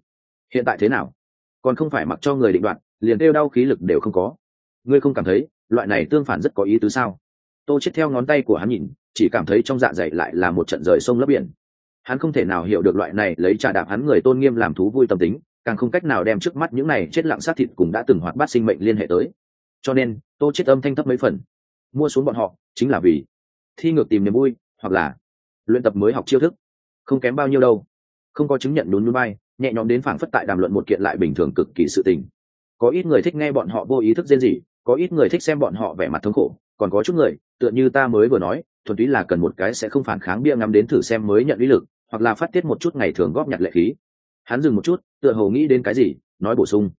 Hiện tại thế nào? Còn không phải mặc cho người định đoạn, liền kêu đau khí lực đều không có. Ngươi không cảm thấy, loại này tương phản rất có ý tứ sao? Tô chết theo ngón tay của hắn nhìn, chỉ cảm thấy trong dạ dày lại là một trận rời sông lấp biển. Hắn không thể nào hiểu được loại này lấy trà đạp hắn người tôn nghiêm làm thú vui tâm tính, càng không cách nào đem trước mắt những này chết lặng sát thịt cùng đã từng hoạt bát sinh mệnh liên hệ tới cho nên, tô chết âm thanh thấp mấy phần. Mua xuống bọn họ, chính là vì thi ngược tìm niềm vui, hoặc là luyện tập mới học chiêu thức. Không kém bao nhiêu đâu. Không có chứng nhận nhún nhún bay nhẹ nhõm đến phảng phất tại đàm luận một kiện lại bình thường cực kỳ sự tình. Có ít người thích nghe bọn họ vô ý thức riêng gì có ít người thích xem bọn họ vẻ mặt thống khổ, còn có chút người, tựa như ta mới vừa nói, thuần túy là cần một cái sẽ không phản kháng bia ngắm đến thử xem mới nhận lý lực, hoặc là phát tiết một chút ngày thường góp nhặt lệ khí. Hắn dừng một chút, tựa hồ nghĩ đến cái gì, nói bổ sung.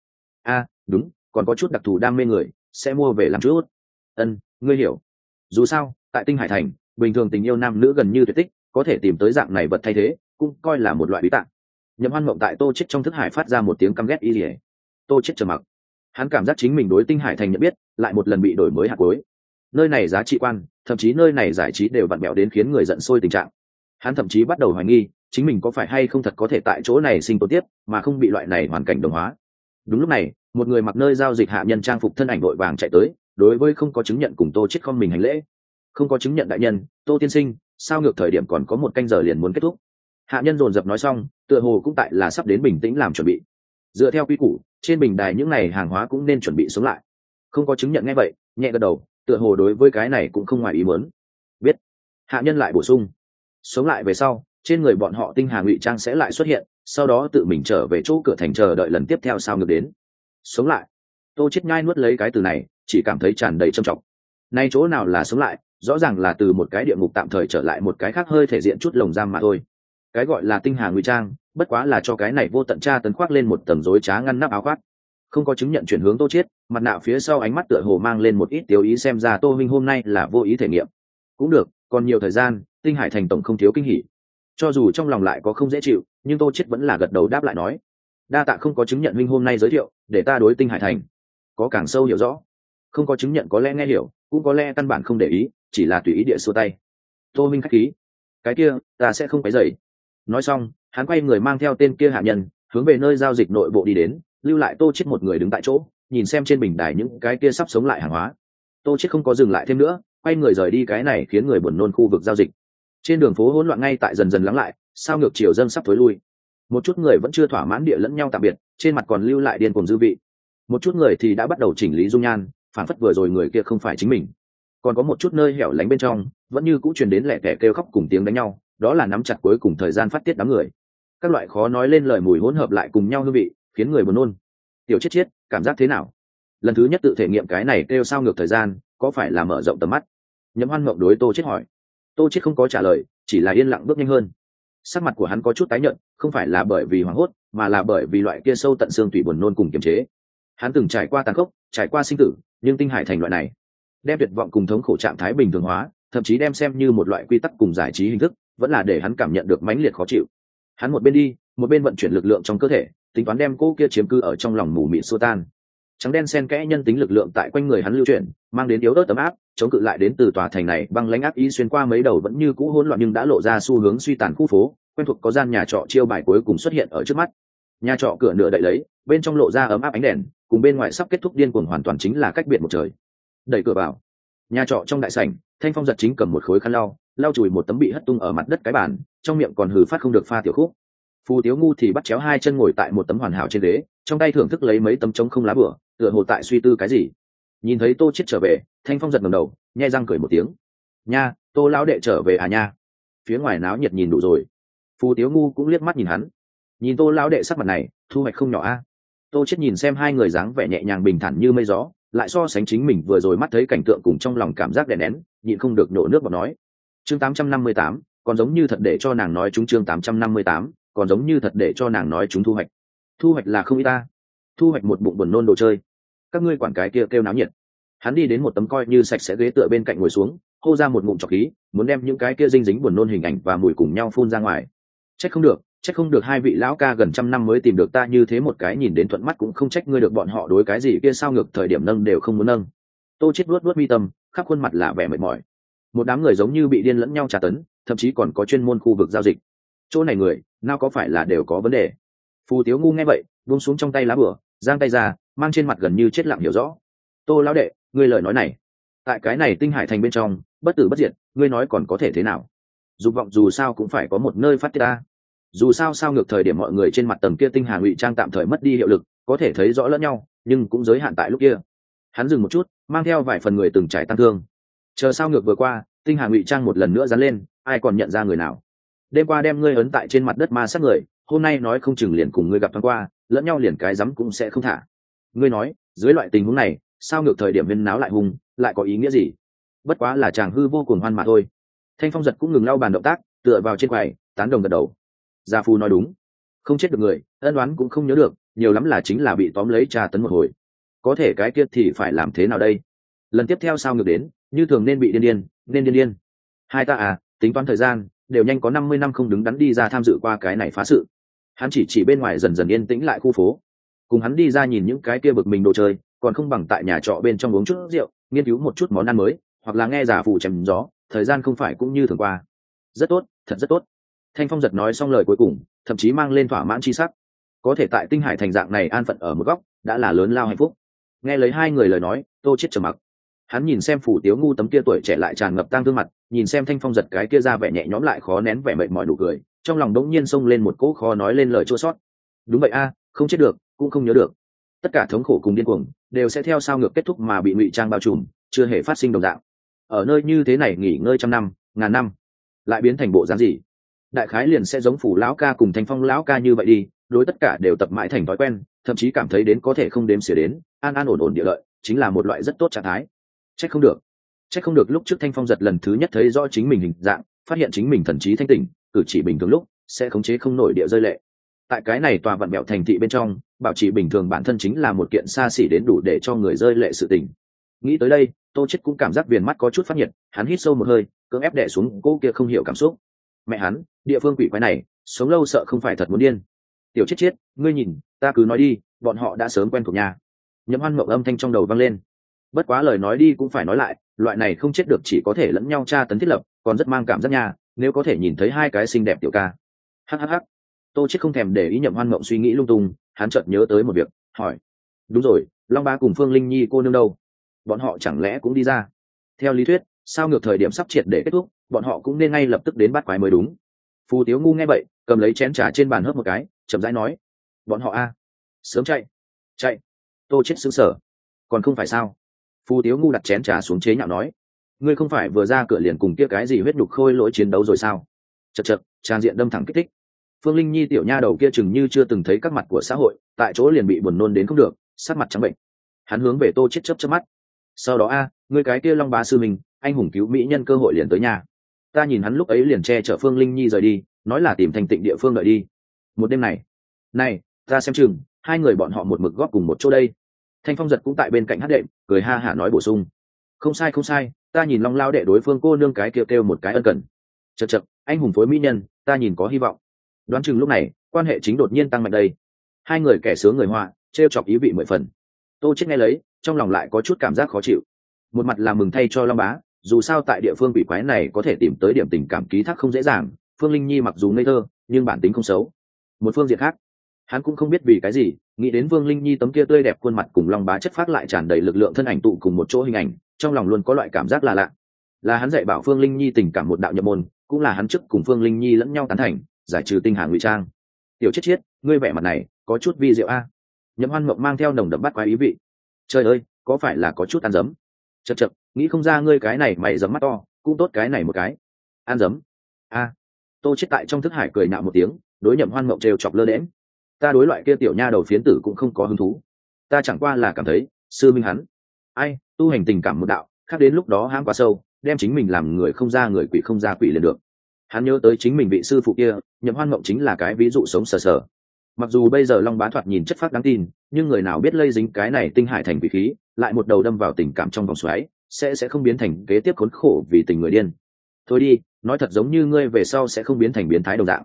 A, đúng, còn có chút đặc thù đam mê người sẽ mua về làm chút. Ân, ngươi hiểu. Dù sao, tại tinh hải thành, bình thường tình yêu nam nữ gần như tuyệt tích, có thể tìm tới dạng này vật thay thế, cũng coi là một loại bí tạng. Nhậm hoan mộng tại tô chết trong thức hải phát ra một tiếng căm ghét y lìa. Tô chết trầm mặc. Hắn cảm giác chính mình đối tinh hải thành nhận biết, lại một lần bị đổi mới hạt cuối. Nơi này giá trị quan, thậm chí nơi này giải trí đều vặn mẹo đến khiến người giận sôi tình trạng. Hắn thậm chí bắt đầu hoài nghi, chính mình có phải hay không thật có thể tại chỗ này sinh tồn tiếp, mà không bị loại này hoàn cảnh đồng hóa đúng lúc này, một người mặc nơi giao dịch hạ nhân trang phục thân ảnh vội vàng chạy tới, đối với không có chứng nhận cùng tô chết không mình hành lễ. Không có chứng nhận đại nhân, tô tiên sinh, sao ngược thời điểm còn có một canh giờ liền muốn kết thúc? Hạ nhân dồn dập nói xong, tựa hồ cũng tại là sắp đến bình tĩnh làm chuẩn bị. Dựa theo quy củ, trên bình đài những này hàng hóa cũng nên chuẩn bị xuống lại. Không có chứng nhận ngay vậy, nhẹ gật đầu, tựa hồ đối với cái này cũng không ngoài ý muốn. Biết. Hạ nhân lại bổ sung. Sống lại về sau, trên người bọn họ tinh hà ngụy trang sẽ lại xuất hiện sau đó tự mình trở về chỗ cửa thành chờ đợi lần tiếp theo sao ngược đến. Sống lại. Tô chết nhai nuốt lấy cái từ này, chỉ cảm thấy tràn đầy trầm trọng. Nay chỗ nào là sống lại, rõ ràng là từ một cái địa ngục tạm thời trở lại một cái khác hơi thể diện chút lồng giam mà thôi. Cái gọi là tinh hà ngụy trang, bất quá là cho cái này vô tận tra tấn khoác lên một tầng rối trá ngăn nắp áo khoác. Không có chứng nhận chuyển hướng tô chết mặt nạ phía sau ánh mắt tựa hồ mang lên một ít tiêu ý xem ra tô minh hôm nay là vô ý thể nghiệm. Cũng được, còn nhiều thời gian, tinh hải thành tổng không thiếu kinh hỉ cho dù trong lòng lại có không dễ chịu, nhưng tô chết vẫn là gật đầu đáp lại nói, đa tạ không có chứng nhận huynh hôm nay giới thiệu, để ta đối tinh hải thành có càng sâu hiểu rõ. Không có chứng nhận có lẽ nghe hiểu, cũng có lẽ căn bản không để ý, chỉ là tùy ý địa xua tay. Tô minh khách khí. Cái kia, ta sẽ không phải dậy nói xong, hắn quay người mang theo tên kia hạ nhân, hướng về nơi giao dịch nội bộ đi đến, lưu lại tô chết một người đứng tại chỗ, nhìn xem trên bình đài những cái kia sắp sống lại hàng hóa. Tô chết không có dừng lại thêm nữa, quay người rời đi cái này khiến người buồn nôn khu vực giao dịch trên đường phố hỗn loạn ngay tại dần dần lắng lại, sao ngược chiều dâng sắp thối lui. Một chút người vẫn chưa thỏa mãn địa lẫn nhau tạm biệt, trên mặt còn lưu lại điên cùng dư vị. Một chút người thì đã bắt đầu chỉnh lý dung nhan phản phất vừa rồi người kia không phải chính mình. Còn có một chút nơi hẻo lánh bên trong, vẫn như cũ truyền đến lẻ tẻ kêu khóc cùng tiếng đánh nhau, đó là nắm chặt cuối cùng thời gian phát tiết đám người. Các loại khó nói lên lời mùi hỗn hợp lại cùng nhau hương vị, khiến người buồn nôn. Tiểu chết chết, cảm giác thế nào? Lần thứ nhất tự thể nghiệm cái này kêu sao ngược thời gian, có phải là mở rộng tầm mắt? Nhấm hoan mộng đối tô chết hỏi tô chết không có trả lời, chỉ là yên lặng bước nhanh hơn. Sắc mặt của hắn có chút tái nhợt, không phải là bởi vì hoảng hốt, mà là bởi vì loại kia sâu tận xương tủy buồn nôn cùng kiềm chế. Hắn từng trải qua tàn khốc, trải qua sinh tử, nhưng tinh hải thành loại này, đem tuyệt vọng cùng thống khổ trạng thái bình thường hóa, thậm chí đem xem như một loại quy tắc cùng giải trí hình thức, vẫn là để hắn cảm nhận được mãnh liệt khó chịu. Hắn một bên đi, một bên vận chuyển lực lượng trong cơ thể, tính toán đem cô kia chiếm cư ở trong lòng mù mịt xô tan. Trắng đen sen kẽ nhân tính lực lượng tại quanh người hắn lưu chuyển, mang đến yếu ớt tấm áp chống cự lại đến từ tòa thành này, băng lãnh áp ý xuyên qua mấy đầu vẫn như cũ hỗn loạn nhưng đã lộ ra xu hướng suy tàn khu phố, quen thuộc có gian nhà trọ chiêu bài cuối cùng xuất hiện ở trước mắt. Nhà trọ cửa nửa đậy lấy, bên trong lộ ra ấm áp ánh đèn, cùng bên ngoài sắp kết thúc điên cuồng hoàn toàn chính là cách biệt một trời. Đẩy cửa vào, nhà trọ trong đại sảnh, thanh phong giật chính cầm một khối khăn lau lau chùi một tấm bị hất tung ở mặt đất cái bàn, trong miệng còn hừ phát không được pha tiểu khúc. Phù tiếu ngu thì bắt chéo hai chân ngồi tại một tấm hoàn hảo trên ghế, trong tay thưởng thức lấy mấy tấm trống không lá bửa, tựa hồ tại suy tư cái gì. Nhìn thấy tô chết trở về thanh phong giật ngầm đầu nhai răng cười một tiếng. Nha tô lão đệ trở về à nha? Phía ngoài náo nhiệt nhìn đủ rồi. Phù tiếu ngu cũng liếc mắt nhìn hắn. Nhìn tô lão đệ sắc mặt này thu hoạch không nhỏ a. Tô chết nhìn xem hai người dáng vẻ nhẹ nhàng bình thản như mây gió lại so sánh chính mình vừa rồi mắt thấy cảnh tượng cùng trong lòng cảm giác đè nén nhịn không được nổ nước vào nói. Chương 858, còn giống như thật để cho nàng nói chúng chương 858, còn giống như thật để cho nàng nói chúng thu hoạch. Thu hoạch là không y ta. Thu hoạch một bụng buồn nôn đồ chơi. Các ngươi quản cái kia kêu náo nhiệt hắn đi đến một tấm coi như sạch sẽ ghế tựa bên cạnh ngồi xuống, hô ra một ngụm trọc khí, muốn đem những cái kia dinh dính buồn nôn hình ảnh và mùi cùng nhau phun ra ngoài. Trách không được, trách không được hai vị lão ca gần trăm năm mới tìm được ta như thế một cái nhìn đến thuận mắt cũng không trách ngươi được bọn họ đối cái gì kia sao ngược thời điểm nâng đều không muốn nâng. Tô chết luốt luốt mi tâm, khắp khuôn mặt là vẻ mệt mỏi. Một đám người giống như bị điên lẫn nhau trả tấn, thậm chí còn có chuyên môn khu vực giao dịch. Chỗ này người, nào có phải là đều có vấn đề? Phù tiếu ngu nghe vậy, buông xuống trong tay lá bửa giang tay ra, mang trên mặt gần như chết lặng hiểu rõ. Tô lão đệ ngươi lời nói này, tại cái này tinh hải thành bên trong, bất tử bất diệt, ngươi nói còn có thể thế nào? Dục vọng dù sao cũng phải có một nơi phát tiết ta. Dù sao sao ngược thời điểm mọi người trên mặt tầng kia tinh hà ngụy trang tạm thời mất đi hiệu lực, có thể thấy rõ lẫn nhau, nhưng cũng giới hạn tại lúc kia. Hắn dừng một chút, mang theo vài phần người từng trải tăng thương. Chờ sao ngược vừa qua, tinh hà ngụy trang một lần nữa dán lên, ai còn nhận ra người nào? Đêm qua đem ngươi ấn tại trên mặt đất ma sát người, hôm nay nói không chừng liền cùng ngươi gặp thoáng qua, lẫn nhau liền cái rắm cũng sẽ không thả. Ngươi nói, dưới loại tình huống này sao ngược thời điểm viên náo lại hung lại có ý nghĩa gì? Bất quá là chàng hư vô cùng hoan mà thôi. Thanh phong giật cũng ngừng lau bàn động tác, tựa vào trên quầy, tán đồng gật đầu. Gia phu nói đúng. Không chết được người, ân đoán cũng không nhớ được, nhiều lắm là chính là bị tóm lấy tra tấn một hồi. Có thể cái kia thì phải làm thế nào đây? Lần tiếp theo sao ngược đến, như thường nên bị điên điên, nên điên điên. Hai ta à tính toán thời gian, đều nhanh có năm mươi năm không đứng đắn đi ra tham dự qua cái này phá sự. Hắn chỉ chỉ bên ngoài dần dần yên tĩnh lại khu phố. Cùng hắn đi ra nhìn những cái kia bực mình đồ chơi còn không bằng tại nhà trọ bên trong uống chút rượu, nghiên cứu một chút món ăn mới, hoặc là nghe giả phụ chèm gió, thời gian không phải cũng như thường qua. Rất tốt, thật rất tốt. Thanh phong giật nói xong lời cuối cùng, thậm chí mang lên thỏa mãn c h i sắc. Có thể tại tinh hải thành dạng này an phận ở một góc, đã là lớn lao hạnh phúc. Nghe lấy hai người lời nói, tô chết trầm mặc. Hắn nhìn xem phủ tiếu ngu tấm kia tuổi trẻ lại tràn ngập tang thương mặt, nhìn xem thanh phong giật cái kia ra vẻ nhẹ nhõm lại khó nén vẻ mệt mỏi đủ cười, trong lòng đống nhiên xông lên một cỗ khó nói lên lời chua sót đúng vậy a, không chết được, cũng không nhớ được tất cả thống khổ cùng điên cuồng đều sẽ theo sao ngược kết thúc mà bị ngụy trang bao trùm, chưa hề phát sinh đồng dạng. Ở nơi như thế này nghỉ ngơi trăm năm, ngàn năm, lại biến thành bộ dáng gì? Đại khái liền sẽ giống phủ lão ca cùng thanh phong lão ca như vậy đi, đối tất cả đều tập mãi thành thói quen, thậm chí cảm thấy đến có thể không đếm xỉa đến, an an ổn ổn địa lợi, chính là một loại rất tốt trạng thái. Trách không được. Trách không được lúc trước thanh phong giật lần thứ nhất thấy rõ chính mình hình dạng, phát hiện chính mình thần trí thanh tỉnh, cử chỉ bình thường lúc, sẽ khống chế không nổi địa rơi lệ tại cái này tòa vận mẹo thành thị bên trong, bảo trì bình thường bản thân chính là một kiện xa xỉ đến đủ để cho người rơi lệ sự tình. Nghĩ tới đây, tô chết cũng cảm giác viền mắt có chút phát nhiệt, hắn hít sâu một hơi, cưỡng ép đè xuống cô kia không hiểu cảm xúc. Mẹ hắn, địa phương quỷ quái này, sống lâu sợ không phải thật muốn điên. Tiểu chết chết, ngươi nhìn, ta cứ nói đi, bọn họ đã sớm quen thuộc nhà. Nhậm hoan mộng âm thanh trong đầu vang lên. Bất quá lời nói đi cũng phải nói lại, loại này không chết được chỉ có thể lẫn nhau tra tấn thiết lập, còn rất mang cảm giác nha nếu có thể nhìn thấy hai cái xinh đẹp tiểu ca. Hhh tô chết không thèm để ý nhậm hoan mộng suy nghĩ lung tung, hắn chợt nhớ tới một việc, hỏi, đúng rồi, long ba cùng phương linh nhi cô nương đâu? Bọn họ chẳng lẽ cũng đi ra? Theo lý thuyết, sao ngược thời điểm sắp triệt để kết thúc, bọn họ cũng nên ngay lập tức đến bắt quái mới đúng. Phù tiếu ngu nghe vậy, cầm lấy chén trà trên bàn hớp một cái, chậm rãi nói, bọn họ a, sớm chạy chạy. Tô chết xứng sở còn không phải sao? Phù tiếu ngu đặt chén trà xuống chế nhạo nói, ngươi không phải vừa ra cửa liền cùng kia cái gì huyết đục khôi lỗi chiến đấu rồi sao? Chật chật trang diện đâm thẳng kích thích phương linh nhi tiểu nha đầu kia chừng như chưa từng thấy các mặt của xã hội, tại chỗ liền bị buồn nôn đến không được, sắc mặt trắng bệnh. Hắn hướng về tô chết chớp chớp mắt. Sau đó a người cái kia long bá sư mình anh hùng cứu mỹ nhân cơ hội liền tới nhà. Ta nhìn hắn lúc ấy liền che chở phương linh nhi rời đi, nói là tìm thành tịnh địa phương đợi đi. Một đêm này này, ta xem chừng, hai người bọn họ một mực góp cùng một chỗ đây. Thanh phong giật cũng tại bên cạnh hát đệm, cười ha hả nói bổ sung. Không sai không sai, ta nhìn long lao đệ đối phương cô nương cái kêu kêu một cái ân cần. Chật chật anh hùng phối mỹ nhân, ta nhìn có hy vọng đoán chừng lúc này, quan hệ chính đột nhiên tăng mạnh đây. Hai người kẻ sướng người họa t chọc ý vị mười phần. Tô chết nghe lấy, trong lòng lại có chút cảm giác khó chịu. Một mặt là mừng thay cho long bá, dù sao tại địa phương bị quái này có thể tìm tới điểm tình cảm ký thác không dễ dàng, phương linh nhi mặc dù ngây thơ, nhưng bản tính không xấu. Một phương diện khác, hắn cũng không biết vì cái gì, nghĩ đến vương linh nhi tấm kia tươi đẹp khuôn mặt cùng long bá chất phát lại tràn đầy lực lượng thân ảnh tụ cùng một chỗ hình ảnh, trong lòng luôn có loại cảm giác là lạ. Là hắn dạy bảo phương linh nhi tình cảm một đạo nhập môn, cũng là hắn trước cùng phương linh nhi lẫn nhau tán thành giải trừ tinh hà ngụy trang. Tiểu chết chiết, ngươi vẻ mặt này, có chút vi diệu a. Nhậm hoan mộng mang theo nồng đậm bắt quái ý vị. Trời ơi, có phải là có chút ăn dấm? Chật chật nghĩ không ra ngươi cái này mày dấm mắt to, cũng tốt cái này một cái. Ăn dấm? A. Tô chết tại trong thức hải cười nạo một tiếng, đối nhậm hoan mộng trêu chọc lơ đễm ta đối loại kia tiểu nha đầu phiến tử cũng không có hứng thú. Ta chẳng qua là cảm thấy, sư minh hắn. Ai, tu hành tình cảm một đạo, khác đến lúc đó hãm quá sâu, đem chính mình làm người không ra người quỷ không ra quỷ liền được hắn nhớ tới chính mình vị sư phụ kia, nhậm hoan mộng chính là cái ví dụ sống sờ sờ. Mặc dù bây giờ long bá thoạt nhìn chất phát đáng tin, nhưng người nào biết lây dính cái này tinh hải thành vị khí, lại một đầu đâm vào tình cảm trong vòng xoáy, sẽ sẽ không biến thành kế tiếp khốn khổ vì tình người điên. Thôi đi, nói thật giống như ngươi về sau sẽ không biến thành biến thái đồng dạng.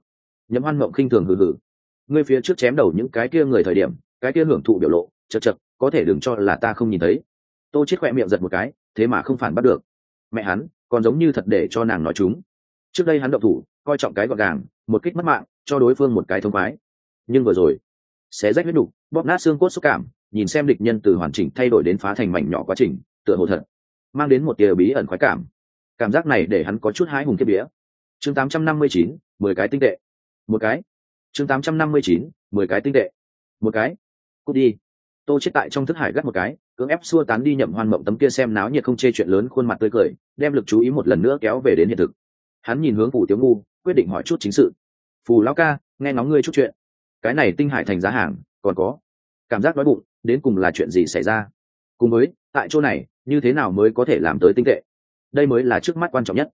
Nhậm hoan mộng khinh thường hừ hừ. Ngươi phía trước chém đầu những cái kia người thời điểm, cái kia hưởng thụ biểu lộ, chật chật, có thể đừng cho là ta không nhìn thấy. Tô chết khoe miệng giật một cái, thế mà không phản bắt được. Mẹ hắn, còn giống như thật để cho nàng nói chúng trước đây hắn động thủ coi trọng cái gọn gàng một kích mất mạng cho đối phương một cái thông khoái. Nhưng vừa rồi xé rách huyết đục bóp nát xương cốt xúc cảm nhìn xem địch nhân từ hoàn chỉnh thay đổi đến phá thành mảnh nhỏ quá trình tựa hồ thật mang đến một tia bí ẩn khoái cảm. Cảm giác này để hắn có chút hái hùng kiếp vía. Chương 859, mười cái tinh tệ. Một cái. Chương 859, mười cái tinh tệ. Một cái. Cút đi. Tô chết tại trong thức hải gắt một cái cưỡng ép xua tán đi nhậm hoan mộng tấm kia xem náo nhiệt không chê chuyện lớn khuôn mặt tươi cười đem lực chú ý một lần nữa kéo về đến hiện thực hắn nhìn hướng phủ tiếu ngu, quyết định hỏi chút chính sự. Phù lão ca, nghe ngóng ngươi chút chuyện. Cái này tinh hải thành giá hàng, còn có. Cảm giác đói bụng, đến cùng là chuyện gì xảy ra? Cùng với, tại chỗ này, như thế nào mới có thể làm tới tinh tệ? Đây mới là trước mắt quan trọng nhất.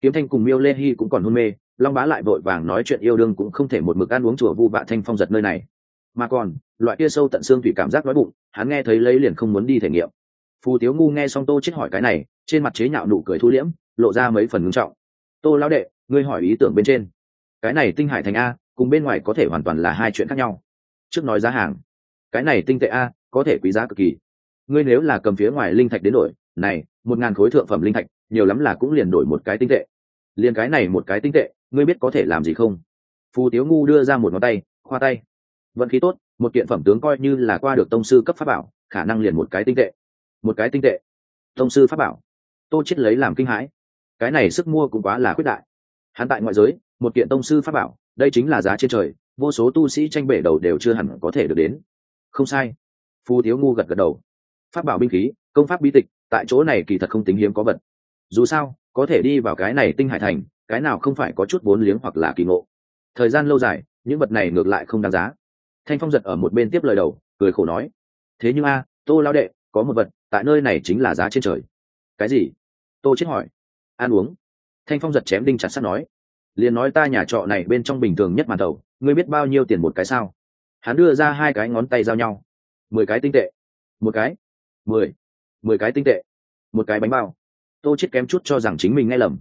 Kiếm thanh cùng miêu lê hy cũng còn hôn mê, long bá lại vội vàng nói chuyện yêu đương cũng không thể một mực ăn uống chùa vu vạ thanh phong giật nơi này. Mà còn, loại kia sâu tận xương thủy cảm giác đói bụng, hắn nghe thấy lấy liền không muốn đi thể nghiệm. Phù tiếu ngu nghe xong tô chết hỏi cái này, trên mặt chế nhạo nụ cười thu liễm, lộ ra mấy phần ngưng trọng tô lão đệ, ngươi hỏi ý tưởng bên trên. Cái này tinh hải thành a, cùng bên ngoài có thể hoàn toàn là hai chuyện khác nhau. Trước nói giá hàng. Cái này tinh tệ a, có thể quý giá cực kỳ. Ngươi nếu là cầm phía ngoài linh thạch đến đổi, này, một ngàn khối thượng phẩm linh thạch, nhiều lắm là cũng liền đổi một cái tinh tệ. Liền cái này một cái tinh tệ, ngươi biết có thể làm gì không? Phù tiếu ngu đưa ra một ngón tay, khoa tay. Vận khí tốt, một kiện phẩm tướng coi như là qua được tông sư cấp pháp bảo, khả năng liền một cái tinh tệ. Một cái tinh tệ. Tông sư pháp bảo. Tô chết lấy làm kinh hãi cái này sức mua cũng quá là khuyết đại. Hắn tại ngoại giới, một kiện tông sư pháp bảo, đây chính là giá trên trời, vô số tu sĩ tranh bể đầu đều chưa hẳn có thể được đến. Không sai. Phù thiếu ngu gật gật đầu. Pháp bảo binh khí, công pháp bi tịch, tại chỗ này kỳ thật không tính hiếm có vật. Dù sao, có thể đi vào cái này tinh hải thành, cái nào không phải có chút vốn liếng hoặc là kỳ ngộ. Thời gian lâu dài, những vật này ngược lại không đáng giá. Thanh phong giật ở một bên tiếp lời đầu, cười khổ nói, thế nhưng a, tô lao đệ, có một vật, tại nơi này chính là giá trên trời. Cái gì? Tô chết hỏi ăn uống. Thanh phong giật chém đinh chặt sắt nói, liền nói ta nhà trọ này bên trong bình thường nhất màn tàu ngươi biết bao nhiêu tiền một cái sao? Hắn đưa ra hai cái ngón tay giao nhau. Mười cái tinh tệ. Một cái. Mười. Mười cái tinh tệ. Một cái bánh bao. Tô chết kém chút cho rằng chính mình nghe lầm.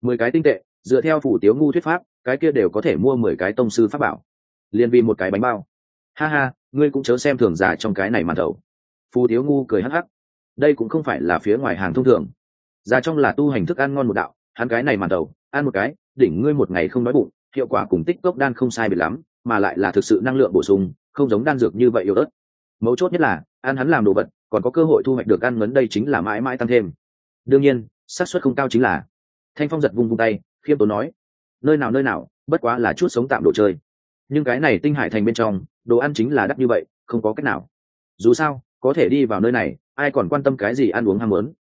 Mười cái tinh tệ, dựa theo phủ tiếu ngu thuyết pháp, cái kia đều có thể mua mười cái tông sư pháp bảo. Liền vì một cái bánh bao. Ha ha, ngươi cũng chớ xem thường giả trong cái này màn đầu. phù tiếu ngu cười hắc hắc. Đây cũng không phải là phía ngoài hàng thông thường ra trong là tu hành thức ăn ngon một đạo, hắn cái này màn đầu, ăn một cái, đỉnh ngươi một ngày không đói bụng, hiệu quả cùng tích cốc đan không sai biệt lắm, mà lại là thực sự năng lượng bổ sung, không giống đan dược như vậy yếu ớt. Mấu chốt nhất là, ăn hắn làm đồ vật, còn có cơ hội thu hoạch được ăn ngấn đây chính là mãi mãi tăng thêm. Đương nhiên, xác suất không cao chính là. Thanh phong giật vung vung tay, khiêm tốn nói, nơi nào nơi nào, bất quá là chút sống tạm đồ chơi. Nhưng cái này tinh hải thành bên trong, đồ ăn chính là đắt như vậy, không có cách nào. Dù sao, có thể đi vào nơi này, ai còn quan tâm cái gì ăn uống ham muốn?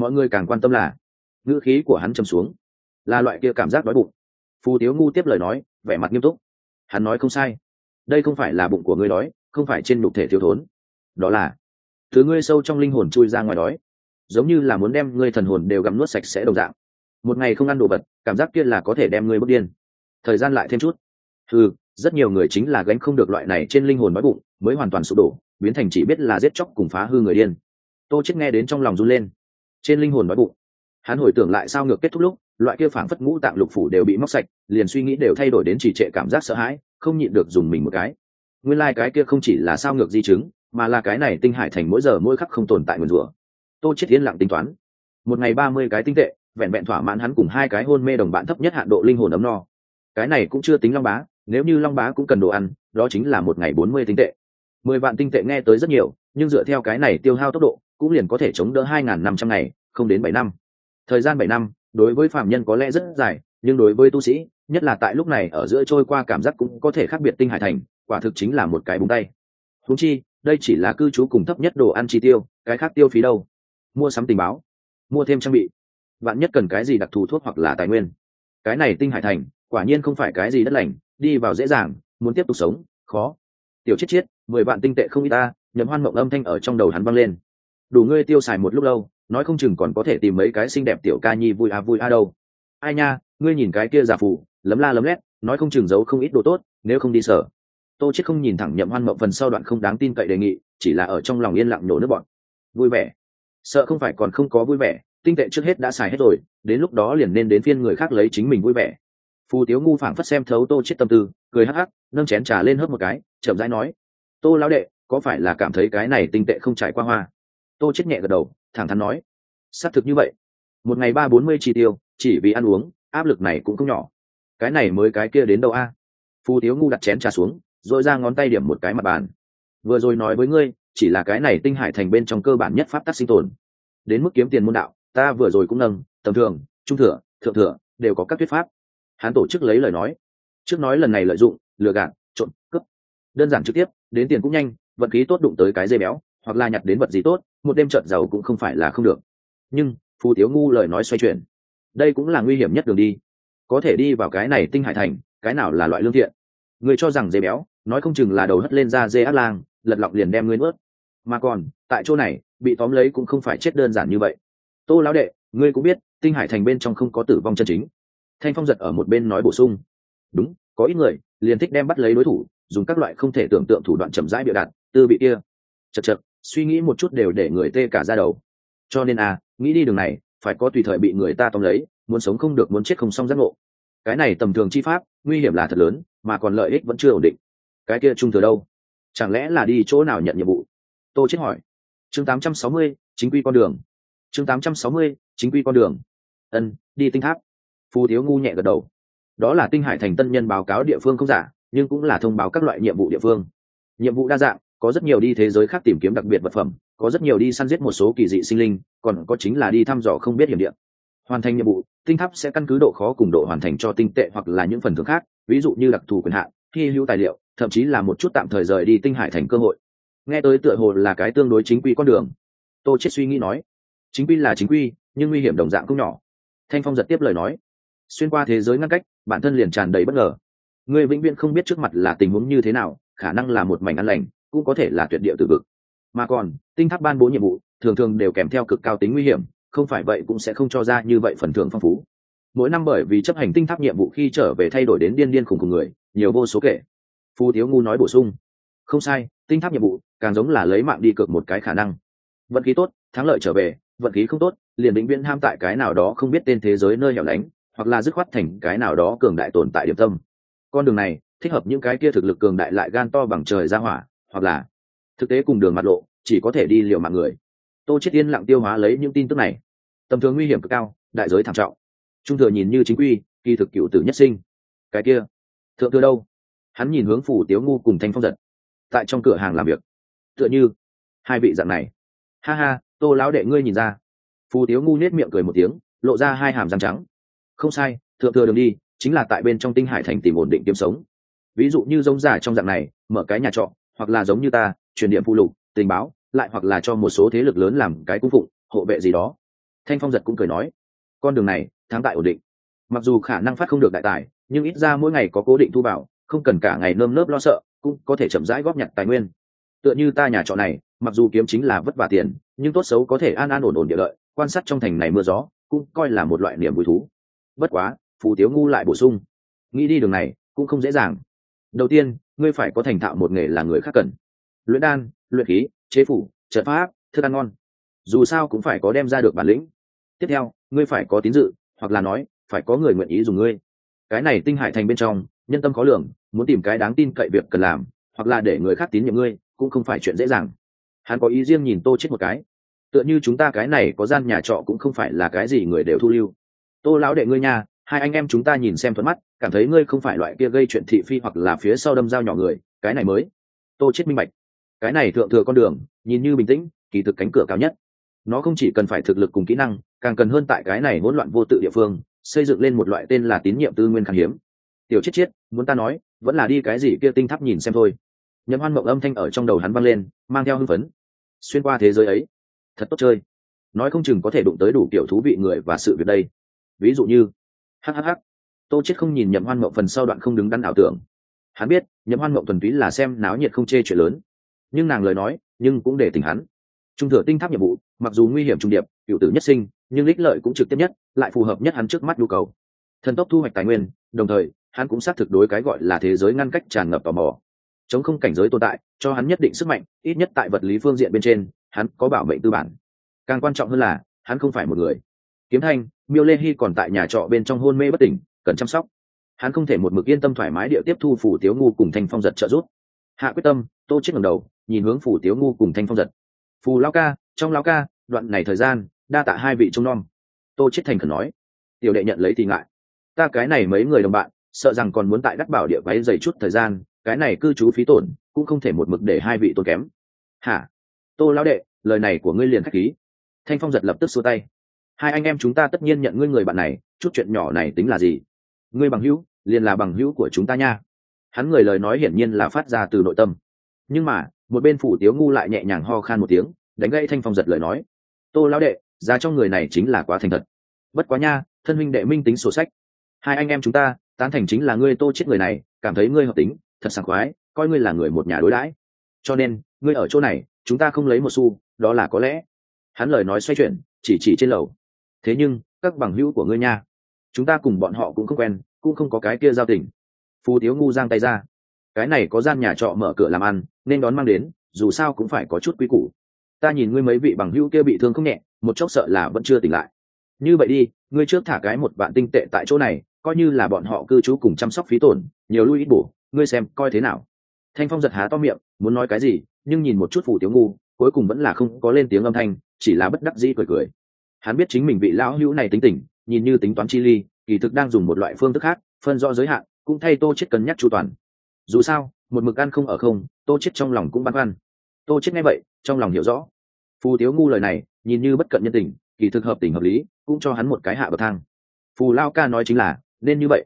Mọi người càng quan tâm là, ngữ khí của hắn châm xuống, là loại kia cảm giác đói bụng. Phù tiếu ngu tiếp lời nói, vẻ mặt nghiêm túc. Hắn nói không sai. Đây không phải là bụng của ngươi đói, không phải trên nhục thể thiếu thốn. Đó là, thứ ngươi sâu trong linh hồn chui ra ngoài đói. Giống như là muốn đem ngươi thần hồn đều gặm nuốt sạch sẽ đồng dạng. Một ngày không ăn đồ vật, cảm giác kia là có thể đem ngươi bước điên. Thời gian lại thêm chút. Ừ rất nhiều người chính là gánh không được loại này trên linh hồn đói bụng, mới hoàn toàn sụp đổ, biến thành chỉ biết là giết chóc cùng phá hư người điên. Tô chết nghe đến trong lòng run lên trên linh hồn nói bụng. Hắn hồi tưởng lại sao ngược kết thúc lúc, loại kia phảng phất ngũ tạng lục phủ đều bị móc sạch, liền suy nghĩ đều thay đổi đến chỉ trệ cảm giác sợ hãi, không nhịn được dùng mình một cái. Nguyên lai cái kia không chỉ là sao ngược di chứng, mà là cái này tinh hải thành mỗi giờ mỗi khắc không tồn tại nguồn rủa. Tô chết yên lặng tính toán. Một ngày ba mươi cái tinh tệ, vẹn vẹn thỏa mãn hắn cùng hai cái hôn mê đồng bạn thấp nhất hạn độ linh hồn ấm no. Cái này cũng chưa tính long bá, nếu như long bá cũng cần đồ ăn, đó chính là một ngày bốn mươi tinh tệ. Mười vạn tinh tệ nghe tới rất nhiều, nhưng dựa theo cái này tiêu hao tốc độ cũng liền có thể chống đỡ hai n g h n năm trăm ngày, không đến bảy năm. Thời gian bảy năm, đối với phạm nhân có lẽ rất dài, nhưng đối với tu sĩ, nhất là tại lúc này ở giữa trôi qua cảm giác cũng có thể khác biệt tinh hải thành, quả thực chính là một cái búng tay. Húng chi, đây chỉ là cư trú cùng thấp nhất đồ ăn chi tiêu, cái khác tiêu phí đâu? Mua sắm tình báo, mua thêm trang bị. Bạn nhất cần cái gì đặc thù thuốc hoặc là tài nguyên. Cái này tinh hải thành, quả nhiên không phải cái gì đất lành, đi vào dễ dàng, muốn tiếp tục sống, khó. Tiểu chết chết mười vạn tinh tệ không ít ta, nhậm hoan mộng âm thanh ở trong đầu hắn văng lên đủ ngươi tiêu xài một lúc lâu, nói không chừng còn có thể tìm mấy cái xinh đẹp tiểu ca nhi vui a vui a đâu. Ai nha, ngươi nhìn cái kia giả phụ, lấm la lấm lét, nói không chừng giấu không ít đồ tốt, nếu không đi sở tô chết không nhìn thẳng nhậm hoan mộng phần sau đoạn không đáng tin cậy đề nghị, chỉ là ở trong lòng yên lặng nổ nước bọn vui vẻ. Sợ không phải còn không có vui vẻ, tinh tệ trước hết đã xài hết rồi, đến lúc đó liền nên đến phiên người khác lấy chính mình vui vẻ. Phù tiếu ngu phảng phất xem thấu tô chết tâm tư, cười hắc hắc, nâng chén trà lên hớp một cái, chậm rãi nói, tô lão đệ, có phải là cảm thấy cái này tinh tệ không trải qua hoa? Tô chết nhẹ gật đầu, thẳng thắn nói, xác thực như vậy. Một ngày ba bốn mươi chi tiêu, chỉ vì ăn uống, áp lực này cũng không nhỏ. Cái này mới cái kia đến đâu a? Phù tiếu ngu đặt chén trà xuống, rồi ra ngón tay điểm một cái mặt bàn. Vừa rồi nói với ngươi, chỉ là cái này tinh hải thành bên trong cơ bản nhất pháp tắc sinh tồn. Đến mức kiếm tiền môn đạo, ta vừa rồi cũng nâng, tầm thường, trung thừa, thượng thừa, đều có các thuyết pháp. Hắn tổ chức lấy lời nói. Trước nói lần này lợi dụng, lừa gạt trộn cướp. Đơn giản trực tiếp, đến tiền cũng nhanh, vận khí tốt đụng tới cái dây béo hoặc là nhặt đến vật gì tốt, một đêm trợn giàu cũng không phải là không được. Nhưng, phù tiếu ngu lời nói xoay chuyển. Đây cũng là nguy hiểm nhất đường đi. Có thể đi vào cái này tinh hải thành, cái nào là loại lương thiện? Người cho rằng dê béo, nói không chừng là đầu hất lên ra dê át lang, lật lọc liền đem ngươi nuốt. Mà còn, tại chỗ này, bị tóm lấy cũng không phải chết đơn giản như vậy. Tô lão đệ, ngươi cũng biết, tinh hải thành bên trong không có tử vong chân chính. Thanh phong giật ở một bên nói bổ sung. Đúng, có ít người liền thích đem bắt lấy đối thủ, dùng các loại không thể tưởng tượng thủ đoạn chậm rãi bịa đặt, tư bị kia. Chật chật suy nghĩ một chút đều để người tê cả ra đầu. Cho nên à nghĩ đi đường này phải có tùy thời bị người ta tóm lấy muốn sống không được muốn chết không xong giác ngộ. Cái này tầm thường chi pháp nguy hiểm là thật lớn mà còn lợi ích vẫn chưa ổn định. Cái kia trung thừa đâu? Chẳng lẽ là đi chỗ nào nhận nhiệm vụ? Tô chết hỏi. Chương 860, chính quy con đường. Chương 860, chính quy con đường. Ân đi tinh tháp. Phù thiếu ngu nhẹ gật đầu. Đó là tinh hải thành tân nhân báo cáo địa phương không giả nhưng cũng là thông báo các loại nhiệm vụ địa phương. Nhiệm vụ đa dạng có rất nhiều đi thế giới khác tìm kiếm đặc biệt vật phẩm, có rất nhiều đi săn giết một số kỳ dị sinh linh, còn có chính là đi thăm dò không biết hiểm địa. Hoàn thành nhiệm vụ, tinh tháp sẽ căn cứ độ khó cùng độ hoàn thành cho tinh tệ hoặc là những phần thưởng khác, ví dụ như đặc thù quyền hạn, hy hữu tài liệu, thậm chí là một chút tạm thời rời đi tinh hải thành cơ hội. Nghe tới tựa hồ là cái tương đối chính quy con đường. Tô chết suy nghĩ nói, chính quy là chính quy, nhưng nguy hiểm đồng dạng cũng nhỏ. Thanh phong giật tiếp lời nói, xuyên qua thế giới ngăn cách, bản thân liền tràn đầy bất ngờ. Người vĩnh viễn không biết trước mặt là tình huống như thế nào, khả năng là một mảnh ăn lành cũng có thể là tuyệt địa tự vực. Mà còn, tinh tháp ban bố nhiệm vụ, thường thường đều kèm theo cực cao tính nguy hiểm, không phải vậy cũng sẽ không cho ra như vậy phần thưởng phong phú. Mỗi năm bởi vì chấp hành tinh tháp nhiệm vụ khi trở về thay đổi đến điên điên khủng khủng người, nhiều vô số kể. Phu thiếu ngu nói bổ sung, không sai, tinh tháp nhiệm vụ càng giống là lấy mạng đi cược một cái khả năng. Vận khí tốt, thắng lợi trở về, vận khí không tốt, liền định viễn ham tại cái nào đó không biết tên thế giới nơi hẻo lánh, hoặc là dứt khoát thành cái nào đó cường đại tồn tại điểm tâm. Con đường này, thích hợp những cái kia thực lực cường đại lại gan to bằng trời ra hỏa hoặc là thực tế cùng đường mặt lộ, chỉ có thể đi liều mạng người. Tô chết yên lặng tiêu hóa lấy những tin tức này. Tầm thường nguy hiểm cực cao, đại giới thảm trọng. Trung thừa nhìn như chính quy, kỳ thực cựu tử nhất sinh. Cái kia, thượng thừa đâu? Hắn nhìn hướng phủ tiếu ngu cùng thanh phong giật. Tại trong cửa hàng làm việc. Tựa như, hai vị dạng này. Ha ha, tô lão đệ ngươi nhìn ra. Phù tiếu ngu nết miệng cười một tiếng, lộ ra hai hàm răng trắng. Không sai, thượng thừa đường đi, chính là tại bên trong tinh hải thành tìm ổn định kiếm sống. Ví dụ như giống giả trong dạng này, mở cái nhà trọ hoặc là giống như ta, truyền điểm phụ lục, tình báo, lại hoặc là cho một số thế lực lớn làm cái cung phụng, hộ vệ gì đó. Thanh phong giật cũng cười nói, con đường này, thắng tại ổn định. Mặc dù khả năng phát không được đại tài, nhưng ít ra mỗi ngày có cố định thu bảo, không cần cả ngày nơm nớp lo sợ, cũng có thể chậm rãi góp nhặt tài nguyên. Tựa như ta nhà trọ này, mặc dù kiếm chính là vất vả tiền, nhưng tốt xấu có thể an an ổn ổn địa lợi, quan sát trong thành này mưa gió, cũng coi là một loại niềm vui thú. Bất quá, phù tiếu ngu lại bổ sung. Nghĩ đi đường này, cũng không dễ dàng. Đầu tiên ngươi phải có thành thạo một nghề là người khác cần. Luyện đan, luyện khí, chế phủ trợ pháp, thức ăn ngon. Dù sao cũng phải có đem ra được bản lĩnh. Tiếp theo, ngươi phải có tín dự, hoặc là nói, phải có người nguyện ý dùng ngươi. Cái này tinh hải thành bên trong, nhân tâm khó lường, muốn tìm cái đáng tin cậy việc cần làm, hoặc là để người khác tín nhiệm ngươi, cũng không phải chuyện dễ dàng. Hắn có ý riêng nhìn tô chết một cái. Tựa như chúng ta cái này có gian nhà trọ cũng không phải là cái gì người đều thu lưu. Tô lão đệ ngươi nha, hai anh em chúng ta nhìn xem thuận mắt cảm thấy ngươi không phải loại kia gây chuyện thị phi hoặc là phía sau đâm dao nhỏ người, cái này mới. Tô chết minh bạch. Cái này thượng thừa con đường, nhìn như bình tĩnh, kỳ thực cánh cửa cao nhất. Nó không chỉ cần phải thực lực cùng kỹ năng, càng cần hơn tại cái này hỗn loạn vô tự địa phương, xây dựng lên một loại tên là tín nhiệm tư nguyên khan hiếm. Tiểu chết chết, muốn ta nói, vẫn là đi cái gì kia tinh tháp nhìn xem thôi. Nhậm hoan mộng âm thanh ở trong đầu hắn vang lên, mang theo hưng phấn. Xuyên qua thế giới ấy, thật tốt chơi. Nói không chừng có thể đụng tới đủ kiểu thú vị người và sự việc đây. Ví dụ như hhh tô chết không nhìn nhậm hoan mộng phần sau đoạn không đứng đắn ảo tưởng. Hắn biết, nhậm hoan mộng thuần túy là xem náo nhiệt không chê chuyện lớn. Nhưng nàng lời nói, nhưng cũng để tình hắn. Trung thừa tinh tháp nhiệm vụ, mặc dù nguy hiểm trung điệp, cựu tử nhất sinh, nhưng lích lợi cũng trực tiếp nhất, lại phù hợp nhất hắn trước mắt nhu cầu. Thần tốc thu hoạch tài nguyên, đồng thời, hắn cũng xác thực đối cái gọi là thế giới ngăn cách tràn ngập tò mò. Chống không cảnh giới tồn tại, cho hắn nhất định sức mạnh, ít nhất tại vật lý phương diện bên trên, hắn có bảo mệnh tư bản. Càng quan trọng hơn là, hắn không phải một người. Kiếm thanh, miêu lê hy còn tại nhà trọ bên trong hôn mê bất tỉnh cần chăm sóc. Hắn không thể một mực yên tâm thoải mái địa tiếp thu phủ tiếu ngu cùng thanh phong giật trợ giúp. Hạ quyết tâm, tô chết ngẩng đầu, nhìn hướng phủ tiếu ngu cùng thanh phong giật. Phù lao ca, trong lao ca, đoạn này thời gian, đa tạ hai vị trông nom. Tô chết thành khẩn nói, tiểu đệ nhận lấy thì ngại. Ta cái này mấy người đồng bạn, sợ rằng còn muốn tại đắc bảo địa váy dày chút thời gian, cái này cư trú phí tổn, cũng không thể một mực để hai vị tốn kém. Hả? Tô lão đệ, lời này của ngươi liền khách khí. Thanh phong giật lập tức xua tay. Hai anh em chúng ta tất nhiên nhận ngươi người bạn này, chút chuyện nhỏ này tính là gì? Ngươi bằng hữu, liền là bằng hữu của chúng ta nha. Hắn người lời nói hiển nhiên là phát ra từ nội tâm. Nhưng mà, một bên phủ tiếu ngu lại nhẹ nhàng ho khan một tiếng, đánh gãy thanh phong giật lời nói. Tô lão đệ giá trong người này chính là quá thành thật. Bất quá nha, thân huynh đệ minh tính sổ sách. Hai anh em chúng ta, tán thành chính là ngươi tô chết người này, cảm thấy ngươi hợp tính, thật sảng khoái, coi ngươi là người một nhà đối đãi. Cho nên, ngươi ở chỗ này, chúng ta không lấy một xu, đó là có lẽ. Hắn lời nói xoay chuyển, chỉ chỉ trên lầu. Thế nhưng, các bằng hữu của ngươi nha chúng ta cùng bọn họ cũng không quen, cũng không có cái kia giao tình. Phù thiếu ngu giang tay ra. Cái này có gian nhà trọ mở cửa làm ăn, nên đón mang đến, dù sao cũng phải có chút quý củ. Ta nhìn ngươi mấy vị bằng hữu kia bị thương không nhẹ, một chốc sợ là vẫn chưa tỉnh lại. Như vậy đi, ngươi trước thả cái một vạn tinh tệ tại chỗ này, coi như là bọn họ cư trú cùng chăm sóc phí tổn, nhiều lui ít bổ, ngươi xem coi thế nào. Thanh phong giật há to miệng, muốn nói cái gì, nhưng nhìn một chút phù tiếu ngu, cuối cùng vẫn là không có lên tiếng âm thanh, chỉ là bất đắc dĩ cười cười. Hắn biết chính mình vị lão hữu này tính tình nhìn như tính toán chi ly, kỳ thực đang dùng một loại phương thức khác, phân rõ giới hạn, cũng thay tô chết cân nhắc chu toàn. Dù sao, một mực ăn không ở không, tô chết trong lòng cũng băn khoăn. Tô chết nghe vậy, trong lòng hiểu rõ. Phù tiếu ngu lời này, nhìn như bất cận nhân tình, kỳ thực hợp tình hợp lý, cũng cho hắn một cái hạ bậc thang. Phù lao ca nói chính là, nên như vậy.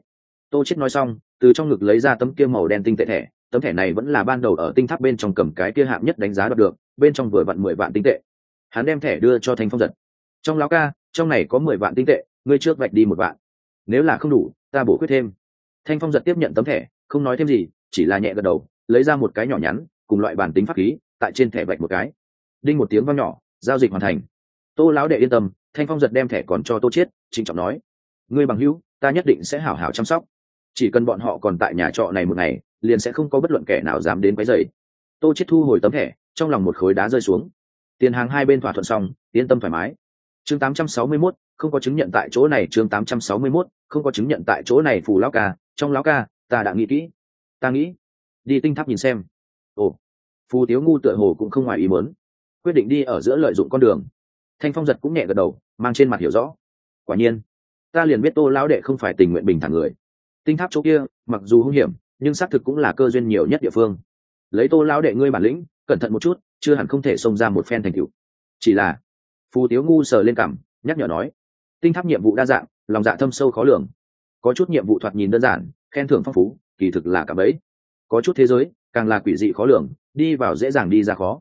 Tô chết nói xong, từ trong ngực lấy ra tấm kia màu đen tinh tệ thẻ, tấm thẻ này vẫn là ban đầu ở tinh tháp bên trong cầm cái kia hạng nhất đánh giá đoạt được, bên trong vừa vặn mười vạn tinh tệ. Hắn đem thẻ đưa cho thanh phong giật. Trong lão ca, trong này có mười vạn tinh tệ ngươi trước vạch đi một vạn. Nếu là không đủ ta bổ khuyết thêm. Thanh phong giật tiếp nhận tấm thẻ không nói thêm gì chỉ là nhẹ gật đầu lấy ra một cái nhỏ nhắn cùng loại bản tính pháp khí tại trên thẻ vạch một cái. Đinh một tiếng vang nhỏ giao dịch hoàn thành. Tô lão đệ yên tâm thanh phong giật đem thẻ còn cho tô chiết trịnh trọng nói ngươi bằng hữu ta nhất định sẽ hảo hảo chăm sóc. Chỉ cần bọn họ còn tại nhà trọ này một ngày liền sẽ không có bất luận kẻ nào dám đến quấy rầy. Tô chiết thu hồi tấm thẻ trong lòng một khối đá rơi xuống. Tiền hàng hai bên thỏa thuận xong yên tâm thoải mái. Chương 861, không có chứng nhận tại chỗ này chương tám trăm sáu mươi 861, không có chứng nhận tại chỗ này phù lão ca trong lão ca ta đã nghĩ kỹ. Ta nghĩ đi tinh tháp nhìn xem. Ồ phù tiếu ngu tựa hồ cũng không ngoài ý muốn. Quyết định đi ở giữa lợi dụng con đường. Thanh phong giật cũng nhẹ gật đầu mang trên mặt hiểu rõ. Quả nhiên ta liền biết tô lão đệ không phải tình nguyện bình thản người. Tinh tháp chỗ kia mặc dù hung hiểm nhưng xác thực cũng là cơ duyên nhiều nhất địa phương. Lấy tô lão đệ ngươi bản lĩnh cẩn thận một chút chưa hẳn không thể xông ra một phen thành tựu. chỉ là phù tiếu ngu sờ lên cằm nhắc nhở nói tinh tháp nhiệm vụ đa dạng, lòng dạ thâm sâu khó lường. Có chút nhiệm vụ thoạt nhìn đơn giản, khen thưởng phong phú, kỳ thực là cả bấy. Có chút thế giới, càng là quỷ dị khó lường, đi vào dễ dàng đi ra khó.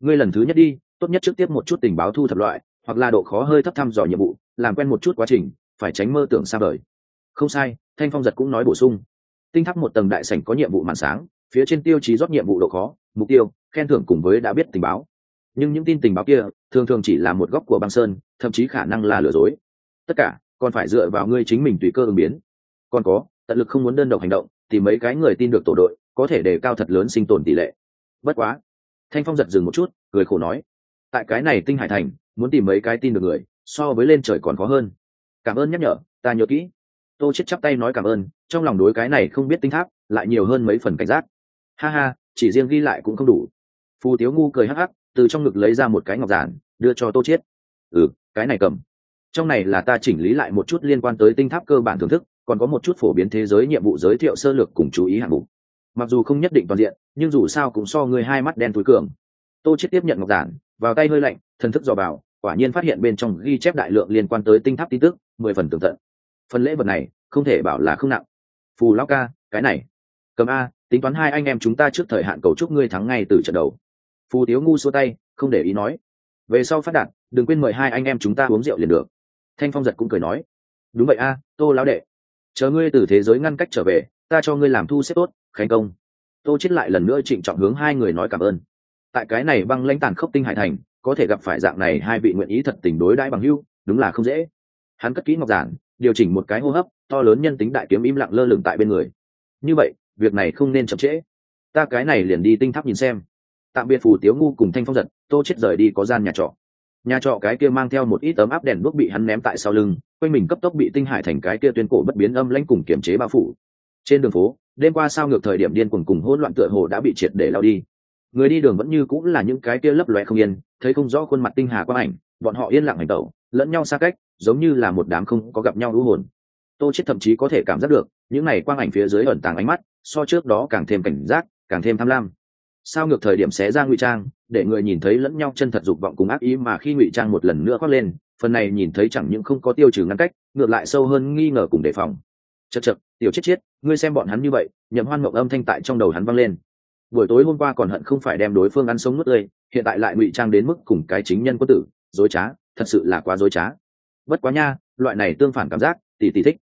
Ngươi lần thứ nhất đi, tốt nhất trước tiếp một chút tình báo thu thập loại, hoặc là độ khó hơi thấp thăm dò nhiệm vụ, làm quen một chút quá trình, phải tránh mơ tưởng xa vời. Không sai, thanh phong giật cũng nói bổ sung. Tinh tháp một tầng đại sảnh có nhiệm vụ màn sáng, phía trên tiêu chí rót nhiệm vụ độ khó, mục tiêu, khen thưởng cùng với đã biết tình báo. Nhưng những tin tình báo kia, thường thường chỉ là một góc của băng sơn, thậm chí khả năng là lừa dối tất cả, còn phải dựa vào ngươi chính mình tùy cơ ứng biến. Còn có, tận lực không muốn đơn độc hành động thì mấy cái người tin được tổ đội, có thể đề cao thật lớn sinh tồn tỷ lệ. Bất quá. Thanh phong giật dừng một chút, cười khổ nói. Tại cái này tinh hải thành, muốn tìm mấy cái tin được người, so với lên trời còn khó hơn. Cảm ơn nhắc nhở, ta nhớ kỹ. Tô chết chắp tay nói cảm ơn, trong lòng đối cái này không biết tinh tháp, lại nhiều hơn mấy phần cảnh giác. Ha ha, chỉ riêng ghi lại cũng không đủ. Phù tiếu ngu cười hắc hắc, từ trong ngực lấy ra một cái ngọc giản, đưa cho tô chết ừ cái này cầm trong này là ta chỉnh lý lại một chút liên quan tới tinh tháp cơ bản thưởng thức, còn có một chút phổ biến thế giới nhiệm vụ giới thiệu sơ lược cùng chú ý hạng mục. Mặc dù không nhất định toàn diện, nhưng dù sao cũng so người hai mắt đen túi cường. Tô chết tiếp nhận ngọc giản, vào tay hơi lạnh, thần thức dò vào, quả nhiên phát hiện bên trong ghi chép đại lượng liên quan tới tinh tháp tin tức, mười phần tường tận. Phần lễ vật này, không thể bảo là không nặng. Phù lao ca, cái này. Cầm a, tính toán hai anh em chúng ta trước thời hạn cầu chúc ngươi thắng ngay từ trận đầu. Phù tiếu ngu xua tay, không để ý nói. Về sau phát đạt, đừng quên mời hai anh em chúng ta uống rượu liền được thanh phong giật cũng cười nói, đúng vậy a, tô lão đệ, chờ ngươi từ thế giới ngăn cách trở về, ta cho ngươi làm thu xếp tốt, khánh công. Tô chết lại lần nữa trịnh trọng hướng hai người nói cảm ơn. Tại cái này băng lãnh tàn khốc tinh hải thành, có thể gặp phải dạng này hai vị nguyện ý thật tình đối đãi bằng hưu đúng là không dễ. Hắn cất kỹ ngọc giản, điều chỉnh một cái hô hấp, to lớn nhân tính đại kiếm im lặng lơ lửng tại bên người. Như vậy, việc này không nên chậm trễ. Ta cái này liền đi tinh tháp nhìn xem. Tạm biệt phù tiếu ngu cùng thanh phong giật, tô chết rời đi có gian nhà trọ nhà trọ cái kia mang theo một ít ấm áp đèn đuốc bị hắn ném tại sau lưng, quanh mình cấp tốc bị tinh hải thành cái kia tuyên cổ bất biến âm lãnh cùng kiểm chế bao phủ. Trên đường phố, đêm qua sao ngược thời điểm điên cuồng cùng hỗn loạn tựa hồ đã bị triệt để lao đi. Người đi đường vẫn như cũng là những cái kia lấp loe không yên, thấy không rõ khuôn mặt tinh hà quang ảnh, bọn họ yên lặng hành tẩu, lẫn nhau xa cách, giống như là một đám không có gặp nhau lũ hồn. Tô chết thậm chí có thể cảm giác được, những này quang ảnh phía dưới ẩn tàng ánh mắt, so trước đó càng thêm cảnh giác, càng thêm tham lam sao ngược thời điểm xé ra ngụy trang, để người nhìn thấy lẫn nhau chân thật dục vọng cùng ác ý mà khi ngụy trang một lần nữa khoác lên, phần này nhìn thấy chẳng những không có tiêu trừ ngăn cách, ngược lại sâu hơn nghi ngờ cùng đề phòng. Chật chật tiểu chết chết, ngươi xem bọn hắn như vậy, nhậm hoan mộng âm thanh tại trong đầu hắn vang lên. Buổi tối hôm qua còn hận không phải đem đối phương ăn sống nuốt tươi, hiện tại lại ngụy trang đến mức cùng cái chính nhân quân tử, dối trá, thật sự là quá dối trá. Bất quá nha, loại này tương phản cảm giác tỷ tỷ thích.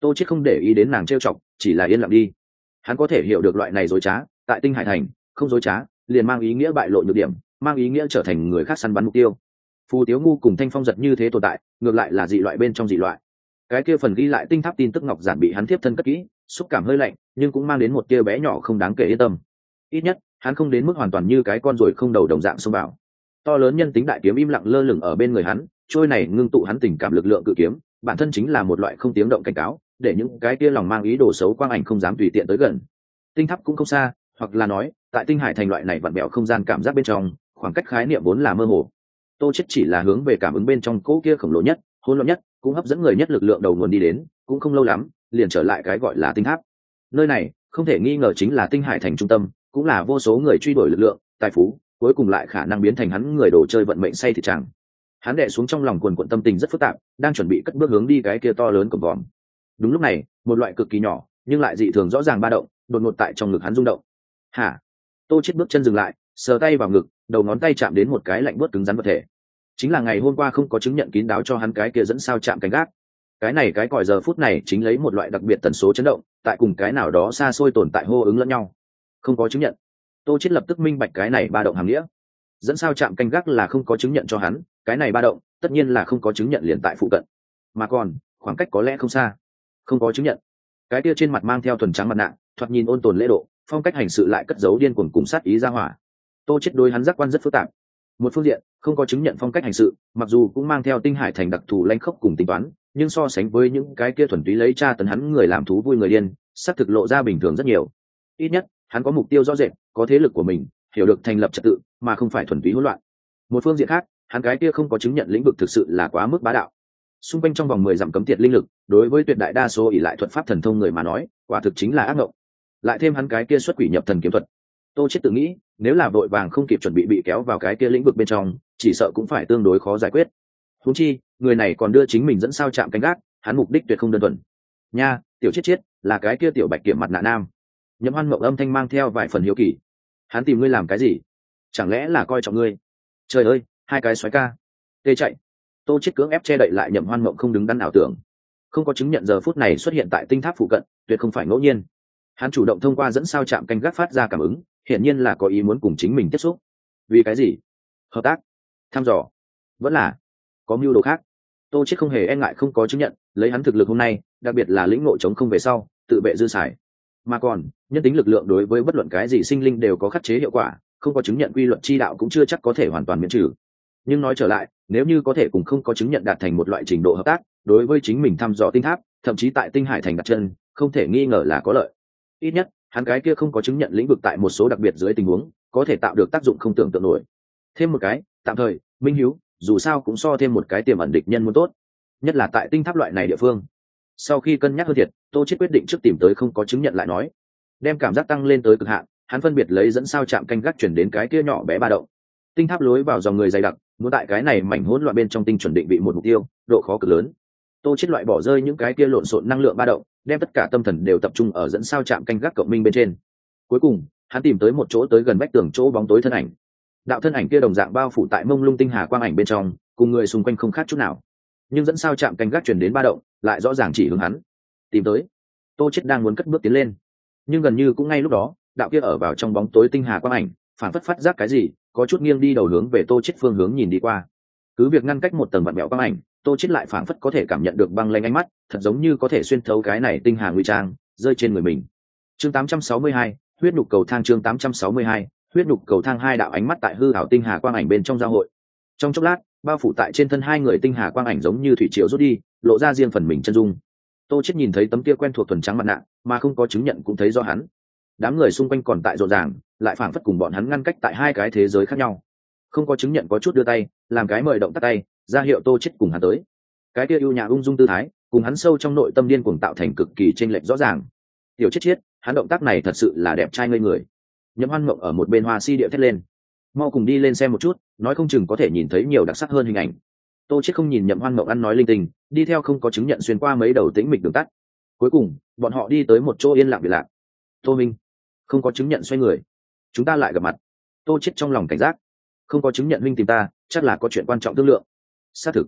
Tô chết không để ý đến nàng trêu chọc, chỉ là yên lặng đi. Hắn có thể hiểu được loại này dối trá, tại tinh hải thành không dối trá, liền mang ý nghĩa bại lộ nhược điểm, mang ý nghĩa trở thành người khác săn bắn mục tiêu. Phù tiếu ngu cùng thanh phong giật như thế tồn tại, ngược lại là dị loại bên trong dị loại. Cái kia phần ghi lại tinh tháp tin tức ngọc giản bị hắn tiếp thân cất kỹ, xúc cảm hơi lạnh, nhưng cũng mang đến một kia bé nhỏ không đáng kể yên tâm. Ít nhất, hắn không đến mức hoàn toàn như cái con ruồi không đầu đồng dạng xông vào. To lớn nhân tính đại kiếm im lặng lơ lửng ở bên người hắn, trôi này ngưng tụ hắn tình cảm lực lượng cự kiếm, bản thân chính là một loại không tiếng động cảnh cáo, để những cái kia lòng mang ý đồ xấu quang ảnh không dám tùy tiện tới gần. Tinh tháp cũng không xa, hoặc là nói tại tinh hải thành loại này vặn bẹo không gian cảm giác bên trong, khoảng cách khái niệm vốn là mơ hồ. Tô chết chỉ là hướng về cảm ứng bên trong cỗ kia khổng lồ nhất, hỗn loạn nhất, cũng hấp dẫn người nhất lực lượng đầu nguồn đi đến, cũng không lâu lắm, liền trở lại cái gọi là tinh tháp. Nơi này, không thể nghi ngờ chính là tinh hải thành trung tâm, cũng là vô số người truy đuổi lực lượng, tài phú, cuối cùng lại khả năng biến thành hắn người đồ chơi vận mệnh say thì chẳng hắn đệ xuống trong lòng quần quận tâm tình rất phức tạp, đang chuẩn bị cất bước hướng đi cái kia to lớn cổng vòm. Đúng lúc này, một loại cực kỳ nhỏ, nhưng lại dị thường rõ ràng ba động, đột ngột tại trong ngực hắn rung động. Hả? Tô chết bước chân dừng lại, sờ tay vào ngực, đầu ngón tay chạm đến một cái lạnh buốt cứng rắn vật thể. Chính là ngày hôm qua không có chứng nhận kín đáo cho hắn cái kia dẫn sao chạm cánh gác. Cái này cái còi giờ phút này chính lấy một loại đặc biệt tần số chấn động, tại cùng cái nào đó xa xôi tồn tại hô ứng lẫn nhau. Không có chứng nhận. Tô chết lập tức minh bạch cái này ba động hàm nghĩa. Dẫn sao chạm canh gác là không có chứng nhận cho hắn, cái này ba động, tất nhiên là không có chứng nhận liền tại phụ cận. Mà còn, khoảng cách có lẽ không xa. Không có chứng nhận. Cái kia trên mặt mang theo thuần trắng mặt nạ, thoạt nhìn ôn tồn lễ độ phong cách hành sự lại cất giấu điên cuồng cùng sát ý ra hỏa. Tô chết đối hắn giác quan rất phức tạp. Một phương diện, không có chứng nhận phong cách hành sự, mặc dù cũng mang theo tinh hải thành đặc thù lanh khốc cùng tính toán, nhưng so sánh với những cái kia thuần túy lấy cha tấn hắn người làm thú vui người điên, xác thực lộ ra bình thường rất nhiều. Ít nhất, hắn có mục tiêu rõ rệt, có thế lực của mình, hiểu được thành lập trật tự, mà không phải thuần túy hỗn loạn. Một phương diện khác, hắn cái kia không có chứng nhận lĩnh vực thực sự là quá mức bá đạo. Xung quanh trong vòng mười dặm cấm tiệt linh lực, đối với tuyệt đại đa số ỷ lại thuật pháp thần thông người mà nói, quả thực chính là ác ngộng lại thêm hắn cái kia xuất quỷ nhập thần kiếm thuật. Tô chết tự nghĩ, nếu là vội vàng không kịp chuẩn bị bị kéo vào cái kia lĩnh vực bên trong, chỉ sợ cũng phải tương đối khó giải quyết. Húng chi, người này còn đưa chính mình dẫn sao chạm canh gác, hắn mục đích tuyệt không đơn thuần. Nha, tiểu chết chết, là cái kia tiểu bạch kiểm mặt nạ nam. Nhậm hoan mộng âm thanh mang theo vài phần hiếu kỳ. Hắn tìm ngươi làm cái gì? Chẳng lẽ là coi trọng ngươi? Trời ơi, hai cái xoáy ca. Tê chạy. Tô chết cưỡng ép che đậy lại nhậm hoan mộng không đứng đắn ảo tưởng. Không có chứng nhận giờ phút này xuất hiện tại tinh tháp phụ cận, tuyệt không phải ngẫu nhiên hắn chủ động thông qua dẫn sao chạm canh gác phát ra cảm ứng, hiển nhiên là có ý muốn cùng chính mình tiếp xúc. Vì cái gì? Hợp tác? Thăm dò? Vẫn là có mưu đồ khác? Tô chết không hề e ngại không có chứng nhận, lấy hắn thực lực hôm nay, đặc biệt là lĩnh ngộ chống không về sau, tự vệ dư xài. Mà còn, nhân tính lực lượng đối với bất luận cái gì sinh linh đều có khắc chế hiệu quả, không có chứng nhận quy luật chi đạo cũng chưa chắc có thể hoàn toàn miễn trừ. Nhưng nói trở lại, nếu như có thể cùng không có chứng nhận đạt thành một loại trình độ hợp tác, đối với chính mình thăm dò tinh tháp, thậm chí tại tinh hải thành đặt chân, không thể nghi ngờ là có lợi ít nhất, hắn cái kia không có chứng nhận lĩnh vực tại một số đặc biệt dưới tình huống, có thể tạo được tác dụng không tưởng tượng nổi. Thêm một cái, tạm thời, minh hiếu, dù sao cũng so thêm một cái tiềm ẩn địch nhân muốn tốt, nhất là tại tinh tháp loại này địa phương. Sau khi cân nhắc hơn thiệt, tô chết quyết định trước tìm tới không có chứng nhận lại nói. Đem cảm giác tăng lên tới cực hạn, hắn phân biệt lấy dẫn sao chạm canh gác chuyển đến cái kia nhỏ bé ba động. Tinh tháp lối vào dòng người dày đặc, muốn tại cái này mảnh hỗn loạn bên trong tinh chuẩn định vị một mục tiêu, độ khó cực lớn tô chết loại bỏ rơi những cái kia lộn xộn năng lượng ba động, đem tất cả tâm thần đều tập trung ở dẫn sao chạm canh gác cộng minh bên trên. Cuối cùng, hắn tìm tới một chỗ tới gần vách tường chỗ bóng tối thân ảnh. Đạo thân ảnh kia đồng dạng bao phủ tại mông lung tinh hà quang ảnh bên trong, cùng người xung quanh không khác chút nào. Nhưng dẫn sao chạm canh gác chuyển đến ba động, lại rõ ràng chỉ hướng hắn. Tìm tới. Tô chết đang muốn cất bước tiến lên. Nhưng gần như cũng ngay lúc đó, đạo kia ở vào trong bóng tối tinh hà quang ảnh, phản phất phát giác cái gì, có chút nghiêng đi đầu hướng về tô chết phương hướng nhìn đi qua. Cứ việc ngăn cách một tầng vặn mẹo quang ảnh tô chết lại phảng phất có thể cảm nhận được băng lanh ánh mắt thật giống như có thể xuyên thấu cái này tinh hà nguy trang rơi trên người mình. Chương 862, huyết nục cầu thang chương 862, huyết nục cầu thang hai đạo ánh mắt tại hư ảo tinh hà quang ảnh bên trong giao hội. Trong chốc lát bao phủ tại trên thân hai người tinh hà quang ảnh giống như thủy triều rút đi lộ ra riêng phần mình chân dung. Tô chết nhìn thấy tấm kia quen thuộc thuần trắng mặt nạ mà không có chứng nhận cũng thấy do hắn. Đám người xung quanh còn tại rộn ràng lại phảng phất cùng bọn hắn ngăn cách tại hai cái thế giới khác nhau. Không có chứng nhận có chút đưa tay làm cái mời động tắt tay ra hiệu tô chết cùng hắn tới. Cái kia ưu nhã ung dung tư thái, cùng hắn sâu trong nội tâm điên cuồng tạo thành cực kỳ chênh lệch rõ ràng. Tiểu chết chết, hắn động tác này thật sự là đẹp trai ngây người. Nhậm hoan mộng ở một bên hoa si địa thét lên. Mau cùng đi lên xem một chút, nói không chừng có thể nhìn thấy nhiều đặc sắc hơn hình ảnh. Tô chết không nhìn nhậm hoan mộng ăn nói linh tinh, đi theo không có chứng nhận xuyên qua mấy đầu tĩnh mịch đường tắt. Cuối cùng, bọn họ đi tới một chỗ yên lặng biệt lạc. Tô minh, không có chứng nhận xoay người. Chúng ta lại gặp mặt. Tô chết trong lòng cảnh giác. Không có chứng nhận minh tìm ta, chắc là có chuyện quan trọng tương lượng xác thực.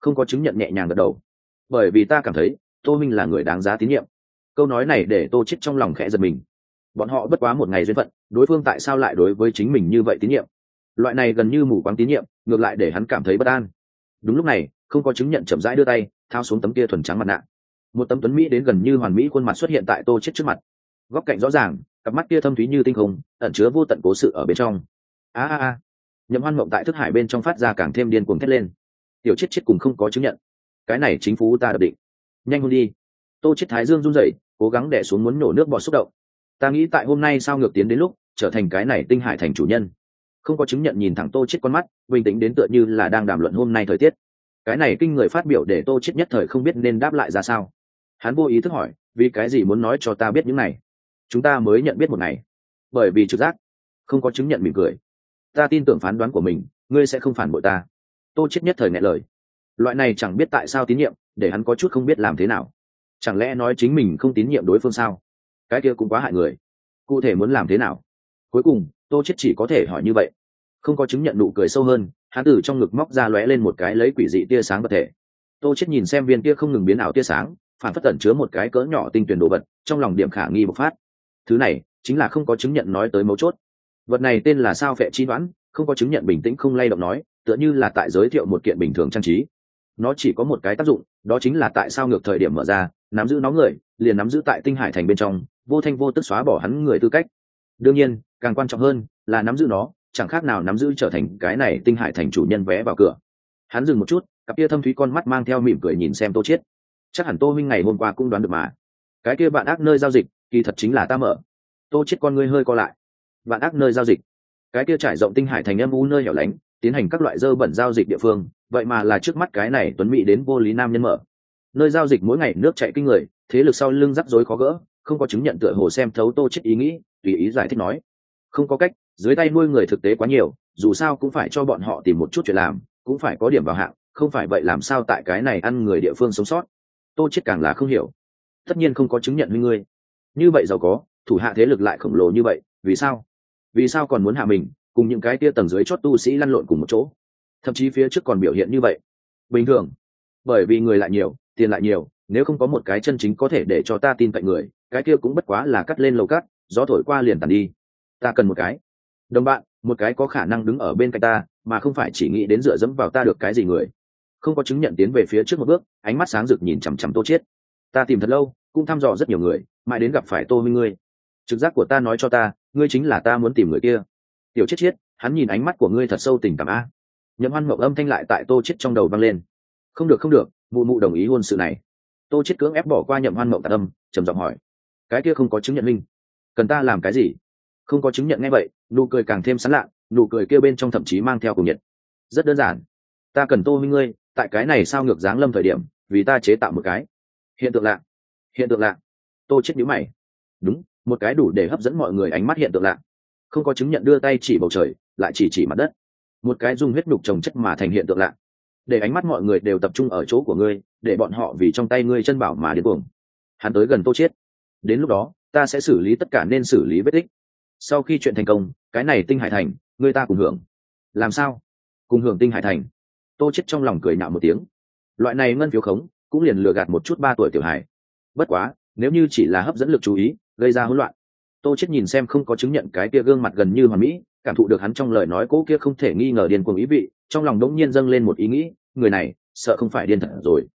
Không có chứng nhận nhẹ nhàng gật đầu. Bởi vì ta cảm thấy, tô minh là người đáng giá tín nhiệm. Câu nói này để tô chết trong lòng khẽ giật mình. Bọn họ bất quá một ngày duyên phận, đối phương tại sao lại đối với chính mình như vậy tín nhiệm? Loại này gần như mù quáng tín nhiệm, ngược lại để hắn cảm thấy bất an. Đúng lúc này, không có chứng nhận chậm rãi đưa tay, thao xuống tấm kia thuần trắng mặt nạ. Một tấm tuấn mỹ đến gần như hoàn mỹ khuôn mặt xuất hiện tại tô chết trước mặt. Góc cạnh rõ ràng, cặp mắt kia thâm thúy như tinh không, ẩn chứa vô tận cố sự ở bên trong. A a a. Nhậm hoan mộng tại thức hải bên trong phát ra càng thêm điên cuồng thét lên tiểu chết chết cùng không có chứng nhận. Cái này chính phủ ta đập định. Nhanh hơn đi. Tô chết thái dương run rẩy, cố gắng đẻ xuống muốn nổ nước bọt xúc động. Ta nghĩ tại hôm nay sao ngược tiến đến lúc, trở thành cái này tinh hải thành chủ nhân. Không có chứng nhận nhìn thẳng tô chết con mắt, bình tĩnh đến tựa như là đang đàm luận hôm nay thời tiết. Cái này kinh người phát biểu để tô chết nhất thời không biết nên đáp lại ra sao. Hắn vô ý thức hỏi, vì cái gì muốn nói cho ta biết những này? Chúng ta mới nhận biết một ngày. Bởi vì trực giác, không có chứng nhận mỉm cười. Ta tin tưởng phán đoán của mình, ngươi sẽ không phản bội ta tô chết nhất thời ngại lời. Loại này chẳng biết tại sao tín nhiệm, để hắn có chút không biết làm thế nào. Chẳng lẽ nói chính mình không tín nhiệm đối phương sao? Cái kia cũng quá hại người. Cụ thể muốn làm thế nào? Cuối cùng, tô chết chỉ có thể hỏi như vậy. Không có chứng nhận nụ cười sâu hơn, hắn từ trong ngực móc ra lóe lên một cái lấy quỷ dị tia sáng vật thể. Tô chết nhìn xem viên kia không ngừng biến ảo tia sáng, phản phất tẩn chứa một cái cỡ nhỏ tinh tuyển đồ vật, trong lòng điểm khả nghi bộc phát. Thứ này, chính là không có chứng nhận nói tới mấu chốt. Vật này tên là sao phệ chi đoán, không có chứng nhận bình tĩnh không lay động nói tựa như là tại giới thiệu một kiện bình thường trang trí. Nó chỉ có một cái tác dụng, đó chính là tại sao ngược thời điểm mở ra, nắm giữ nó người, liền nắm giữ tại tinh hải thành bên trong, vô thanh vô tức xóa bỏ hắn người tư cách. Đương nhiên, càng quan trọng hơn là nắm giữ nó, chẳng khác nào nắm giữ trở thành cái này tinh hải thành chủ nhân vé vào cửa. Hắn dừng một chút, cặp kia thâm thúy con mắt mang theo mỉm cười nhìn xem tô chiết. Chắc hẳn tô minh ngày hôm qua cũng đoán được mà. Cái kia bạn ác nơi giao dịch, kỳ thật chính là ta mở. Tô chiết con ngươi hơi co lại. Bạn ác nơi giao dịch. Cái kia trải rộng tinh hải thành âm u nơi hẻo lánh tiến hành các loại dơ bẩn giao dịch địa phương, vậy mà là trước mắt cái này tuấn mỹ đến vô lý nam nhân mở. Nơi giao dịch mỗi ngày nước chảy kinh người, thế lực sau lưng rắc rối khó gỡ, không có chứng nhận tựa hồ xem thấu tô chết ý nghĩ, tùy ý giải thích nói. Không có cách, dưới tay nuôi người thực tế quá nhiều, dù sao cũng phải cho bọn họ tìm một chút chuyện làm, cũng phải có điểm vào hạng, không phải vậy làm sao tại cái này ăn người địa phương sống sót. Tô chết càng là không hiểu. Tất nhiên không có chứng nhận với ngươi. Như vậy giàu có, thủ hạ thế lực lại khổng lồ như vậy, vì sao? Vì sao còn muốn hạ mình? Cùng những cái tia tầng dưới chót tu sĩ lăn lộn cùng một chỗ. Thậm chí phía trước còn biểu hiện như vậy. Bình thường, bởi vì người lại nhiều, tiền lại nhiều, nếu không có một cái chân chính có thể để cho ta tin cậy người, cái kia cũng bất quá là cắt lên lầu cắt gió thổi qua liền tàn đi. Ta cần một cái. Đồng bạn, một cái có khả năng đứng ở bên cạnh ta, mà không phải chỉ nghĩ đến dựa dẫm vào ta được cái gì người. Không có chứng nhận tiến về phía trước một bước, ánh mắt sáng rực nhìn chằm chằm tô chiết. Ta tìm thật lâu, cũng thăm dò rất nhiều người, mãi đến gặp phải tô minh ngươi. Trực giác của ta nói cho ta, ngươi chính là ta muốn tìm người kia tiểu chết chết hắn nhìn ánh mắt của ngươi thật sâu tình cảm a. Nhậm hoan mộng âm thanh lại tại tô chết trong đầu vang lên. Không được không được, mụ mụ đồng ý hôn sự này. Tô chết cưỡng ép bỏ qua nhậm hoan mộng tạc âm, trầm giọng hỏi, cái kia không có chứng nhận minh. Cần ta làm cái gì? Không có chứng nhận ngay vậy. Nụ cười càng thêm sán lạ, nụ cười kia bên trong thậm chí mang theo cùng nhiệt. Rất đơn giản, ta cần tô minh ngươi, tại cái này sao ngược dáng lâm thời điểm, vì ta chế tạo một cái. Hiện tượng lạ, hiện tượng lạ. Tô chết nhíu mày. Đúng, một cái đủ để hấp dẫn mọi người ánh mắt hiện tượng lạ không có chứng nhận đưa tay chỉ bầu trời, lại chỉ chỉ mặt đất. Một cái dung huyết đục trồng chất mà thành hiện tượng lạ. Để ánh mắt mọi người đều tập trung ở chỗ của ngươi, để bọn họ vì trong tay ngươi chân bảo mà đến cuồng. Hắn tới gần tô chết đến lúc đó, ta sẽ xử lý tất cả nên xử lý vết tích. Sau khi chuyện thành công, cái này tinh hải thành người ta cùng hưởng. Làm sao? Cùng hưởng tinh hải thành. Tô chết trong lòng cười nạo một tiếng. Loại này ngân phiếu khống, cũng liền lừa gạt một chút ba tuổi tiểu hải bất quá, nếu như chỉ là hấp dẫn lực chú ý, gây ra hỗn loạn tô chết nhìn xem không có chứng nhận cái kia gương mặt gần như hoàn mỹ, cảm thụ được hắn trong lời nói cố kia không thể nghi ngờ điên cuồng ý vị, trong lòng đống nhiên dâng lên một ý nghĩ, người này, sợ không phải điên thật rồi.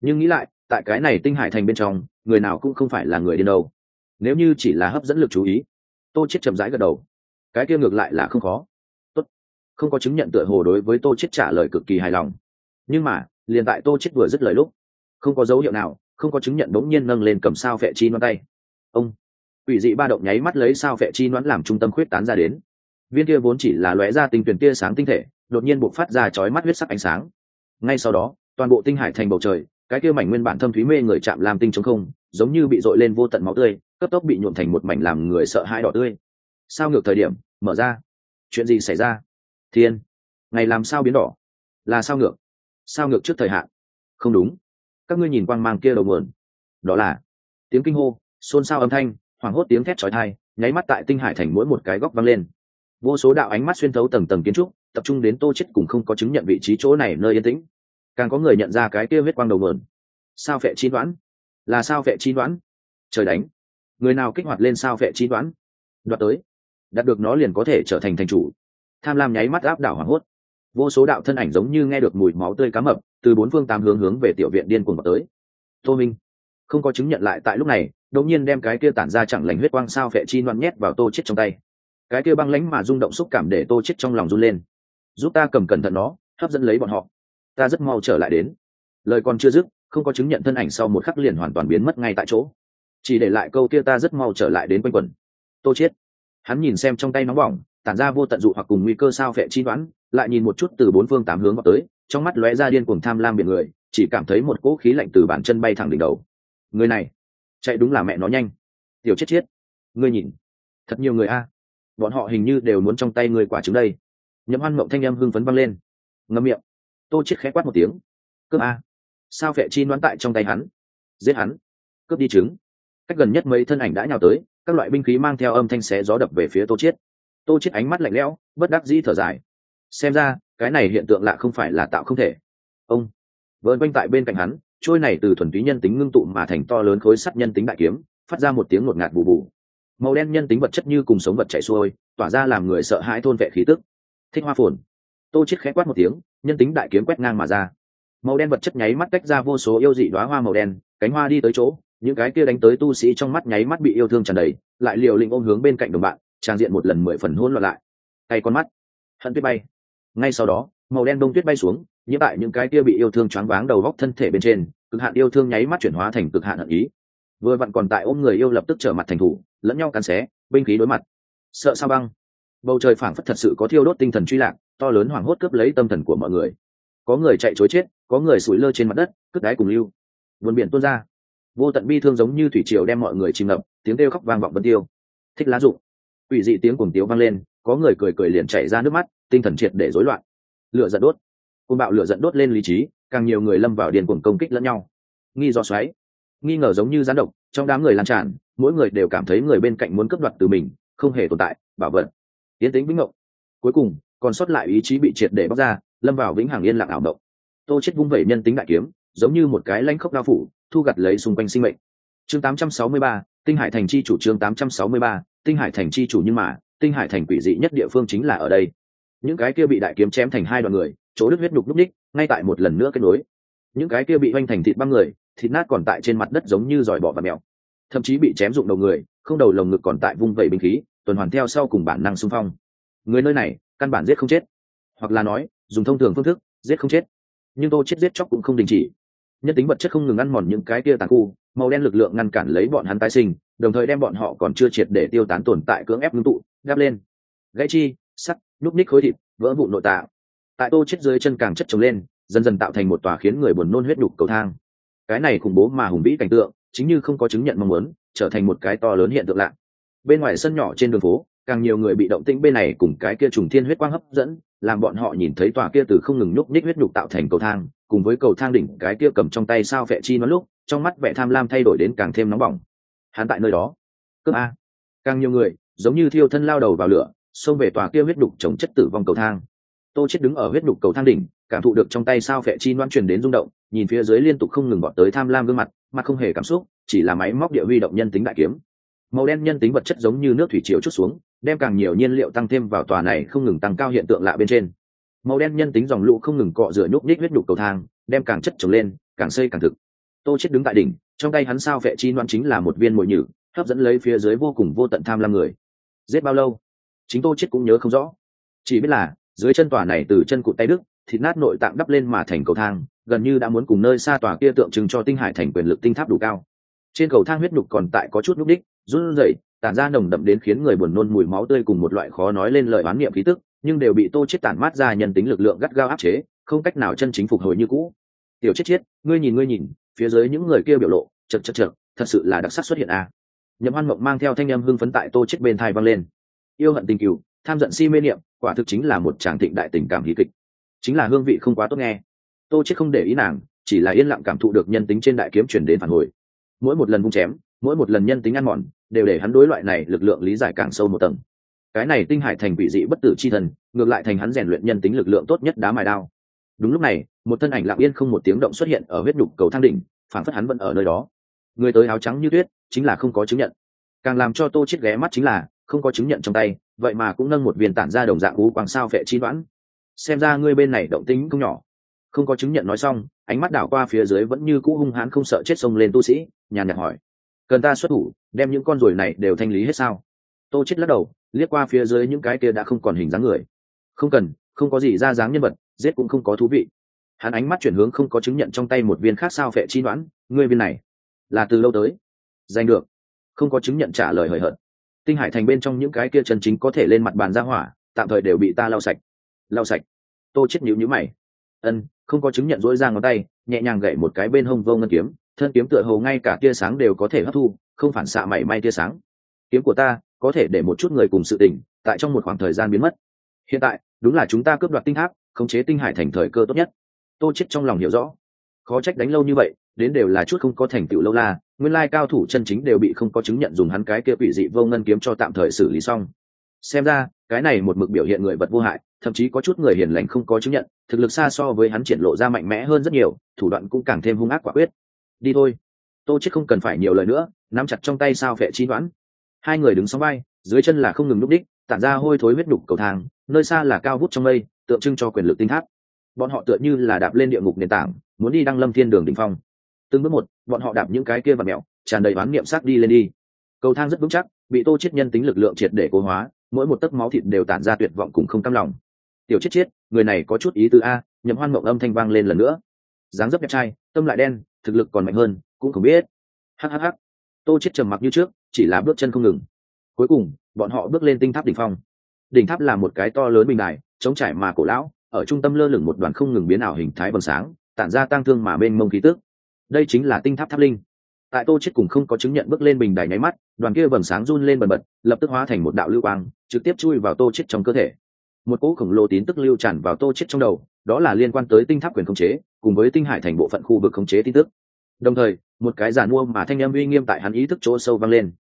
Nhưng nghĩ lại, tại cái này tinh hải thành bên trong, người nào cũng không phải là người điên đâu. Nếu như chỉ là hấp dẫn lực chú ý, tô chết chậm rãi gật đầu. Cái kia ngược lại là không khó. Tốt. Không có chứng nhận tựa hồ đối với tô chết trả lời cực kỳ hài lòng. Nhưng mà, liền tại tô chết vừa dứt lời lúc, không có dấu hiệu nào, không có chứng nhận đống nhiên nâng lên cầm sao phệ chi ngón tay. Ông ủy dị ba động nháy mắt lấy sao phệ chi noãn làm trung tâm khuyết tán ra đến. Viên kia vốn chỉ là lóe ra tinh tuyển tia sáng tinh thể, đột nhiên bộc phát ra chói mắt huyết sắc ánh sáng. Ngay sau đó, toàn bộ tinh hải thành bầu trời, cái kia mảnh nguyên bản thâm thúy mê người chạm làm tinh chống không, giống như bị dội lên vô tận máu tươi, cấp tốc bị nhuộm thành một mảnh làm người sợ hãi đỏ tươi. Sao ngược thời điểm, mở ra. Chuyện gì xảy ra? Thiên. Ngày làm sao biến đỏ? Là sao ngược? Sao ngược trước thời hạn? Không đúng. Các ngươi nhìn quang mang kia đầu nguồn. Đó là tiếng kinh hô, xôn xao âm thanh hoảng hốt tiếng thét chói tai, nháy mắt tại tinh hải thành mỗi một cái góc vang lên. Vô số đạo ánh mắt xuyên thấu tầng tầng kiến trúc, tập trung đến tô chết cùng không có chứng nhận vị trí chỗ này nơi yên tĩnh. Càng có người nhận ra cái kia huyết quang đầu mượn sao phệ chi đoán? Là sao phệ chi đoán? Trời đánh. Người nào kích hoạt lên sao phệ chi đoán? Đoạt tới. Đạt được nó liền có thể trở thành thành chủ. Tham lam nháy mắt áp đảo hoảng hốt. Vô số đạo thân ảnh giống như nghe được mùi máu tươi cá mập, từ bốn phương tám hướng hướng về tiểu viện điên cuồng vào tới. Tô minh, không có chứng nhận lại tại lúc này đột nhiên đem cái kia tản ra chẳng lành huyết quang sao phệ chi loạn nhét vào tô chết trong tay. Cái kia băng lãnh mà rung động xúc cảm để tô chết trong lòng run lên. Giúp ta cầm cẩn thận nó, hấp dẫn lấy bọn họ. Ta rất mau trở lại đến. Lời còn chưa dứt, không có chứng nhận thân ảnh sau một khắc liền hoàn toàn biến mất ngay tại chỗ. Chỉ để lại câu kia ta rất mau trở lại đến quanh quẩn. Tô chết. Hắn nhìn xem trong tay nóng bỏng, tản ra vô tận dụ hoặc cùng nguy cơ sao phệ chi đoán lại nhìn một chút từ bốn phương tám hướng vào tới, trong mắt lóe ra điên cuồng tham lam biển người, chỉ cảm thấy một cỗ khí lạnh từ bàn chân bay thẳng đỉnh đầu. Người này chạy đúng là mẹ nó nhanh. Tiểu chết chết. Ngươi nhìn. Thật nhiều người a. Bọn họ hình như đều muốn trong tay người quả trứng đây. Nhậm hoan mộng thanh em hưng phấn băng lên. Ngâm miệng. Tô chết khẽ quát một tiếng. Cướp a. Sao phệ chi đoán tại trong tay hắn? Giết hắn. Cướp đi trứng. Cách gần nhất mấy thân ảnh đã nhào tới, các loại binh khí mang theo âm thanh xé gió đập về phía tô chiết tô chiết ánh mắt lạnh lẽo, bất đắc dĩ thở dài. Xem ra, cái này hiện tượng lạ không phải là tạo không thể. Ông. Vợn quanh tại bên cạnh hắn trôi này từ thuần túy nhân tính ngưng tụ mà thành to lớn khối sắt nhân tính đại kiếm, phát ra một tiếng ngột ngạt bù bù. Màu đen nhân tính vật chất như cùng sống vật chảy xuôi, tỏa ra làm người sợ hãi thôn vệ khí tức. Thích hoa phồn. Tô chết khẽ quát một tiếng, nhân tính đại kiếm quét ngang mà ra. Màu đen vật chất nháy mắt tách ra vô số yêu dị đóa hoa màu đen, cánh hoa đi tới chỗ, những cái kia đánh tới tu sĩ trong mắt nháy mắt bị yêu thương tràn đầy, lại liều lĩnh ôm hướng bên cạnh đồng bạn, trang diện một lần mười phần hỗn loạn lại. Tay con mắt. Hận tuyết bay. Ngay sau đó, màu đen đông tuyết bay xuống nhiễm tại những cái kia bị yêu thương choáng váng đầu góc thân thể bên trên, cực hạn yêu thương nháy mắt chuyển hóa thành cực hạn hận ý. Vừa vặn còn tại ôm người yêu lập tức trở mặt thành thủ, lẫn nhau cắn xé, binh khí đối mặt. Sợ sao băng? Bầu trời phảng phất thật sự có thiêu đốt tinh thần truy lạc, to lớn hoảng hốt cướp lấy tâm thần của mọi người. Có người chạy chối chết, có người sủi lơ trên mặt đất, cướp đáy cùng lưu. Vườn biển tuôn ra. Vô tận bi thương giống như thủy triều đem mọi người chìm ngập, tiếng kêu khóc vang vọng vân tiêu. Thích lá rụng. Ủy dị tiếng cuồng tiếu vang lên, có người cười cười liền chạy ra nước mắt, tinh thần triệt để rối loạn. Lửa giận đốt côn bạo lửa dẫn đốt lên lý trí càng nhiều người lâm vào điền cuồng công kích lẫn nhau. Nghi do xoáy. Nghi ngờ giống như gián độc trong đám người lan tràn mỗi người đều cảm thấy người bên cạnh muốn cướp đoạt từ mình không hề tồn tại bảo vật. Tiến tính vĩnh ngộng. Cuối cùng còn sót lại ý chí bị triệt để bóc ra lâm vào vĩnh hằng yên lặng ảo động tô chết vung vẩy nhân tính đại kiếm giống như một cái lãnh khốc đao phủ thu gặt lấy xung quanh sinh mệnh. Chương 863, tinh hải thành chi chủ chương 863, tinh hải thành chi chủ nhưng mà tinh hải thành quỷ dị nhất địa phương chính là ở đây. Những cái kia bị đại kiếm chém thành hai đoạn người chỗ đứt huyết nhục lúc ních ngay tại một lần nữa kết nối. Những cái kia bị oanh thành thịt băng người, thịt nát còn tại trên mặt đất giống như giỏi bọ và mèo. Thậm chí bị chém dụng đầu người, không đầu lồng ngực còn tại vung vẩy binh khí, tuần hoàn theo sau cùng bản năng xung phong. Người nơi này, căn bản giết không chết. Hoặc là nói, dùng thông thường phương thức, giết không chết. Nhưng tô chết giết chóc cũng không đình chỉ. Nhân tính vật chất không ngừng ăn mòn những cái kia tàn khu, màu đen lực lượng ngăn cản lấy bọn hắn tái sinh, đồng thời đem bọn họ còn chưa triệt để tiêu tán tồn tại cưỡng ép ngưng tụ đáp lên. Gãy chi, sắt, nhúc ních khối thịt, vỡ vụ nội tạ tại tô chết dưới chân càng chất chồng lên, dần dần tạo thành một tòa khiến người buồn nôn huyết đục cầu thang. Cái này khủng bố mà hùng vĩ cảnh tượng, chính như không có chứng nhận mong muốn, trở thành một cái to lớn hiện tượng lạ. Bên ngoài sân nhỏ trên đường phố, càng nhiều người bị động tĩnh bên này cùng cái kia trùng thiên huyết quang hấp dẫn, làm bọn họ nhìn thấy tòa kia từ không ngừng nhúc nhích huyết nhục tạo thành cầu thang, cùng với cầu thang đỉnh cái kia cầm trong tay sao vẽ chi nó lúc, trong mắt vẻ tham lam thay đổi đến càng thêm nóng bỏng. Hắn tại nơi đó. Cướp a. Càng nhiều người, giống như thiêu thân lao đầu vào lửa, xông về tòa kia huyết nhục chống chất tử vong cầu thang tô chết đứng ở huyết đục cầu thang đỉnh, cảm thụ được trong tay sao phệ chi loan truyền đến rung động, nhìn phía dưới liên tục không ngừng bọt tới tham lam gương mặt mặt không hề cảm xúc, chỉ là máy móc địa huy động nhân tính đại kiếm. Màu đen nhân tính vật chất giống như nước thủy chiều chút xuống, đem càng nhiều nhiên liệu tăng thêm vào tòa này không ngừng tăng cao hiện tượng lạ bên trên. Màu đen nhân tính dòng lũ không ngừng cọ rửa nhúc nhích huyết đục cầu thang, đem càng chất trồng lên, càng xây càng thực. Tô chết đứng tại đỉnh, trong tay hắn sao phệ chi loan chính là một viên mồi nhử, hấp dẫn lấy phía dưới vô cùng vô tận tham lam người. Giết bao lâu? Chính tô chết cũng nhớ không rõ. Chỉ biết là dưới chân tòa này từ chân cụt tay đức, thịt nát nội tạng đắp lên mà thành cầu thang, gần như đã muốn cùng nơi xa tòa kia tượng trưng cho tinh hải thành quyền lực tinh tháp đủ cao. Trên cầu thang huyết nhục còn tại có chút núc đích run rẩy, tản ra nồng đậm đến khiến người buồn nôn mùi máu tươi cùng một loại khó nói lên lời bán niệm khí tức, nhưng đều bị tô chết tản mát ra nhân tính lực lượng gắt gao áp chế, không cách nào chân chính phục hồi như cũ. Tiểu chết chết, ngươi nhìn ngươi nhìn, phía dưới những người kia biểu lộ, chật chật chật, thật sự là đặc sắc xuất hiện a. À. nhậm hoan mộng mang theo thanh âm hưng phấn tại tô chết bên thai vang lên. Yêu hận tình cừu tham giận si mê niệm, quả thực chính là một tràng thịnh đại tình cảm hí kịch. Chính là hương vị không quá tốt nghe. Tô chết không để ý nàng, chỉ là yên lặng cảm thụ được nhân tính trên đại kiếm truyền đến phản hồi. Mỗi một lần vung chém, mỗi một lần nhân tính ăn mòn, đều để hắn đối loại này lực lượng lý giải càng sâu một tầng. Cái này tinh hải thành vị dị bất tử chi thần, ngược lại thành hắn rèn luyện nhân tính lực lượng tốt nhất đá mài đao. Đúng lúc này, một thân ảnh lặng yên không một tiếng động xuất hiện ở huyết đục cầu thang đỉnh, phản phất hắn vẫn ở nơi đó. Người tới áo trắng như tuyết, chính là không có chứng nhận. Càng làm cho tô chết ghé mắt chính là, không có chứng nhận trong tay vậy mà cũng nâng một viên tản ra đồng dạng ú quang sao phệ chi đoán. Xem ra ngươi bên này động tính không nhỏ. Không có chứng nhận nói xong, ánh mắt đảo qua phía dưới vẫn như cũ hung hãn không sợ chết sông lên tu sĩ, nhàn nhạt hỏi. Cần ta xuất thủ, đem những con ruồi này đều thanh lý hết sao? Tô chết lắc đầu, liếc qua phía dưới những cái kia đã không còn hình dáng người. Không cần, không có gì ra dáng nhân vật, giết cũng không có thú vị. Hắn ánh mắt chuyển hướng không có chứng nhận trong tay một viên khác sao phệ chi đoán, ngươi viên này là từ lâu tới? Giành được. Không có chứng nhận trả lời hời hợt tinh hải thành bên trong những cái kia chân chính có thể lên mặt bàn ra hỏa, tạm thời đều bị ta lau sạch. Lau sạch. Tô chết nhíu nhíu mày. Ân, không có chứng nhận dỗi ra ngón tay, nhẹ nhàng gậy một cái bên hông vô ngân kiếm, thân kiếm tựa hồ ngay cả tia sáng đều có thể hấp thu, không phản xạ mảy may tia sáng. Kiếm của ta, có thể để một chút người cùng sự tỉnh tại trong một khoảng thời gian biến mất. Hiện tại, đúng là chúng ta cướp đoạt tinh tháp, khống chế tinh hải thành thời cơ tốt nhất. Tô chết trong lòng hiểu rõ. Khó trách đánh lâu như vậy đến đều là chút không có thành tựu lâu la, nguyên lai cao thủ chân chính đều bị không có chứng nhận dùng hắn cái kia quỷ dị vô ngân kiếm cho tạm thời xử lý xong. Xem ra, cái này một mực biểu hiện người vật vô hại, thậm chí có chút người hiền lành không có chứng nhận, thực lực xa so với hắn triển lộ ra mạnh mẽ hơn rất nhiều, thủ đoạn cũng càng thêm hung ác quả quyết. Đi thôi. Tô chết không cần phải nhiều lời nữa, nắm chặt trong tay sao phệ chi đoán. Hai người đứng sóng vai, dưới chân là không ngừng núp đích, tản ra hôi thối huyết đục cầu thang, nơi xa là cao vút trong mây, tượng trưng cho quyền lực tinh tháp. Bọn họ tựa như là đạp lên địa ngục nền tảng, muốn đi đăng lâm thiên đường đỉnh phong từng bước một, bọn họ đạp những cái kia và mẹo, tràn đầy bán niệm sắc đi lên đi. Cầu thang rất vững chắc, bị tô chết nhân tính lực lượng triệt để cố hóa, mỗi một tấc máu thịt đều tản ra tuyệt vọng cùng không cam lòng. Tiểu chết chết, người này có chút ý tứ a, nhậm hoan mộng âm thanh vang lên lần nữa. Dáng dấp đẹp trai, tâm lại đen, thực lực còn mạnh hơn, cũng không biết. Hhh tô chết trầm mặc như trước, chỉ là bước chân không ngừng. Cuối cùng, bọn họ bước lên tinh tháp đỉnh phong. Đỉnh tháp là một cái to lớn bình đài chống trải mà cổ lão, ở trung tâm lơ lửng một đoàn không ngừng biến ảo hình thái vầng sáng, tản ra tang thương mà bên mông khí tức đây chính là tinh tháp tháp linh. Tại tô chết cùng không có chứng nhận bước lên bình đài nháy mắt, đoàn kia vầng sáng run lên bần bật, lập tức hóa thành một đạo lưu quang, trực tiếp chui vào tô chết trong cơ thể. Một cỗ khổng lồ tín tức lưu tràn vào tô chết trong đầu, đó là liên quan tới tinh tháp quyền khống chế, cùng với tinh hải thành bộ phận khu vực khống chế tin tức. Đồng thời, một cái giản mua mà thanh em uy nghiêm tại hắn ý thức chỗ sâu vang lên.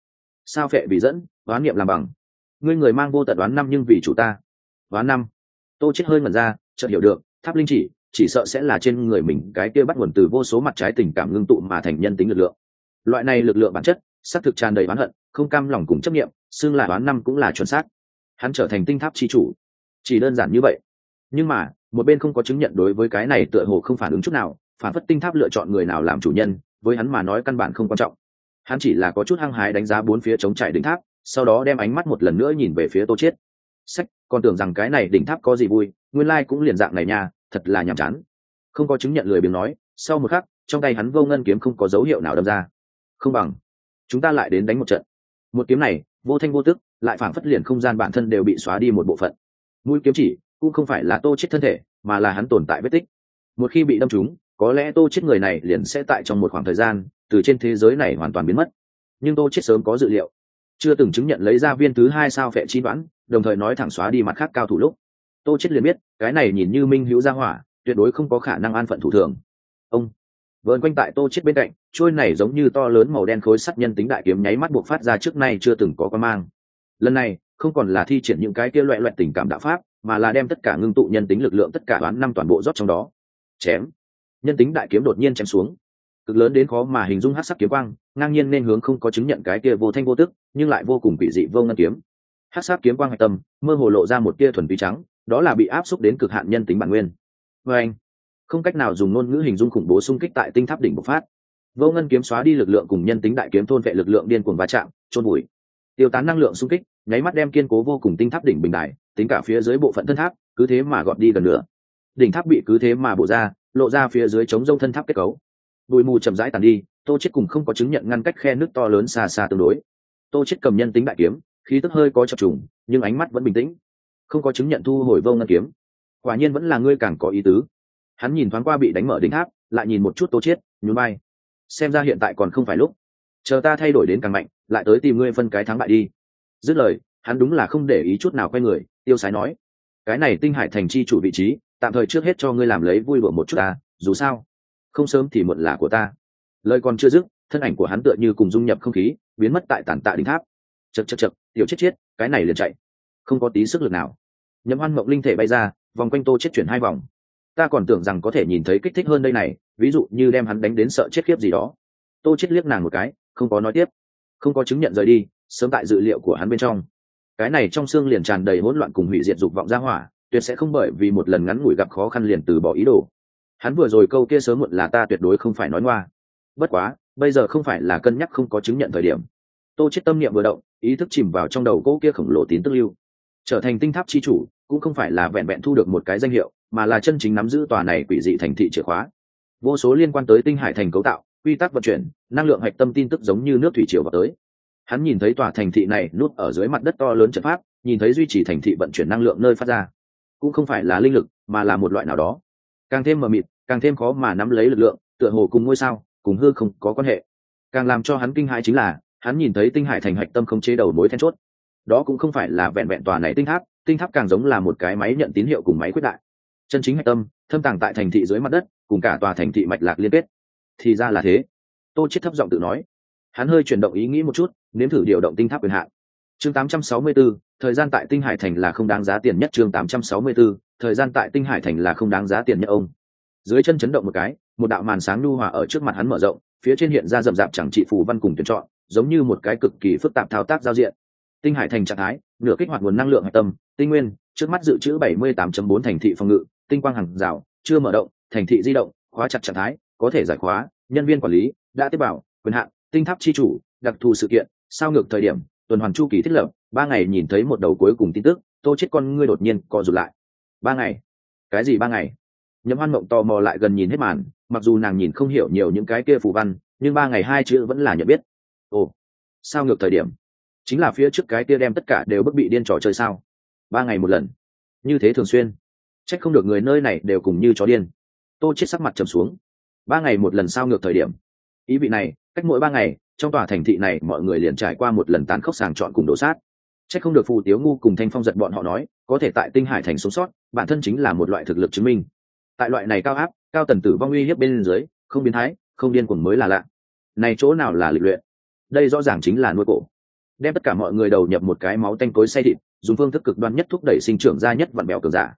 Sao phệ bị dẫn đoán niệm làm bằng. Ngươi người mang vô tận đoán năm nhưng vì chủ ta. Đoán năm. Tô chết hơi mẩn ra, chợt hiểu được, tháp linh chỉ chỉ sợ sẽ là trên người mình cái kia bắt nguồn từ vô số mặt trái tình cảm ngưng tụ mà thành nhân tính lực lượng. Loại này lực lượng bản chất, xác thực tràn đầy oán hận, không cam lòng cùng chấp nghiệm xương là oán năm cũng là chuẩn xác. Hắn trở thành tinh tháp chi chủ. Chỉ đơn giản như vậy. Nhưng mà, một bên không có chứng nhận đối với cái này tựa hồ không phản ứng chút nào, phản phất tinh tháp lựa chọn người nào làm chủ nhân, với hắn mà nói căn bản không quan trọng. Hắn chỉ là có chút hăng hái đánh giá bốn phía chống trải đỉnh tháp, sau đó đem ánh mắt một lần nữa nhìn về phía tô chiết. Sách, còn tưởng rằng cái này đỉnh tháp có gì vui, nguyên lai cũng liền dạng này nha thật là nhàm chán. Không có chứng nhận lười biếng nói, sau một khắc, trong tay hắn vô ngân kiếm không có dấu hiệu nào đâm ra. Không bằng, chúng ta lại đến đánh một trận. Một kiếm này, vô thanh vô tức, lại phảng phất liền không gian bản thân đều bị xóa đi một bộ phận. Mũi kiếm chỉ, cũng không phải là tô chết thân thể, mà là hắn tồn tại vết tích. Một khi bị đâm trúng, có lẽ tô chết người này liền sẽ tại trong một khoảng thời gian, từ trên thế giới này hoàn toàn biến mất. Nhưng tô chết sớm có dự liệu. Chưa từng chứng nhận lấy ra viên thứ hai sao phệ chi đoán, đồng thời nói thẳng xóa đi mặt khác cao thủ lúc tô chết liền biết, cái này nhìn như minh hữu gia hỏa, tuyệt đối không có khả năng an phận thủ thường. Ông vợn quanh tại tô chết bên cạnh, trôi này giống như to lớn màu đen khối sắt nhân tính đại kiếm nháy mắt buộc phát ra trước nay chưa từng có quan mang. Lần này, không còn là thi triển những cái kia loại loại tình cảm đạo pháp, mà là đem tất cả ngưng tụ nhân tính lực lượng tất cả đoán năm toàn bộ rót trong đó. Chém. Nhân tính đại kiếm đột nhiên chém xuống. Cực lớn đến khó mà hình dung hát sắc kiếm quang, ngang nhiên nên hướng không có chứng nhận cái kia vô thanh vô tức, nhưng lại vô cùng kỳ dị vô ngân kiếm. Hát sắc kiếm quang hạch tâm, mơ hồ lộ ra một tia thuần túy trắng đó là bị áp xúc đến cực hạn nhân tính bản nguyên. Vê anh, không cách nào dùng ngôn ngữ hình dung khủng bố xung kích tại tinh tháp đỉnh bộc phát. Vô ngân kiếm xóa đi lực lượng cùng nhân tính đại kiếm thôn vệ lực lượng điên cuồng va chạm trôn bụi tiêu tán năng lượng xung kích, nháy mắt đem kiên cố vô cùng tinh tháp đỉnh bình đại tính cả phía dưới bộ phận thân tháp, cứ thế mà gọt đi gần nữa đỉnh tháp bị cứ thế mà bổ ra, lộ ra phía dưới chống dâu thân tháp kết cấu. Bụi mù chậm rãi tàn đi, tô chết cùng không có chứng nhận ngăn cách khe nước to lớn xa xa tương đối. Tô chết cầm nhân tính đại kiếm, khí tức hơi có chập trùng, nhưng ánh mắt vẫn bình tĩnh không có chứng nhận thu hồi vô ngân kiếm. Quả nhiên vẫn là ngươi càng có ý tứ. Hắn nhìn thoáng qua bị đánh mở đỉnh tháp, lại nhìn một chút tô chết nhún vai. Xem ra hiện tại còn không phải lúc. Chờ ta thay đổi đến càng mạnh, lại tới tìm ngươi phân cái thắng bại đi. Dứt lời, hắn đúng là không để ý chút nào quay người, tiêu sái nói. Cái này tinh hải thành chi chủ vị trí, tạm thời trước hết cho ngươi làm lấy vui lụa một chút ta, dù sao, không sớm thì muộn là của ta. Lời còn chưa dứt, thân ảnh của hắn tựa như cùng dung nhập không khí, biến mất tại tàn tạ đỉnh tháp. Chật chật chật tiểu chết chết cái này liền chạy. Không có tí sức lực nào nhấm hoan mộng linh thể bay ra, vòng quanh tô chết chuyển hai vòng. Ta còn tưởng rằng có thể nhìn thấy kích thích hơn đây này, ví dụ như đem hắn đánh đến sợ chết khiếp gì đó. Tô chết liếc nàng một cái, không có nói tiếp. Không có chứng nhận rời đi, sớm tại dự liệu của hắn bên trong. Cái này trong xương liền tràn đầy hỗn loạn cùng hủy diệt dục vọng ra hỏa, tuyệt sẽ không bởi vì một lần ngắn ngủi gặp khó khăn liền từ bỏ ý đồ. Hắn vừa rồi câu kia sớm muộn là ta tuyệt đối không phải nói ngoa. Bất quá, bây giờ không phải là cân nhắc không có chứng nhận thời điểm. Tô chết tâm niệm vừa động, ý thức chìm vào trong đầu cỗ kia khổng lồ tín tức lưu trở thành tinh tháp chi chủ, cũng không phải là vẹn vẹn thu được một cái danh hiệu, mà là chân chính nắm giữ tòa này quỷ dị thành thị chìa khóa. Vô số liên quan tới tinh hải thành cấu tạo, quy tắc vận chuyển, năng lượng hạch tâm tin tức giống như nước thủy triều vào tới. Hắn nhìn thấy tòa thành thị này nút ở dưới mặt đất to lớn trận pháp, nhìn thấy duy trì thành thị vận chuyển năng lượng nơi phát ra. Cũng không phải là linh lực, mà là một loại nào đó. Càng thêm mờ mịt, càng thêm khó mà nắm lấy lực lượng, tựa hồ cùng ngôi sao, cùng hư không có quan hệ. Càng làm cho hắn kinh hãi chính là, hắn nhìn thấy tinh hải thành hạch tâm không chế đầu mối then chốt đó cũng không phải là vẹn vẹn tòa này tinh tháp tinh tháp càng giống là một cái máy nhận tín hiệu cùng máy quyết đại. Chân chính hạch tâm thâm tàng tại thành thị dưới mặt đất cùng cả tòa thành thị mạch lạc liên kết. Thì ra là thế. Tô chết thấp giọng tự nói. Hắn hơi chuyển động ý nghĩ một chút nếm thử điều động tinh tháp quyền hạn. Chương 864, thời gian tại tinh hải thành là không đáng giá tiền nhất chương 864, thời gian tại tinh hải thành là không đáng giá tiền nhất ông. Dưới chân chấn động một cái một đạo màn sáng lưu hòa ở trước mặt hắn mở rộng phía trên hiện ra rậm rạp chẳng trị phù văn cùng tuyển chọn giống như một cái cực kỳ phức tạp thao tác giao diện tinh hải thành trạng thái, nửa kích hoạt nguồn năng lượng hạch tâm, tinh nguyên, trước mắt dự trữ 78.4 thành thị phòng ngự, tinh quang hàng rào, chưa mở động, thành thị di động, khóa chặt trạng thái, có thể giải khóa, nhân viên quản lý đã tiếp bảo, quyền hạn, tinh tháp chi chủ, đặc thù sự kiện, sao ngược thời điểm, tuần hoàn chu kỳ thiết lập, ba ngày nhìn thấy một đầu cuối cùng tin tức, tô chết con ngươi đột nhiên co rụt lại. Ba ngày? Cái gì ba ngày? Nhậm hoan mộng tò mò lại gần nhìn hết màn, mặc dù nàng nhìn không hiểu nhiều những cái kia phù văn, nhưng ba ngày hai chữ vẫn là nhận biết. Ồ, sao ngược thời điểm? Chính là phía trước cái kia đem tất cả đều bức bị điên trò chơi sao? Ba ngày một lần. Như thế thường xuyên. C h ắ c không được người nơi này đều cùng như chó điên. Tô chết sắc mặt trầm xuống. Ba ngày một lần sao ngược thời điểm. Ý vị này, cách mỗi ba ngày, trong tòa thành thị này mọi người liền trải qua một lần tán khốc sàng chọn cùng đổ sát. C h ắ c không được phù tiếu ngu cùng thanh phong giật bọn họ nói, có thể tại tinh hải thành sống sót, bản thân chính là một loại thực lực chứng minh. Tại loại này cao áp, cao tần tử vong uy hiếp bên dưới, không biến thái, không điên cuồng mới là lạ. Này chỗ nào là lịch luyện? Đây rõ ràng chính là nuôi cổ đem tất cả mọi người đầu nhập một cái máu tanh cối say thịt, dùng phương thức cực đoan nhất thúc đẩy sinh trưởng ra nhất vặn bèo cường giả.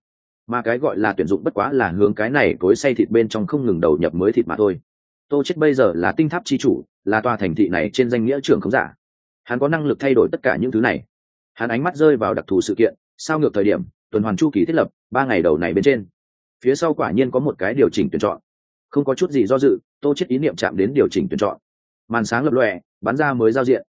Mà cái gọi là tuyển dụng bất quá là hướng cái này cối say thịt bên trong không ngừng đầu nhập mới thịt mà thôi. Tô chết bây giờ là tinh tháp chi chủ, là tòa thành thị này trên danh nghĩa trưởng không giả. Hắn có năng lực thay đổi tất cả những thứ này. Hắn ánh mắt rơi vào đặc thù sự kiện, sao ngược thời điểm, tuần hoàn chu kỳ thiết lập, ba ngày đầu này bên trên. Phía sau quả nhiên có một cái điều chỉnh tuyển chọn. Không có chút gì do dự, tô chết ý niệm chạm đến điều chỉnh tuyển chọn. Màn sáng lập lòe, bắn ra mới giao diện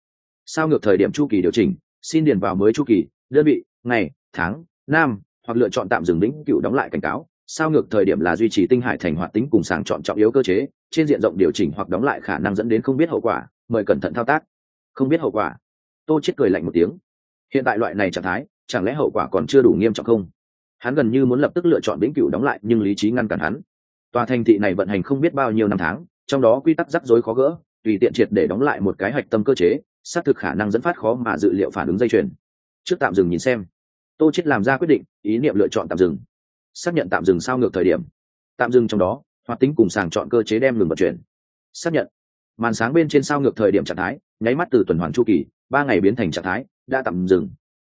sao ngược thời điểm chu kỳ điều chỉnh, xin điền vào mới chu kỳ, đơn vị, ngày, tháng, năm, hoặc lựa chọn tạm dừng lĩnh cựu đóng lại cảnh cáo. Sao ngược thời điểm là duy trì tinh hải thành hoạt tính cùng sàng chọn trọng yếu cơ chế, trên diện rộng điều chỉnh hoặc đóng lại khả năng dẫn đến không biết hậu quả, mời cẩn thận thao tác. Không biết hậu quả. Tô chết cười lạnh một tiếng. Hiện tại loại này trạng thái, chẳng lẽ hậu quả còn chưa đủ nghiêm trọng không? Hắn gần như muốn lập tức lựa chọn vĩnh cửu đóng lại, nhưng lý trí ngăn cản hắn. Tòa thành thị này vận hành không biết bao nhiêu năm tháng, trong đó quy tắc rắc rối khó gỡ, tùy tiện triệt để đóng lại một cái hạch tâm cơ chế xác thực khả năng dẫn phát khó mà dự liệu phản ứng dây chuyền. Trước tạm dừng nhìn xem. Tô chết làm ra quyết định, ý niệm lựa chọn tạm dừng. Xác nhận tạm dừng sao ngược thời điểm. Tạm dừng trong đó, hoạt tính cùng sàng chọn cơ chế đem ngừng vận chuyển. Xác nhận. Màn sáng bên trên sao ngược thời điểm trạng thái, nháy mắt từ tuần hoàn chu kỳ, ba ngày biến thành trạng thái, đã tạm dừng.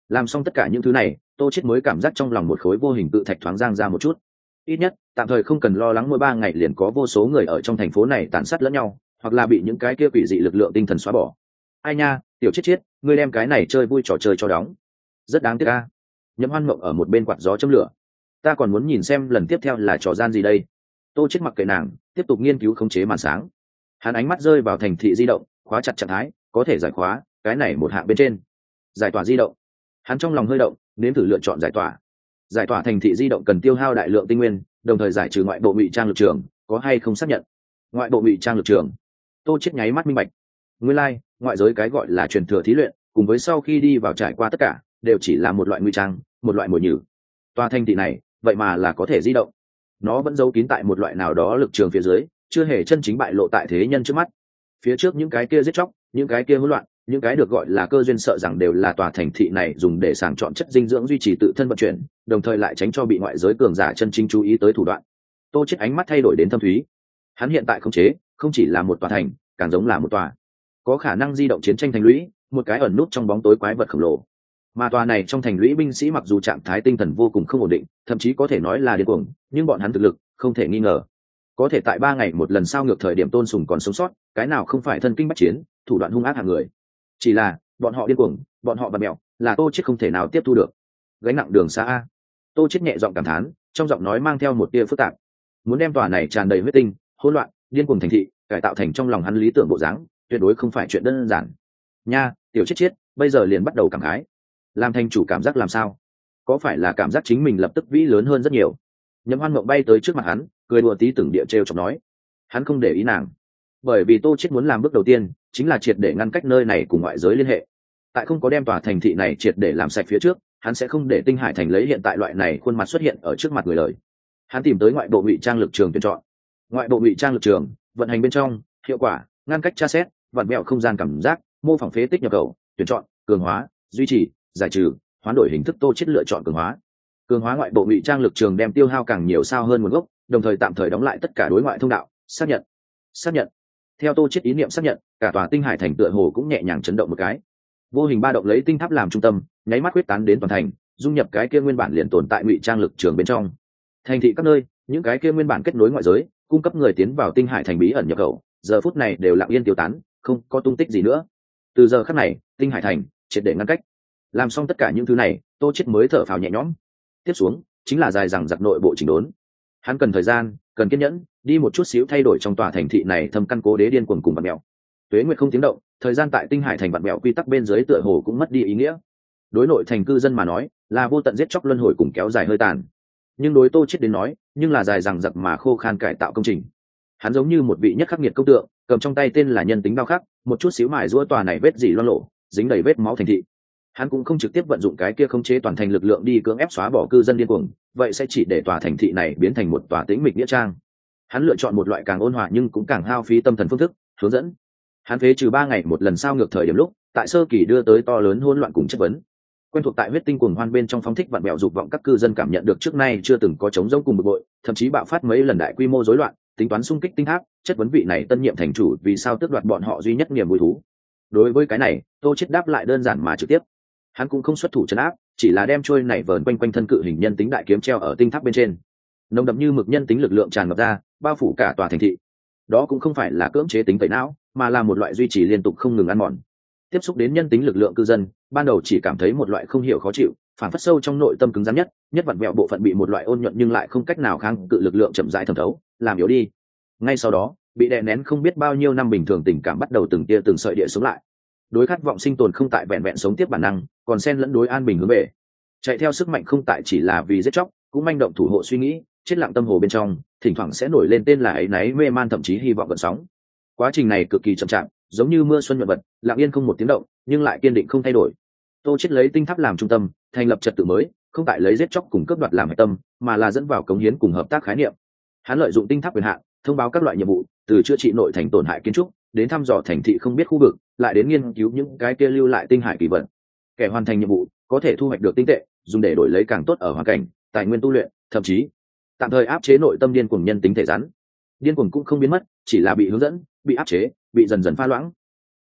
Làm xong tất cả những thứ này, tô chết mới cảm giác trong lòng một khối vô hình tự thạch thoáng giang ra một chút. Ít nhất, tạm thời không cần lo lắng mỗi ba ngày liền có vô số người ở trong thành phố này tàn sát lẫn nhau, hoặc là bị những cái kia quỷ dị lực lượng tinh thần xóa bỏ ai nha, tiểu chết chết, ngươi đem cái này chơi vui trò chơi cho đóng. Rất đáng tiếc ca nhậm hoan mộng ở một bên quạt gió châm lửa. Ta còn muốn nhìn xem lần tiếp theo là trò gian gì đây. Tô chết mặc kệ nàng, tiếp tục nghiên cứu khống chế màn sáng. Hắn ánh mắt rơi vào thành thị di động, khóa chặt trạng thái, có thể giải khóa, cái này một hạng bên trên. Giải tỏa di động. Hắn trong lòng hơi động, nếm thử lựa chọn giải tỏa. Giải tỏa thành thị di động cần tiêu hao đại lượng tinh nguyên, đồng thời giải trừ ngoại bộ ngụy trang lực trường, có hay không xác nhận? Ngoại bộ ngụy trang lực trường. Tô chết nháy mắt minh bạch nguyên lai、like, ngoại giới cái gọi là truyền thừa thí luyện cùng với sau khi đi vào trải qua tất cả đều chỉ là một loại nguy trang một loại mồi nhử. Tòa thanh thị này vậy mà là có thể di động. Nó vẫn giấu kín tại một loại nào đó lực trường phía dưới chưa hề chân chính bại lộ tại thế nhân trước mắt. Phía trước những cái kia giết chóc những cái kia hỗn loạn những cái được gọi là cơ duyên sợ rằng đều là tòa thành thị này dùng để sàng chọn chất dinh dưỡng duy trì tự thân vận chuyển đồng thời lại tránh cho bị ngoại giới cường giả chân chính chú ý tới thủ đoạn. Tô chết ánh mắt thay đổi đến thâm thúy. Hắn hiện tại không chế không chỉ là một tòa thành càng giống là một tòa có khả năng di động chiến tranh thành lũy, một cái ẩn nút trong bóng tối quái vật khổng lồ. Mà tòa này trong thành lũy binh sĩ mặc dù trạng thái tinh thần vô cùng không ổn định, thậm chí có thể nói là điên cuồng, nhưng bọn hắn thực lực không thể nghi ngờ. Có thể tại ba ngày một lần sau ngược thời điểm tôn sùng còn sống sót, cái nào không phải thân kinh bắt chiến, thủ đoạn hung ác hàng người. Chỉ là, bọn họ điên cuồng, bọn họ bật mẹo, là tô chết không thể nào tiếp thu được. Gánh nặng đường xa a. Tô chết nhẹ giọng cảm thán, trong giọng nói mang theo một tia phức tạp. Muốn đem tòa này tràn đầy huyết tinh, hỗn loạn, điên cuồng thành thị, cải tạo thành trong lòng hắn lý tưởng bộ dáng tuyệt đối không phải chuyện đơn giản. Nha, tiểu chết chết, bây giờ liền bắt đầu cảm khái. Làm thành chủ cảm giác làm sao? Có phải là cảm giác chính mình lập tức vĩ lớn hơn rất nhiều? Nhậm hoan mộng bay tới trước mặt hắn, cười đùa tí từng địa t chọc nói. Hắn không để ý nàng. Bởi vì tô chết muốn làm bước đầu tiên, chính là triệt để ngăn cách nơi này cùng ngoại giới liên hệ. Tại không có đem tòa thành thị này triệt để làm sạch phía trước, hắn sẽ không để tinh hải thành lấy hiện tại loại này khuôn mặt xuất hiện ở trước mặt người lời hắn tìm tới ngoại bộ ngụy trang lực trường tuyển chọn. Ngoại bộ ngụy trang lực trường, vận hành bên trong, hiệu quả, ngăn cách tra xét vặn vẹo không gian cảm giác, mô phỏng phế tích nhập khẩu, tuyển chọn, cường hóa, duy trì, giải trừ, hoán đổi hình thức tô chết lựa chọn cường hóa. Cường hóa ngoại bộ ngụy trang lực trường đem tiêu hao càng nhiều sao hơn nguồn gốc, đồng thời tạm thời đóng lại tất cả đối ngoại thông đạo, xác nhận. Xác nhận. Theo tô chết ý niệm xác nhận, cả tòa tinh hải thành tựa hồ cũng nhẹ nhàng chấn động một cái. Vô hình ba động lấy tinh tháp làm trung tâm, nháy mắt quyết tán đến toàn thành, dung nhập cái kia nguyên bản liền tồn tại ngụy trang lực trường bên trong. Thành thị các nơi, những cái kia nguyên bản kết nối ngoại giới, cung cấp người tiến vào tinh hải thành bí ẩn nhập khẩu, giờ phút này đều lặng yên tiêu tán không có tung tích gì nữa. Từ giờ khắc này, tinh hải thành, triệt để ngăn cách. Làm xong tất cả những thứ này, tô chết mới thở phào nhẹ nhõm. Tiếp xuống, chính là dài rằng giặc nội bộ chỉnh đốn. Hắn cần thời gian, cần kiên nhẫn, đi một chút xíu thay đổi trong tòa thành thị này thâm căn cố đế điên cuồng cùng bạn mèo tuế nguyệt không tiếng động, thời gian tại tinh hải thành bạn mèo quy tắc bên dưới tựa hồ cũng mất đi ý nghĩa. Đối nội thành cư dân mà nói, là vô tận giết chóc luân hồi cùng kéo dài hơi tàn. Nhưng đối tô chết đến nói, nhưng là dài dằng giặc mà khô khan cải tạo công trình. Hắn giống như một vị nhất khắc nghiệt công tượng cầm trong tay tên là nhân tính đao khắc, một chút xíu mài giũa tòa này vết dỉ loan lộ, dính đầy vết máu thành thị. Hắn cũng không trực tiếp vận dụng cái kia khống chế toàn thành lực lượng đi cưỡng ép xóa bỏ cư dân điên cuồng, vậy sẽ chỉ để tòa thành thị này biến thành một tòa tĩnh mịch nghĩa trang. Hắn lựa chọn một loại càng ôn hòa nhưng cũng càng hao phí tâm thần phương thức, hướng dẫn. Hắn phế trừ ba ngày một lần sau ngược thời điểm lúc, tại sơ kỳ đưa tới to lớn hỗn loạn cùng chất vấn. Quen thuộc tại huyết tinh cuồng hoan bên trong phóng thích vạn bẹo dục vọng các cư dân cảm nhận được trước nay chưa từng có chống rông cùng bực bội, thậm chí bạo phát mấy lần đại quy mô rối loạn tính toán xung kích tinh tháp, chất vấn vị này tân nhiệm thành chủ vì sao tước đoạt bọn họ duy nhất niềm vui thú. Đối với cái này, tô chết đáp lại đơn giản mà trực tiếp. Hắn cũng không xuất thủ chấn áp, chỉ là đem trôi này vờn quanh quanh thân cự hình nhân tính đại kiếm treo ở tinh tháp bên trên. Nồng đậm như mực nhân tính lực lượng tràn ngập ra, bao phủ cả tòa thành thị. Đó cũng không phải là cưỡng chế tính tẩy não, mà là một loại duy trì liên tục không ngừng ăn mòn. Tiếp xúc đến nhân tính lực lượng cư dân, ban đầu chỉ cảm thấy một loại không hiểu khó chịu, phản phất sâu trong nội tâm cứng rắn nhất nhất vặn vẹo bộ phận bị một loại ôn nhuận nhưng lại không cách nào kháng cự lực lượng chậm rãi thẩm thấu làm yếu đi. Ngay sau đó, bị đè nén không biết bao nhiêu năm bình thường tình cảm bắt đầu từng tia từng sợi địa sống lại. Đối khát vọng sinh tồn không tại vẹn vẹn sống tiếp bản năng, còn xen lẫn đối an bình hướng về. Chạy theo sức mạnh không tại chỉ là vì giết chóc, cũng manh động thủ hộ suy nghĩ, chết lặng tâm hồ bên trong, thỉnh thoảng sẽ nổi lên tên là ấy náy mê man thậm chí hy vọng gần sóng. Quá trình này cực kỳ chậm chạp, giống như mưa xuân nhuận vật, lặng yên không một tiếng động, nhưng lại kiên định không thay đổi. Tô chết lấy tinh tháp làm trung tâm, thành lập trật tự mới, không tại lấy giết chóc cùng cướp đoạt làm hệ tâm, mà là dẫn vào cống hiến cùng hợp tác khái niệm hắn lợi dụng tinh tháp quyền hạn, thông báo các loại nhiệm vụ, từ chữa trị nội thành tổn hại kiến trúc, đến thăm dò thành thị không biết khu vực, lại đến nghiên cứu những cái kia lưu lại tinh hải kỳ vật. Kẻ hoàn thành nhiệm vụ, có thể thu hoạch được tinh tệ, dùng để đổi lấy càng tốt ở hoàn cảnh, tài nguyên tu luyện, thậm chí, tạm thời áp chế nội tâm điên cuồng nhân tính thể rắn. Điên cuồng cũng không biến mất, chỉ là bị hướng dẫn, bị áp chế, bị dần dần pha loãng.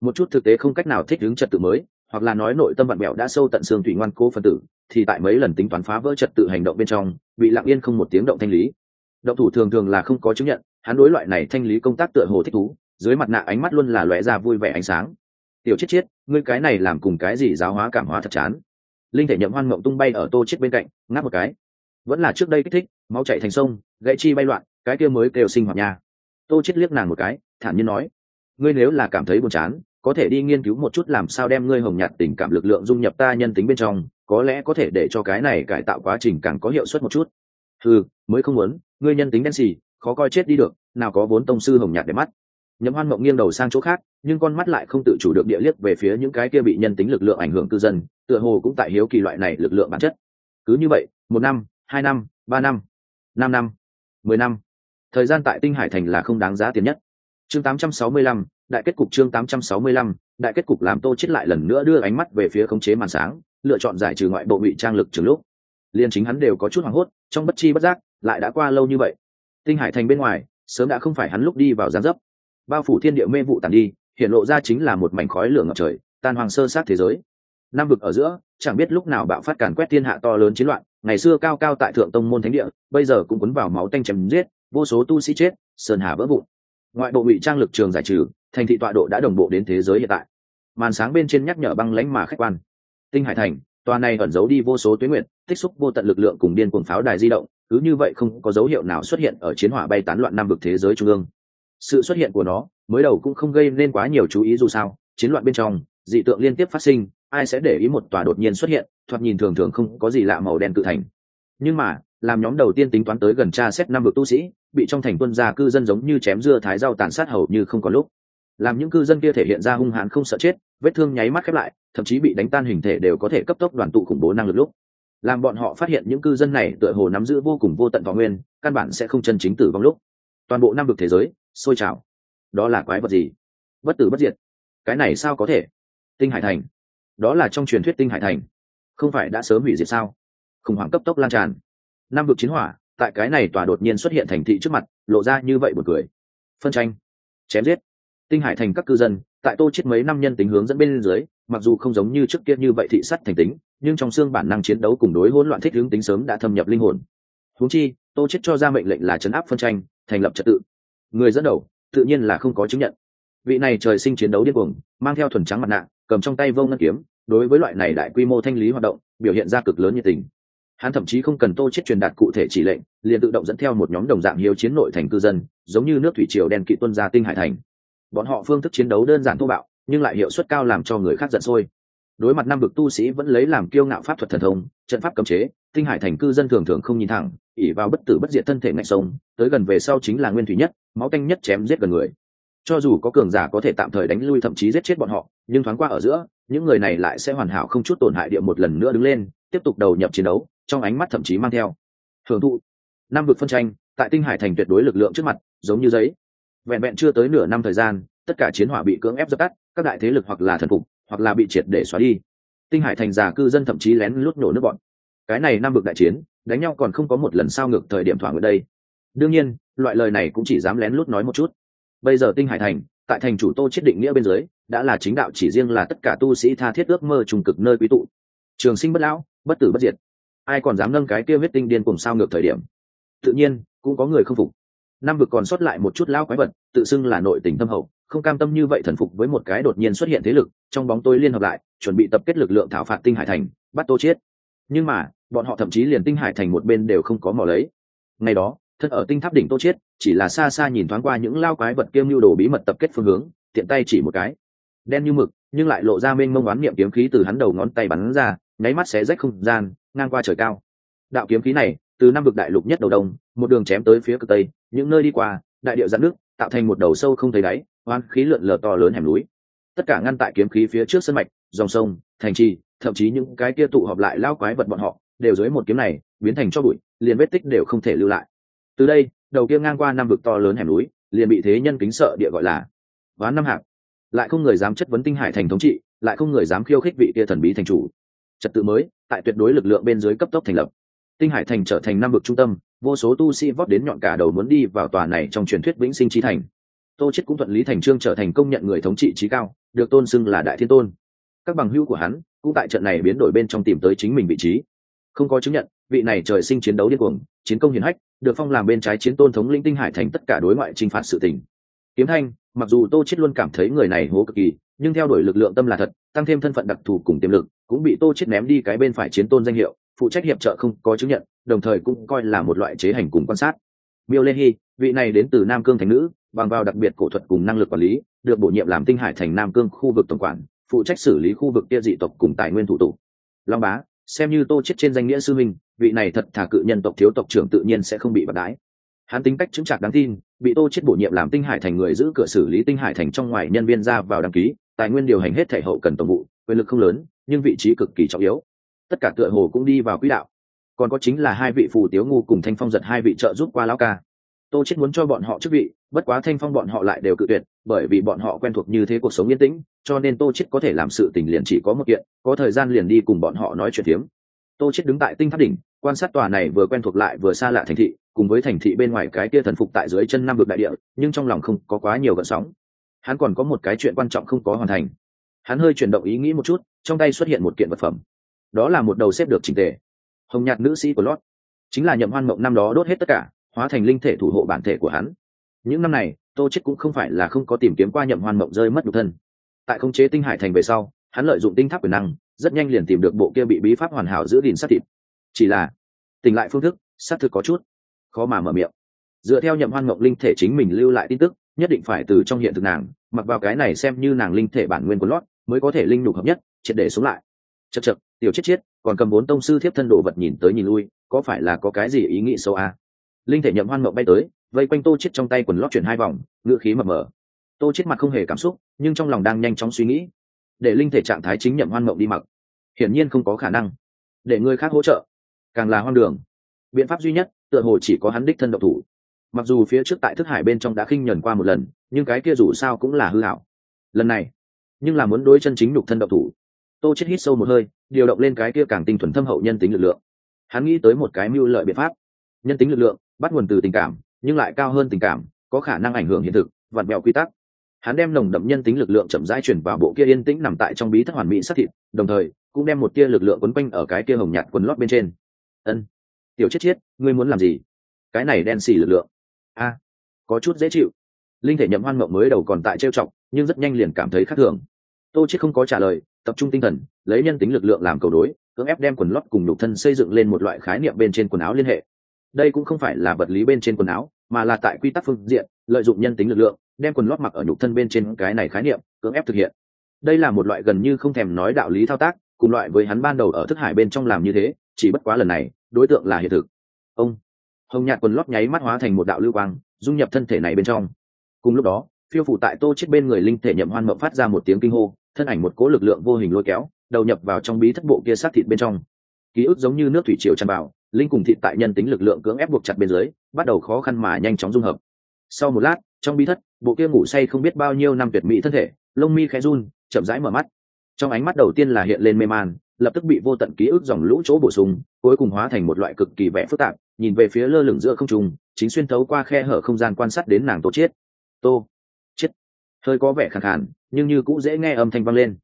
Một chút thực tế không cách nào thích ứng trật tự mới, hoặc là nói nội tâm bạn bèo đã sâu tận xương thủy ngoan cố phân tử, thì tại mấy lần tính toán phá vỡ trật tự hành động bên trong, bị lặng yên không một tiếng động thanh lý động thủ thường thường là không có chứng nhận, hắn đối loại này thanh lý công tác tựa hồ thích thú, dưới mặt nạ ánh mắt luôn là lóe ra vui vẻ ánh sáng. Tiểu chết chết ngươi cái này làm cùng cái gì giáo hóa cảm hóa thật chán. Linh thể nhậm hoan mộng tung bay ở tô chết bên cạnh, ngáp một cái. Vẫn là trước đây kích thích máu chạy thành sông, gãy chi bay loạn, cái kia mới kêu sinh hoạt nha. Tô chết liếc nàng một cái, thản nhiên nói, ngươi nếu là cảm thấy buồn chán, có thể đi nghiên cứu một chút làm sao đem ngươi hồng nhạt tình cảm lực lượng dung nhập ta nhân tính bên trong, có lẽ có thể để cho cái này cải tạo quá trình càng có hiệu suất một chút. Ừ mới không muốn ngươi nhân tính đen xì khó coi chết đi được nào có vốn tông sư hồng nhạt để mắt. Nhậm hoan mộng nghiêng đầu sang chỗ khác nhưng con mắt lại không tự chủ được địa liếc về phía những cái kia bị nhân tính lực lượng ảnh hưởng cư dân tựa hồ cũng tại hiếu kỳ loại này lực lượng bản chất. Cứ như vậy một năm hai năm ba năm năm năm mười năm thời gian tại tinh hải thành là không đáng giá tiền nhất. Chương 865, đại kết cục chương 865, đại kết cục làm tô chết lại lần nữa đưa ánh mắt về phía khống chế màn sáng lựa chọn giải trừ ngoại bộ ngụy trang lực trường lúc. Liên chính hắn đều có chút hoảng hốt trong bất chi bất giác lại đã qua lâu như vậy. Tinh hải thành bên ngoài, sớm đã không phải hắn lúc đi vào gián dấp. Bao phủ thiên địa mê vụ tàn đi, hiện lộ ra chính là một mảnh khói lửa ngập trời, tan hoàng sơ sát thế giới. Nam vực ở giữa, chẳng biết lúc nào bạo phát càn quét thiên hạ to lớn chiến loạn, ngày xưa cao cao tại thượng tông môn thánh địa, bây giờ cũng cuốn vào máu tanh chém giết, vô số tu sĩ chết, sơn hà vỡ vụn. Ngoại bộ ngụy trang lực trường giải trừ, thành thị tọa độ đã đồng bộ đến thế giới hiện tại. Màn sáng bên trên nhắc nhở băng lãnh mà khách quan. Tinh hải thành tòa này ẩn giấu đi vô số tuyến nguyện tích xúc vô tận lực lượng cùng điên cuồng pháo đài di động, cứ như vậy không có dấu hiệu nào xuất hiện ở chiến hỏa bay tán loạn nam vực thế giới trung ương. Sự xuất hiện của nó, mới đầu cũng không gây nên quá nhiều chú ý dù sao, chiến loạn bên trong, dị tượng liên tiếp phát sinh, ai sẽ để ý một tòa đột nhiên xuất hiện, thoạt nhìn thường thường không có gì lạ màu đen tự thành. Nhưng mà, làm nhóm đầu tiên tính toán tới gần tra xét năm vực tu sĩ, bị trong thành quân gia cư dân giống như chém dưa thái rau tàn sát hầu như không có lúc làm những cư dân kia thể hiện ra hung hãn không sợ chết, vết thương nháy mắt khép lại, thậm chí bị đánh tan hình thể đều có thể cấp tốc đoàn tụ khủng bố năng lực lúc. Làm bọn họ phát hiện những cư dân này tựa hồ nắm giữ vô cùng vô tận võ nguyên, căn bản sẽ không chân chính tử vong lúc. Toàn bộ năm vực thế giới, sôi trào. Đó là quái vật gì? Bất tử bất diệt. Cái này sao có thể? Tinh hải thành. Đó là trong truyền thuyết tinh hải thành. Không phải đã sớm hủy diệt sao? Khủng hoảng cấp tốc lan tràn. Năm vực chiến hỏa, tại cái này tòa đột nhiên xuất hiện thành thị trước mặt, lộ ra như vậy một cười. Phân tranh. Chém giết tinh hải thành các cư dân, tại tô chết mấy năm nhân tính hướng dẫn bên dưới, mặc dù không giống như trước kia như vậy thị sắt thành tính, nhưng trong xương bản năng chiến đấu cùng đối hỗn loạn thích hướng tính sớm đã thâm nhập linh hồn. Huống chi, tô chết cho ra mệnh lệnh là chấn áp phân tranh, thành lập trật tự. Người dẫn đầu, tự nhiên là không có chứng nhận. Vị này trời sinh chiến đấu điên cuồng, mang theo thuần trắng mặt nạ, cầm trong tay vô ngân kiếm, đối với loại này đại quy mô thanh lý hoạt động, biểu hiện ra cực lớn nhiệt tình. Hắn thậm chí không cần tô chết truyền đạt cụ thể chỉ lệnh, liền tự động dẫn theo một nhóm đồng dạng hiếu chiến nội thành cư dân, giống như nước thủy triều đen kỵ tuân ra tinh hải thành bọn họ phương thức chiến đấu đơn giản thô bạo, nhưng lại hiệu suất cao làm cho người khác giận sôi. Đối mặt năm bực tu sĩ vẫn lấy làm kiêu ngạo pháp thuật thần thông, trận pháp cấm chế, tinh hải thành cư dân thường thường không nhìn thẳng ỉ vào bất tử bất diệt thân thể ngạch sông tới gần về sau chính là nguyên thủy nhất, máu tanh nhất chém giết gần người. Cho dù có cường giả có thể tạm thời đánh lui thậm chí giết chết bọn họ, nhưng thoáng qua ở giữa, những người này lại sẽ hoàn hảo không chút tổn hại địa một lần nữa đứng lên, tiếp tục đầu nhập chiến đấu, trong ánh mắt thậm chí mang theo. Hưởng thụ, năm vực phân tranh, tại tinh hải thành tuyệt đối lực lượng trước mặt, giống như giấy vẹn vẹn chưa tới nửa năm thời gian, tất cả chiến hỏa bị cưỡng ép dập tắt, các đại thế lực hoặc là thần phục, hoặc là bị triệt để xóa đi. Tinh hải thành già cư dân thậm chí lén lút nổ nước bọn. Cái này năm vực đại chiến, đánh nhau còn không có một lần sao ngược thời điểm thỏa nguyện đây. Đương nhiên, loại lời này cũng chỉ dám lén lút nói một chút. Bây giờ tinh hải thành, tại thành chủ tô chết định nghĩa bên dưới, đã là chính đạo chỉ riêng là tất cả tu sĩ tha thiết ước mơ trùng cực nơi quý tụ. Trường sinh bất lão, bất tử bất diệt. Ai còn dám nâng cái kia huyết tinh điên cùng sao ngược thời điểm? Tự nhiên, cũng có người không phục năm vực còn sót lại một chút lão quái vật, tự xưng là nội tình tâm hậu, không cam tâm như vậy thần phục với một cái đột nhiên xuất hiện thế lực, trong bóng tối liên hợp lại, chuẩn bị tập kết lực lượng thảo phạt tinh hải thành, bắt tô chết nhưng mà, bọn họ thậm chí liền tinh hải thành một bên đều không có mò lấy. Ngày đó, thân ở tinh tháp đỉnh tô chết chỉ là xa xa nhìn thoáng qua những lao quái vật kiêm lưu đồ bí mật tập kết phương hướng, tiện tay chỉ một cái. Đen như mực, nhưng lại lộ ra mênh mông oán niệm kiếm khí từ hắn đầu ngón tay bắn ra, nháy mắt xé rách không gian, ngang qua trời cao. Đạo kiếm khí này, từ năm vực đại lục nhất đầu đông một đường chém tới phía cực tây, những nơi đi qua, đại điệu giãn nước tạo thành một đầu sâu không thấy đáy, oan khí lượn lờ to lớn hẻm núi. Tất cả ngăn tại kiếm khí phía trước sân mạch, dòng sông, thành trì, thậm chí những cái kia tụ họp lại lao quái vật bọn họ, đều dưới một kiếm này, biến thành cho bụi, liền vết tích đều không thể lưu lại. Từ đây, đầu kia ngang qua năm vực to lớn hẻm núi, liền bị thế nhân kính sợ địa gọi là ván năm hạng lại không người dám chất vấn tinh hải thành thống trị, lại không người dám khiêu khích vị kia thần bí thành chủ. Trật tự mới, tại tuyệt đối lực lượng bên dưới cấp tốc thành lập. Tinh hải thành trở thành năm vực trung tâm vô số tu sĩ vót đến nhọn cả đầu muốn đi vào tòa này trong truyền thuyết vĩnh sinh trí thành. Tô chết cũng thuận lý thành trương trở thành công nhận người thống trị trí cao, được tôn xưng là đại thiên tôn. Các bằng hữu của hắn cũng tại trận này biến đổi bên trong tìm tới chính mình vị trí. Không có chứng nhận, vị này trời sinh chiến đấu điên cuồng, chiến công hiển hách, được phong làm bên trái chiến tôn thống linh tinh hải thành tất cả đối ngoại trinh phạt sự tình. Kiếm thanh, mặc dù tô chết luôn cảm thấy người này hố cực kỳ, nhưng theo đuổi lực lượng tâm là thật, tăng thêm thân phận đặc thù cùng tiềm lực, cũng bị tô chết ném đi cái bên phải chiến tôn danh hiệu, phụ trách hiệp trợ không có chứng nhận đồng thời cũng coi là một loại chế hành cùng quan sát. Miêu lê hy vị này đến từ nam cương thành nữ, bằng vào đặc biệt cổ thuật cùng năng lực quản lý, được bổ nhiệm làm tinh hải thành nam cương khu vực tổng quản, phụ trách xử lý khu vực kia dị tộc cùng tài nguyên thủ tục. Long bá, xem như tô chết trên danh nghĩa sư minh vị này thật thà cự nhân tộc thiếu tộc trưởng tự nhiên sẽ không bị bạc đái hắn tính cách chứng chặt đáng tin, bị tô chết bổ nhiệm làm tinh hải thành người giữ cửa xử lý tinh hải thành trong ngoài nhân viên ra vào đăng ký, tài nguyên điều hành hết thể hậu cần tổng vụ, quyền lực không lớn, nhưng vị trí cực kỳ trọng yếu. Tất cả tựa hồ cũng đi vào quỹ đạo còn có chính là hai vị phù tiếu ngu cùng thanh phong giật hai vị trợ giúp qua lão ca. Tô chết muốn cho bọn họ chức vị, bất quá thanh phong bọn họ lại đều cự tuyệt, bởi vì bọn họ quen thuộc như thế cuộc sống yên tĩnh, cho nên tô chết có thể làm sự tình liền chỉ có một kiện, có thời gian liền đi cùng bọn họ nói chuyện tiếng tô chết đứng tại tinh tháp đỉnh, quan sát tòa này vừa quen thuộc lại vừa xa lạ thành thị, cùng với thành thị bên ngoài cái kia thần phục tại dưới chân năm vực đại địa, nhưng trong lòng không có quá nhiều gợn sóng. Hắn còn có một cái chuyện quan trọng không có hoàn thành. Hắn hơi chuyển động ý nghĩ một chút, trong tay xuất hiện một kiện vật phẩm. Đó là một đầu xếp được chỉnh tề hồng nhạt nữ sĩ của lót. Chính là nhậm hoan mộng năm đó đốt hết tất cả, hóa thành linh thể thủ hộ bản thể của hắn. Những năm này, tô chết cũng không phải là không có tìm kiếm qua nhậm hoan mộng rơi mất nhục thân. Tại khống chế tinh hải thành về sau, hắn lợi dụng tinh tháp quyền năng, rất nhanh liền tìm được bộ kia bị bí pháp hoàn hảo giữ gìn sát thịt. Chỉ là, tỉnh lại phương thức, sát thực có chút khó mà mở miệng. Dựa theo nhậm hoan mộng linh thể chính mình lưu lại tin tức, nhất định phải từ trong hiện thực nàng, mặc vào cái này xem như nàng linh thể bản nguyên của lót, mới có thể linh nhục hợp nhất, triệt để sống lại. Chật chật tiểu chết chết còn cầm bốn tông sư thiếp thân đồ vật nhìn tới nhìn lui, có phải là có cái gì ý nghĩ sâu à? linh thể nhậm hoan mộng bay tới, vây quanh tô chết trong tay quần lót chuyển hai vòng ngựa khí mập mờ. Tô chết mặt không hề cảm xúc, nhưng trong lòng đang nhanh chóng suy nghĩ. Để linh thể trạng thái chính nhậm hoan mộng đi mặc. Hiển nhiên không có khả năng. Để người khác hỗ trợ. Càng là hoang đường. Biện pháp duy nhất, tựa hồ chỉ có hắn đích thân độc thủ. Mặc dù phía trước tại thức hải bên trong đã khinh nhẫn qua một lần, nhưng cái kia dù sao cũng là hư hảo. Lần này, nhưng là muốn đối chân chính nhục thân độc thủ. Tô chết hít sâu một hơi điều động lên cái kia càng tinh thuần thâm hậu nhân tính lực lượng. Hắn nghĩ tới một cái mưu lợi biện pháp. Nhân tính lực lượng, bắt nguồn từ tình cảm, nhưng lại cao hơn tình cảm, có khả năng ảnh hưởng hiện thực, vặn mẹo quy tắc. Hắn đem nồng đậm nhân tính lực lượng chậm rãi chuyển vào bộ kia yên tĩnh nằm tại trong bí thất hoàn mỹ sát thịt, đồng thời cũng đem một tia lực lượng quấn quanh ở cái kia hồng nhạt quần lót bên trên. Ân, tiểu chết chết, ngươi muốn làm gì? Cái này đen xì lực lượng. A, có chút dễ chịu. Linh thể nhậm hoan mộng mới đầu còn tại trêu chọc, nhưng rất nhanh liền cảm thấy khác thường. Tô chết không có trả lời tập trung tinh thần, lấy nhân tính lực lượng làm cầu đối, cưỡng ép đem quần lót cùng nhục thân xây dựng lên một loại khái niệm bên trên quần áo liên hệ. Đây cũng không phải là vật lý bên trên quần áo, mà là tại quy tắc phương diện, lợi dụng nhân tính lực lượng, đem quần lót mặc ở nhục thân bên trên cái này khái niệm, cưỡng ép thực hiện. Đây là một loại gần như không thèm nói đạo lý thao tác, cùng loại với hắn ban đầu ở thức hải bên trong làm như thế, chỉ bất quá lần này, đối tượng là hiện thực. Ông hồng nhạt quần lót nháy mắt hóa thành một đạo lưu quang, dung nhập thân thể này bên trong. Cùng lúc đó, phiêu phủ tại tô chết bên người linh thể nhậm hoan mộng phát ra một tiếng kinh hô thân ảnh một cố lực lượng vô hình lôi kéo, đầu nhập vào trong bí thất bộ kia sát thịt bên trong. Ký ức giống như nước thủy triều tràn vào, linh cùng thịt tại nhân tính lực lượng cưỡng ép buộc chặt bên dưới, bắt đầu khó khăn mà nhanh chóng dung hợp. Sau một lát, trong bí thất, bộ kia ngủ say không biết bao nhiêu năm tuyệt mỹ thân thể, lông mi khẽ run, chậm rãi mở mắt. Trong ánh mắt đầu tiên là hiện lên mê man, lập tức bị vô tận ký ức dòng lũ chỗ bổ sung, cuối cùng hóa thành một loại cực kỳ vẽ phức tạp, nhìn về phía lơ lửng giữa không trung, chính xuyên thấu qua khe hở không gian quan sát đến nàng tô chiết. Tô hơi có vẻ khàn khàn, nhưng như cũng dễ nghe âm thanh vang lên.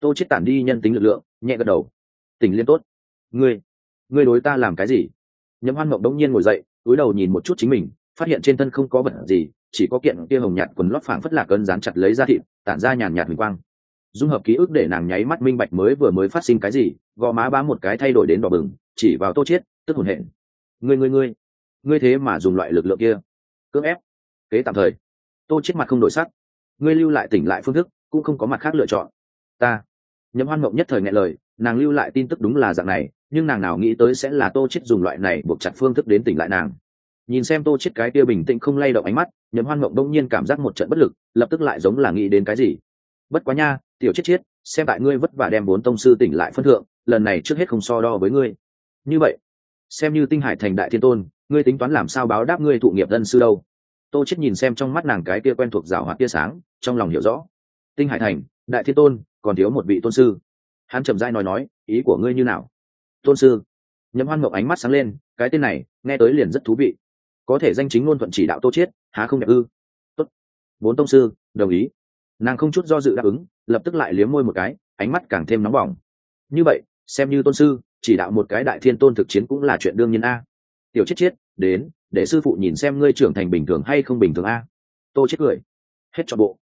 Tô chết tản đi nhân tính lực lượng, nhẹ gật đầu. Tỉnh liên tốt. Ngươi ngươi đối ta làm cái gì? Nhậm hoan mộng đống nhiên ngồi dậy cúi đầu nhìn một chút chính mình, phát hiện trên thân không có vật gì, chỉ có kiện kia hồng nhạt quần lót phảng phất lạc cơn dán chặt lấy ra thịt, tản ra nhàn nhạt huỳnh quang. Dung hợp ký ức để nàng nháy mắt minh bạch mới vừa mới phát sinh cái gì gò má bám một cái thay đổi đến đỏ bừng, chỉ vào tô chiết tức hồn hển. Ngươi ngươi ngươi ngươi thế mà dùng loại lực lượng kia. Cưỡng ép. Kế tạm thời, tô chết mặt không đổi sắc ngươi lưu lại tỉnh lại phương thức, cũng không có mặt khác lựa chọn. Ta. Nhậm hoan mộng nhất thời nghe lời, nàng lưu lại tin tức đúng là dạng này, nhưng nàng nào nghĩ tới sẽ là tô chết dùng loại này buộc chặt phương thức đến tỉnh lại nàng. Nhìn xem tô chết cái kia bình tĩnh không lay động ánh mắt, nhậm hoan mộng đông nhiên cảm giác một trận bất lực, lập tức lại giống là nghĩ đến cái gì. Bất quá nha, tiểu chết chết xem tại ngươi vất vả đem bốn tông sư tỉnh lại phân thượng, lần này trước hết không so đo với ngươi. Như vậy, xem như tinh hải thành đại thiên tôn, ngươi tính toán làm sao báo đáp ngươi thụ nghiệp dân sư đâu? Tô chết nhìn xem trong mắt nàng cái kia quen thuộc rào hoạt tia sáng, trong lòng hiểu rõ. Tinh hải thành, đại thiên tôn, còn thiếu một vị tôn sư. Hắn chậm rãi nói nói, ý của ngươi như nào? Tôn sư. Nhậm hoan mộng ánh mắt sáng lên, cái tên này, nghe tới liền rất thú vị. Có thể danh chính ngôn thuận chỉ đạo tô chiết, há không đẹp ư? Tốt. Bốn tông sư, đồng ý. Nàng không chút do dự đáp ứng, lập tức lại liếm môi một cái, ánh mắt càng thêm nóng bỏng. Như vậy, xem như tôn sư, chỉ đạo một cái đại thiên tôn thực chiến cũng là chuyện đương nhiên a tiểu chết chết, đến, để sư phụ nhìn xem ngươi trưởng thành bình thường hay không bình thường a. Tô chết cười. Hết cho bộ.